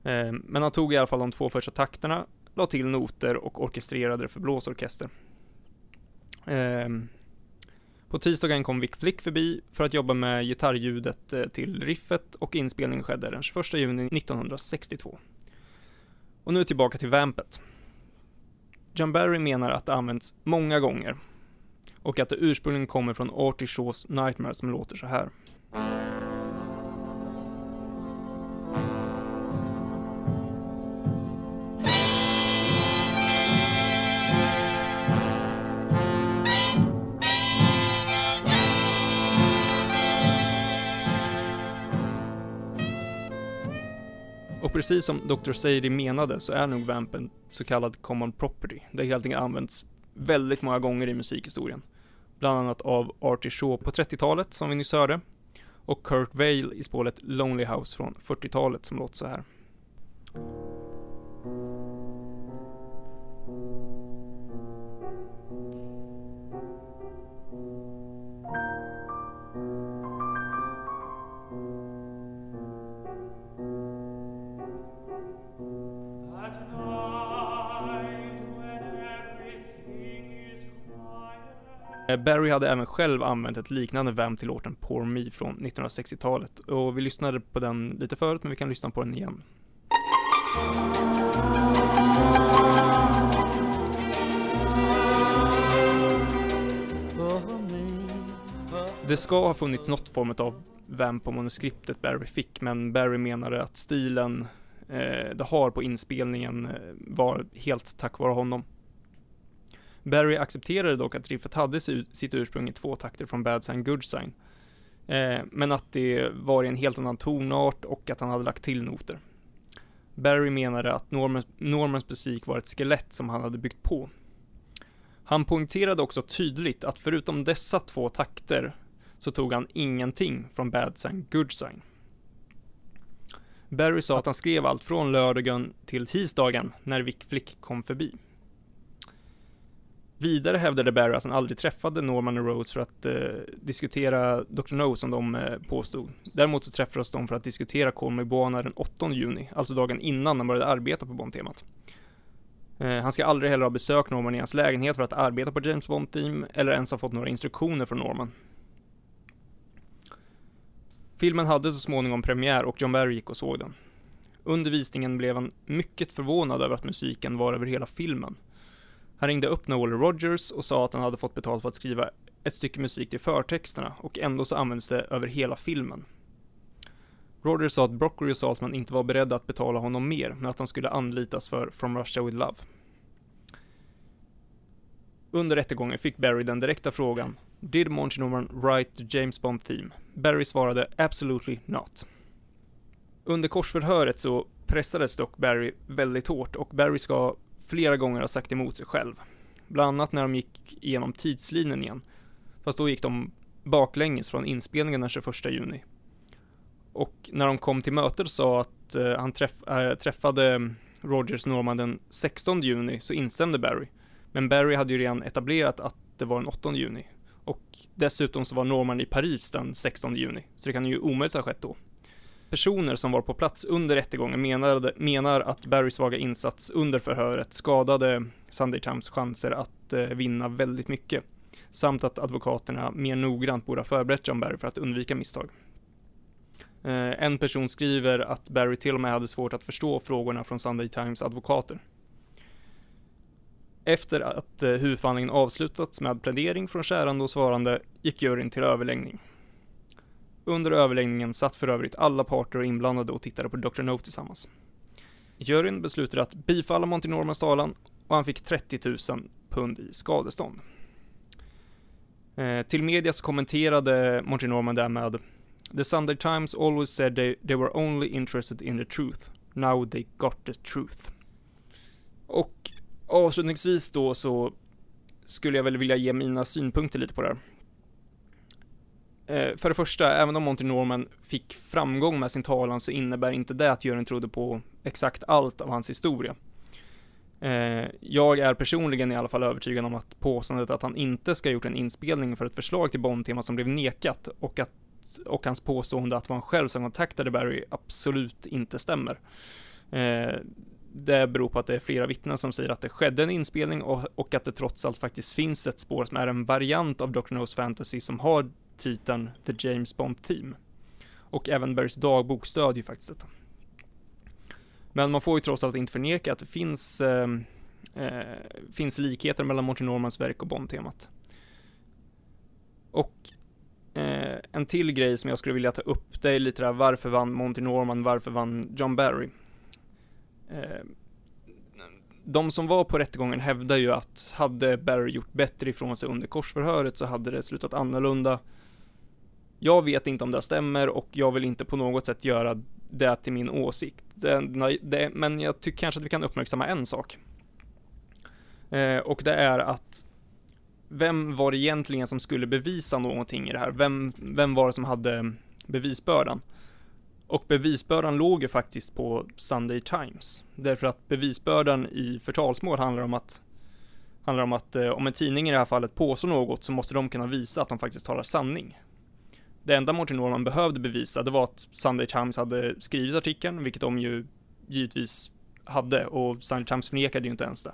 Eh, men han tog i alla fall de två första takterna, la till noter och orkestrerade det för blåsorkester. Eh, på tisdagen kom Vic Flick förbi för att jobba med gitarrljudet eh, till riffet och inspelningen skedde den 21 juni 1962. Och nu tillbaka till vampet. John Barry menar att det använts många gånger och att det ursprungligen kommer från Artie Shaws Nightmare som låter så här. Och precis som Dr. Sadie menade så är nog vampen så kallad common property. Det har helt enkelt använts väldigt många gånger i musikhistorien. Bland annat av Artie Shaw på 30-talet som vi nyss hörde och Kurt Vale i spåret Lonely House från 40-talet som låter så här. Eh, Barry hade även själv använt ett liknande vamp till låten Poor Me från 1960-talet och vi lyssnade på den lite förut men vi kan lyssna på den igen. Det ska ha funnits något form av vamp på manuskriptet Barry fick men Barry menade att stilen eh, det har på inspelningen eh, var helt tack vare honom. Barry accepterade dock att riffet hade sitt ursprung i två takter från Bad Sign Good Sign. Eh, men att det var i en helt annan tonart och att han hade lagt till noter. Barry menade att Normans, Normans musik var ett skelett som han hade byggt på. Han poängterade också tydligt att förutom dessa två takter så tog han ingenting från Bad Sign Good Sign. Barry sa att han skrev allt från lördagen till tisdagen när Vic Flick kom förbi. Vidare hävdade Barry att han aldrig träffade Norman och Rhodes för att eh, diskutera Dr. No som de eh, påstod. Däremot så träffades de för att diskutera Call Bona den 8 juni, alltså dagen innan han började arbeta på Bond-temat. Eh, han ska aldrig heller ha besökt Norman i hans lägenhet för att arbeta på James Bond-team eller ens ha fått några instruktioner från Norman. Filmen hade så småningom premiär och John Barry gick och såg den. Under visningen blev han mycket förvånad över att musiken var över hela filmen. Han ringde upp Noel Rogers och sa att han hade fått betalt för att skriva ett stycke musik till förtexterna och ändå så användes det över hela filmen. Rogers sa att Broccoli och Saltman inte var beredda att betala honom mer, men att han skulle anlitas för From Russia With Love. Under rättegången fick Barry den direkta frågan Did Monty Norman write the James Bond theme? Barry svarade Absolutely not. Under korsförhöret så pressades dock Barry väldigt hårt och Barry ska flera gånger har sagt emot sig själv. Bland annat när de gick igenom tidslinjen igen. Fast då gick de baklänges från inspelningen den 21 juni. Och när de kom till mötet sa att eh, han träff, äh, träffade Rogers Norman den 16 juni så instämde Barry. Men Barry hade ju redan etablerat att det var den 8 juni. Och dessutom så var Norman i Paris den 16 juni, så det kan ju omöjligt ha skett då. Personer som var på plats under rättegången menade, menar att Barrys svaga insats under förhöret skadade Sunday Times chanser att eh, vinna väldigt mycket. Samt att advokaterna mer noggrant borde ha förberett John Barry för att undvika misstag. Eh, en person skriver att Barry till och med hade svårt att förstå frågorna från Sunday Times advokater. Efter att eh, huvudförhandlingen avslutats med plädering från kärande och svarande gick juryn till överläggning. Under överläggningen satt för övrigt alla parter och inblandade och tittade på Dr. No tillsammans. Juryn beslutade att bifalla Monty Normans talan och han fick 30 000 pund i skadestånd. Eh, till media så kommenterade Monty Norman därmed The Sunday Times always said they, they were only interested in the truth. Now they got the truth. Och avslutningsvis då så skulle jag väl vilja ge mina synpunkter lite på det här. Eh, för det första, även om Monty Norman fick framgång med sin talan så innebär inte det att juryn trodde på exakt allt av hans historia. Eh, jag är personligen i alla fall övertygad om att påståendet att han inte ska ha gjort en inspelning för ett förslag till Bond-tema som blev nekat och att och hans påstående att det var han själv som kontaktade Barry absolut inte stämmer. Eh, det beror på att det är flera vittnen som säger att det skedde en inspelning och, och att det trots allt faktiskt finns ett spår som är en variant av Dr. No's Fantasy som har titeln The James Bond Theme. Och även Barrys dagbok stödjer faktiskt detta. Men man får ju trots allt inte förneka att det finns, eh, eh, finns likheter mellan Monty Normans verk och Bond-temat. Och eh, en till grej som jag skulle vilja ta upp, det är lite där varför vann Monty Norman, varför vann John Barry? Eh, de som var på rättegången hävdar ju att hade Barry gjort bättre ifrån sig under korsförhöret så hade det slutat annorlunda. Jag vet inte om det stämmer och jag vill inte på något sätt göra det till min åsikt. Det, det, men jag tycker kanske att vi kan uppmärksamma en sak. Eh, och det är att vem var det egentligen som skulle bevisa någonting i det här? Vem, vem var det som hade bevisbördan? Och bevisbördan låg ju faktiskt på Sunday Times. Därför att bevisbördan i förtalsmål handlar om att handlar om att eh, om en tidning i det här fallet påstår något så måste de kunna visa att de faktiskt talar sanning. Det enda Martin Norman behövde bevisa det var att Sunday Times hade skrivit artikeln, vilket de ju givetvis hade och Sunday Times förnekade ju inte ens det.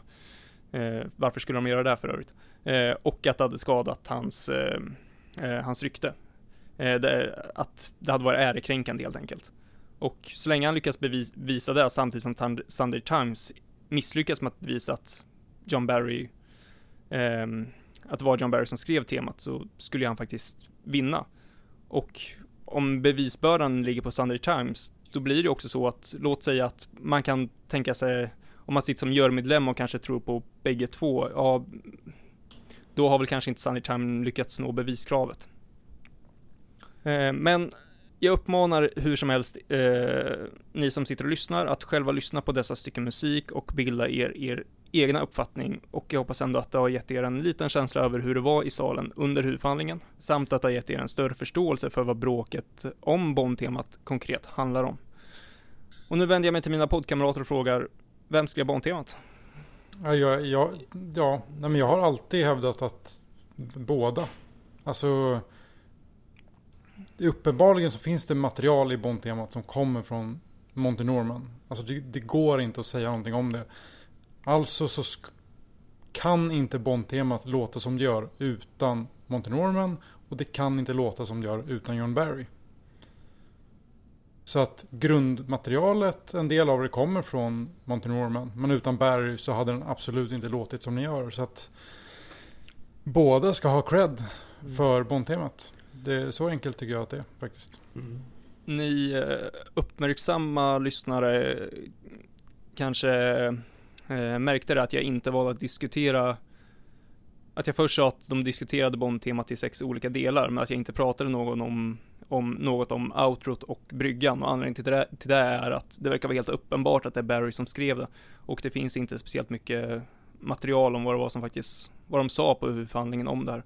Eh, varför skulle de göra det för övrigt? Eh, och att det hade skadat hans, eh, eh hans rykte. Eh, det, att det hade varit ärekränkande helt enkelt. Och så länge han lyckas bevisa det samtidigt som Sunday Times misslyckas med att bevisa att John Barry, eh, att det var John Barry som skrev temat så skulle han faktiskt vinna. Och om bevisbördan ligger på Sunday Times, då blir det också så att, låt säga att man kan tänka sig, om man sitter som jurymedlem och kanske tror på bägge två, ja, då har väl kanske inte Sunday Times lyckats nå beviskravet. Eh, men jag uppmanar hur som helst eh, ni som sitter och lyssnar att själva lyssna på dessa stycken musik och bilda er, er egna uppfattning och jag hoppas ändå att det har gett er en liten känsla över hur det var i salen under huvudförhandlingen samt att det har gett er en större förståelse för vad bråket om Bondtemat konkret handlar om. Och nu vänder jag mig till mina poddkamrater och frågar, vem skrev Bondtemat? Ja, jag, jag, ja nej, men jag har alltid hävdat att båda. Alltså, uppenbarligen så finns det material i Bondtemat som kommer från Monty Norman. Alltså det, det, går inte att säga någonting om det. Alltså så kan inte Bondtemat låta som det gör utan Monty Norman och det kan inte låta som det gör utan John Barry. Så att grundmaterialet, en del av det kommer från Monty Norman. Men utan Barry så hade den absolut inte låtit som den gör. Så att båda ska ha cred för Bondtemat. Det är så enkelt tycker jag att det är faktiskt. Mm. Ni eh, uppmärksamma lyssnare kanske eh, märkte det att jag inte valde att diskutera att jag först sa att de diskuterade Bond-temat i sex olika delar, men att jag inte pratade någon om, om något om outrot och bryggan. Och anledningen till det, till det är att det verkar vara helt uppenbart att det är Barry som skrev det. Och det finns inte speciellt mycket material om vad det var som faktiskt, vad de sa på huvudförhandlingen om det här.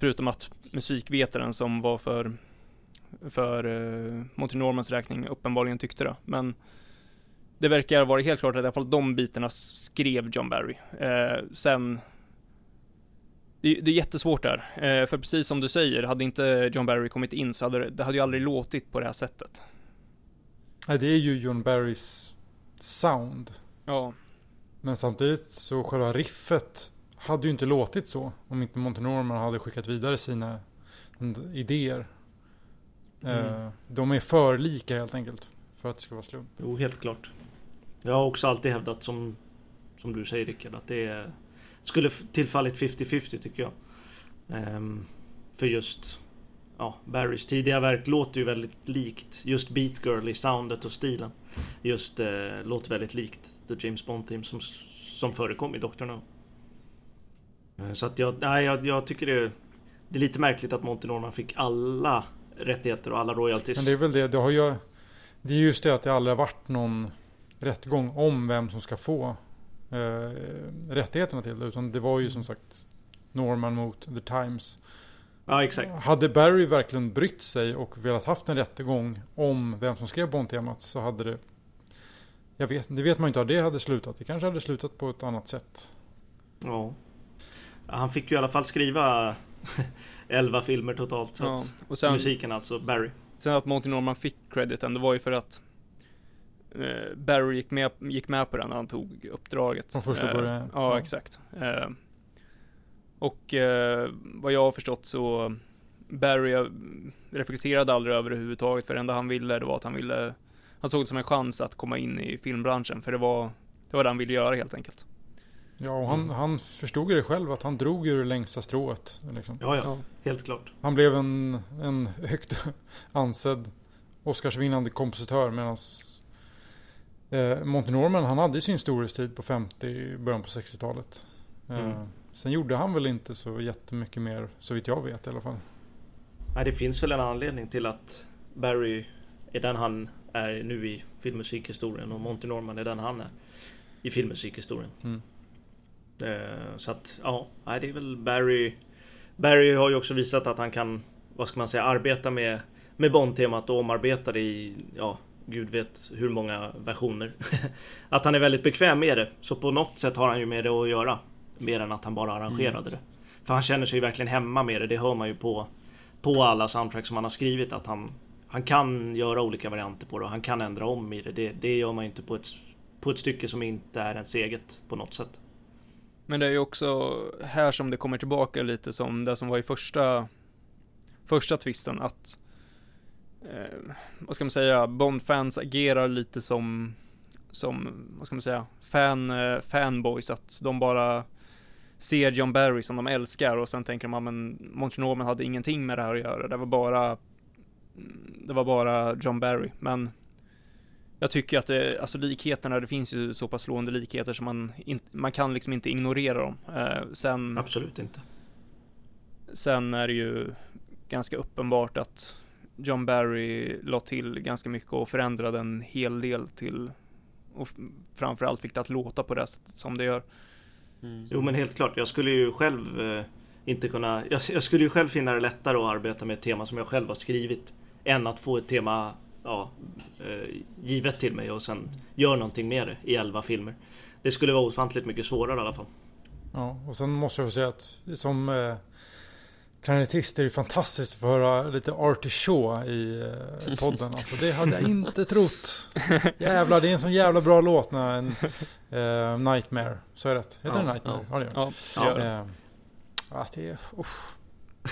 Förutom att musikvetaren som var för, för uh, Monty Normans räkning uppenbarligen tyckte det. Men det verkar vara helt klart att i alla fall de bitarna skrev John Barry. Eh, sen det, det, är jättesvårt där, eh, för precis som du säger, hade inte John Barry kommit in så hade det, hade ju aldrig låtit på det här sättet. Nej, det är ju John Barrys sound. Ja. Men samtidigt så själva riffet hade ju inte låtit så om inte Monty Norman hade skickat vidare sina idéer. Mm. Eh, de är för lika helt enkelt för att det ska vara slump. Jo, helt klart. Jag har också alltid hävdat som, som du säger Rickard att det är, skulle tillfallit 50-50 tycker jag. Um, för just ja, Barrys tidiga verk låter ju väldigt likt just Beat Girl i soundet och stilen. Just eh, låter väldigt likt The James Bond Team som, som förekom i Doctor No. Eh, så att jag, nej, jag, jag tycker det, det är lite märkligt att Monty Norman fick alla rättigheter och alla royalties. Men det är väl det, det har ju Det är just det att det aldrig har varit någon rättegång om vem som ska få eh, rättigheterna till det. Utan det var ju som sagt Norman mot The Times. Ja, exakt. Hade Barry verkligen brytt sig och velat haft en rättegång om vem som skrev Bond-temat så hade det jag vet, det vet man inte hur det hade slutat. Det kanske hade slutat på ett annat sätt. Ja. Han fick ju i alla fall skriva *laughs* 11 filmer totalt. Så ja, och sen, musiken alltså, Barry. Sen att Monty Norman fick crediten, det var ju för att eh, Barry gick med, gick med på den när han tog uppdraget. Från första början? Eh, ja, ja, exakt. Eh, och eh, vad jag har förstått så Barry reflekterade aldrig över det överhuvudtaget, för det enda han ville, det var att han ville han såg det som en chans att komma in i filmbranschen, för det var det var det han ville göra helt enkelt. Ja, och han, han förstod ju det själv att han drog ur det längsta strået. Liksom. Ja, ja, helt klart. Han blev en, en högt *laughs* ansedd Oscarsvinnande kompositör medan eh, Monty Norman, han hade sin storhetstid på 50, början på 60-talet. Eh, mm. Sen gjorde han väl inte så jättemycket mer, så vitt jag vet i alla fall. Nej, det finns väl en anledning till att Barry är den han är nu i filmmusikhistorien och Monty Norman är den han är i filmmusikhistorien. Mm. Eh, så att ja, det är väl Barry. Barry har ju också visat att han kan, vad ska man säga, arbeta med, med Bond-temat och omarbeta det i, ja, gud vet hur många versioner. *laughs* att han är väldigt bekväm med det. Så på något sätt har han ju med det att göra. Mer än att han bara arrangerade mm. det. För han känner sig ju verkligen hemma med det. Det hör man ju på, på alla soundtracks som han har skrivit. Att han, han kan göra olika varianter på det och han kan ändra om i det. Det, det gör man ju inte på ett, på ett stycke som inte är ens eget på något sätt. Men det är ju också här som det kommer tillbaka lite som det som var i första, första twisten att, eh, vad ska man säga, Bond-fans agerar lite som, som, vad ska man säga, fan, eh, fanboys, att de bara ser John Barry som de älskar och sen tänker de, men Montrenorman hade ingenting med det här att göra, det var bara, det var bara John Barry, men jag tycker att det, alltså likheterna, det finns ju så pass slående likheter som man, in, man kan liksom inte ignorera dem. Eh, sen... Absolut inte. Sen är det ju ganska uppenbart att John Barry la till ganska mycket och förändrade en hel del till och framförallt fick det att låta på det sättet som det gör. Mm. Jo men helt klart, jag skulle ju själv eh, inte kunna, jag, jag, skulle ju själv finna det lättare att arbeta med ett tema som jag själv har skrivit än att få ett tema ja, eh, givet till mig och sen gör någonting med det i elva filmer. Det skulle vara ofantligt mycket svårare i alla fall. Ja, och sen måste jag säga att som eh, klarinettist är det fantastiskt att få höra lite Artie Shaw i eh, podden. Alltså det hade jag inte trott. *laughs* Jävlar, det är en sån jävla bra låt när en eh, Nightmare, så är det rätt? Heter ja, det Nightmare? Ja, ja det gör ja, ja. Eh, ja, det är, usch.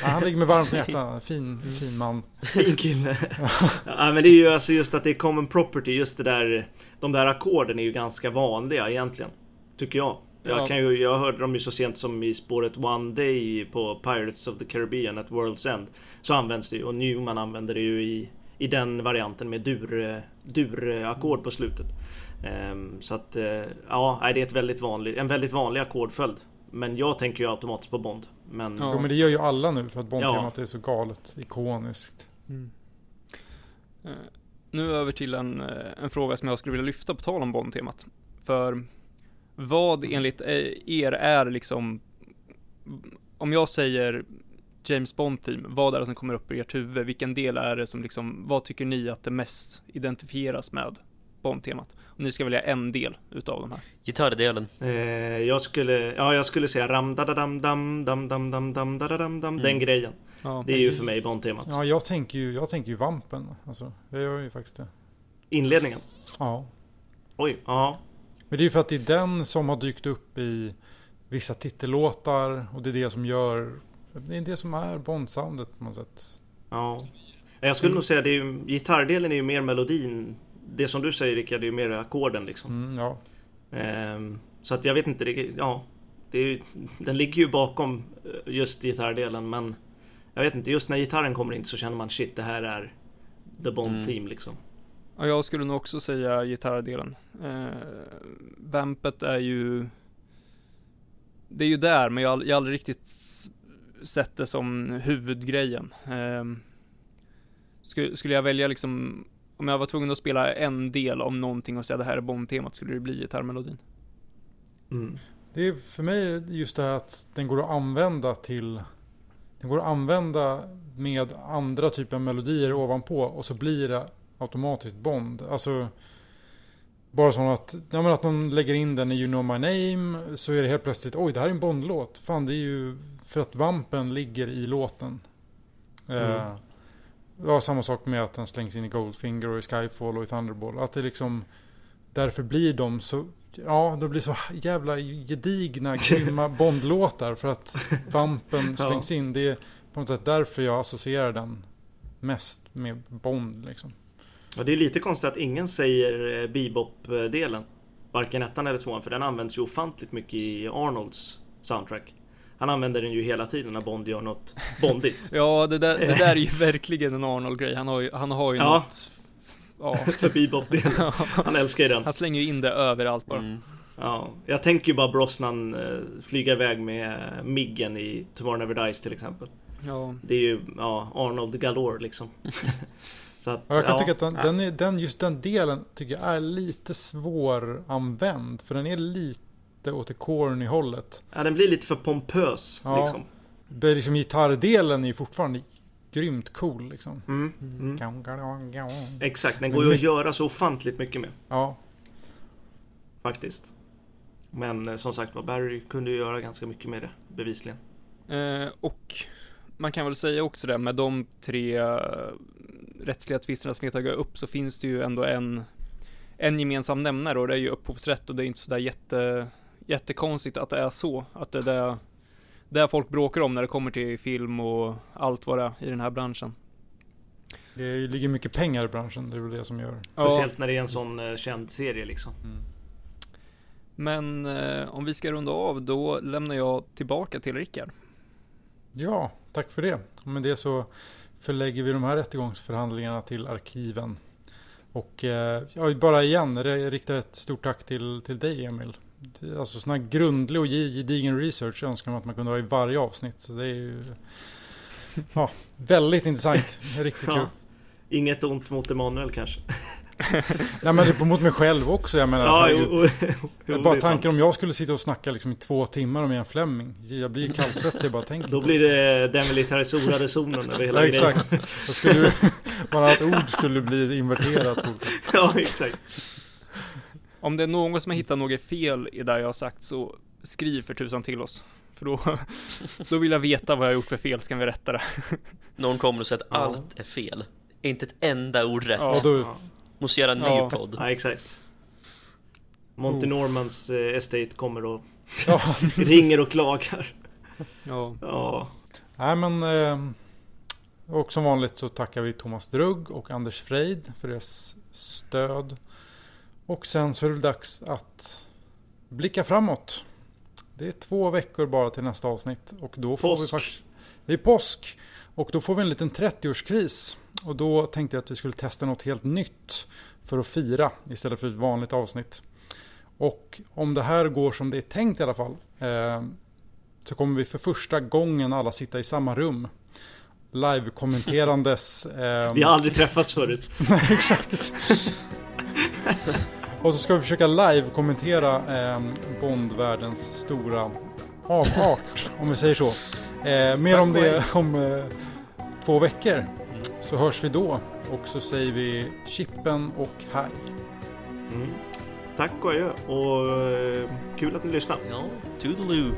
Ja, han ligger med varmt hjärta. Fin, mm. fin man. Fin kille. *laughs* ja, men det är ju alltså just att det är common property. Just det där. De där ackorden är ju ganska vanliga egentligen. Tycker jag. Jag, kan ju, jag hörde dem ju så sent som i spåret One Day på Pirates of the Caribbean at World's End. Så används det ju och Newman använder det ju i, i den varianten med dur, dur-ackord på slutet. Um, så att uh, ja, det är ett väldigt vanlig, en väldigt vanlig ackordföljd. Men jag tänker ju automatiskt på Bond. Men... Ja. Jo men det gör ju alla nu för att Bond-temat ja. är så galet ikoniskt. Mm. Uh, nu över till en, uh, en fråga som jag skulle vilja lyfta på tal om Bond-temat. För vad enligt er är liksom, om jag säger James Bond-team, vad är det som kommer upp i ert huvud? Vilken del är det som liksom, vad tycker ni att det mest identifieras med Bond-temat. Och ni ska välja en del utav de här. Gitarrdelen. Eh, jag skulle, ja jag skulle säga ram da da dam dam dam dam dam dam da da dam dam den grejen. Ja. Det är ju för mig Bond-temat. Ja, jag tänker ju, jag tänker ju Vampen. Alltså, jag gör ju faktiskt det. Inledningen. Ja. Oj, ja. Men det är ju för att det är den som har dykt upp i vissa titellåtar och det är det som gör, det är det som är Bond-soundet på något sätt. Ja. Jag skulle nog säga det är ju, gitarrdelen är ju mer melodin. Det som du säger Rickard, det är ju mer ackorden liksom. Mm, ja. Ehm, så att jag vet inte, det, ja. Det är den ligger ju bakom eh, just gitarrdelen men jag vet inte, just när gitarren kommer in så känner man shit det här är The Bond Mm. Theme liksom. Ja, jag skulle nog också säga gitarrdelen. Eh, Vampet är ju... Det är ju där, men jag har jag har aldrig riktigt sett det som huvudgrejen. Eh, skulle, skulle jag välja liksom, om jag var tvungen att spela en del om någonting och säga det här är Bond-temat, skulle det bli gitarrmelodin. Mm. Det är för mig just det här att den går att använda till Den går att använda med andra typer av melodier ovanpå och så blir det automatiskt Bond. Alltså bara så att, ja, men att någon lägger in den i You know my name så är det helt plötsligt oj det här är en Bond-låt. Fan det är ju för att vampen ligger i låten. Mm. Eh, ja, samma sak med att den slängs in i Goldfinger och i Skyfall och i Thunderball. Att det liksom därför blir de så Ja, det blir så jävla gedigna, *laughs* grymma Bond-låtar för att vampen Ja. slängs in. Det är på något sätt därför jag associerar den mest med Bond liksom. Och det är lite konstigt att ingen säger eh, bebop-delen. Varken ettan eller tvåan, för den används ju ofantligt mycket i Arnolds soundtrack. Han använder den ju hela tiden när Bond gör något bondigt. *laughs* Ja, det där, det där är ju *laughs* verkligen en Arnold-grej. Han har ju, han har ju Ja. något... Ja. *laughs* för bebop-delen. Han älskar ju den. Han slänger ju in det överallt bara. Mm. Ja, jag tänker ju bara Brosnan eh, flyga iväg med Miggen i Tomorrow Never Dies till exempel. Ja. Det är ju ja, Arnold galore liksom. Så att, jag kan ja, tycka att den, ja. den, är, den, just den delen tycker jag är lite svåranvänd. För den är lite åt det corny hållet. Ja, den blir lite för pompös Ja. liksom. Det är liksom gitarrdelen är ju fortfarande grymt cool liksom. Mm, mm. Ja, Exakt, den går ju att göra så ofantligt mycket med faktiskt. Men eh, som sagt var, Barry kunde ju göra ganska mycket med det, bevisligen. Eh, och man kan väl säga också det, med de tre eh, rättsliga tvisterna som vi har tagit upp så finns det ju ändå en, en gemensam nämnare och det är ju upphovsrätt och det är inte sådär jätte, jättekonstigt att det är så. Att det är det, det folk bråkar om när det kommer till film och allt vad det är i den här branschen. Det ligger mycket pengar i branschen, det är väl det som gör. Ja, Speciellt när det är en sån eh, känd serie liksom. men eh, om vi ska runda av då lämnar jag tillbaka till Rickard. Ja, tack för det. Och med det så förlägger vi de här rättegångsförhandlingarna till arkiven. Och eh, ja, bara igen rikta ett stort tack till, till dig Emil. Alltså sån här grundlig och ge- gedigen research önskar man att man kunde ha i varje avsnitt. Så det är ju ja, väldigt intressant. Riktigt kul. Ja. Inget ont mot Emanuel kanske. *laughs* Nej men det får mot mig själv också. Jag menar, Ja, herregud. jo, jo, jo, bara är tanken om jag skulle sitta och snacka liksom i två timmar om en Fleming. Jag blir kallsvettig bara tänker Då blir det den militariserade zonen över hela Ja, grejen. exakt. Jag skulle, varannat *laughs* ord skulle bli inverterat. På. *laughs* Ja, exakt. Om det är någon som har hittat något fel i det jag har sagt så skriv för tusan till oss. För då, *laughs* då vill jag veta vad jag har gjort för fel, så kan vi rätta det. *laughs* Någon kommer och säger att Ja. allt är fel Inte ett enda ord rätt Ja. Då, Måste göra en ny Ja. podd ja exakt. Monty Oh. Normans eh, estate kommer och ja, *laughs* ringer och klagar. Ja, Ja, Nej men eh, och som vanligt så tackar vi Thomas Drugg och Anders Freid för deras stöd. Och sen så är det dags att blicka framåt. Det är två veckor bara till nästa avsnitt och då får vi Påsk. faktiskt Det är påsk och då får vi en liten 30-årskris och då tänkte jag att vi skulle testa något helt nytt för att fira istället för ett vanligt avsnitt. Och om det här går som det är tänkt i alla fall eh, så kommer vi för första gången alla sitta i samma rum. Live-kommenterandes. ehm, *laughs* vi har aldrig träffats förut. *laughs* exakt. *laughs* Och så ska vi försöka live-kommentera eh, Bondvärldens stora avart, om vi säger så. Eh, mer om det *laughs* om eh, två veckor. Så hörs vi då. Och så säger vi chippen och hej. Mm. Tack och adjö och eh, kul att ni lyssnade. Ja, toodaloo.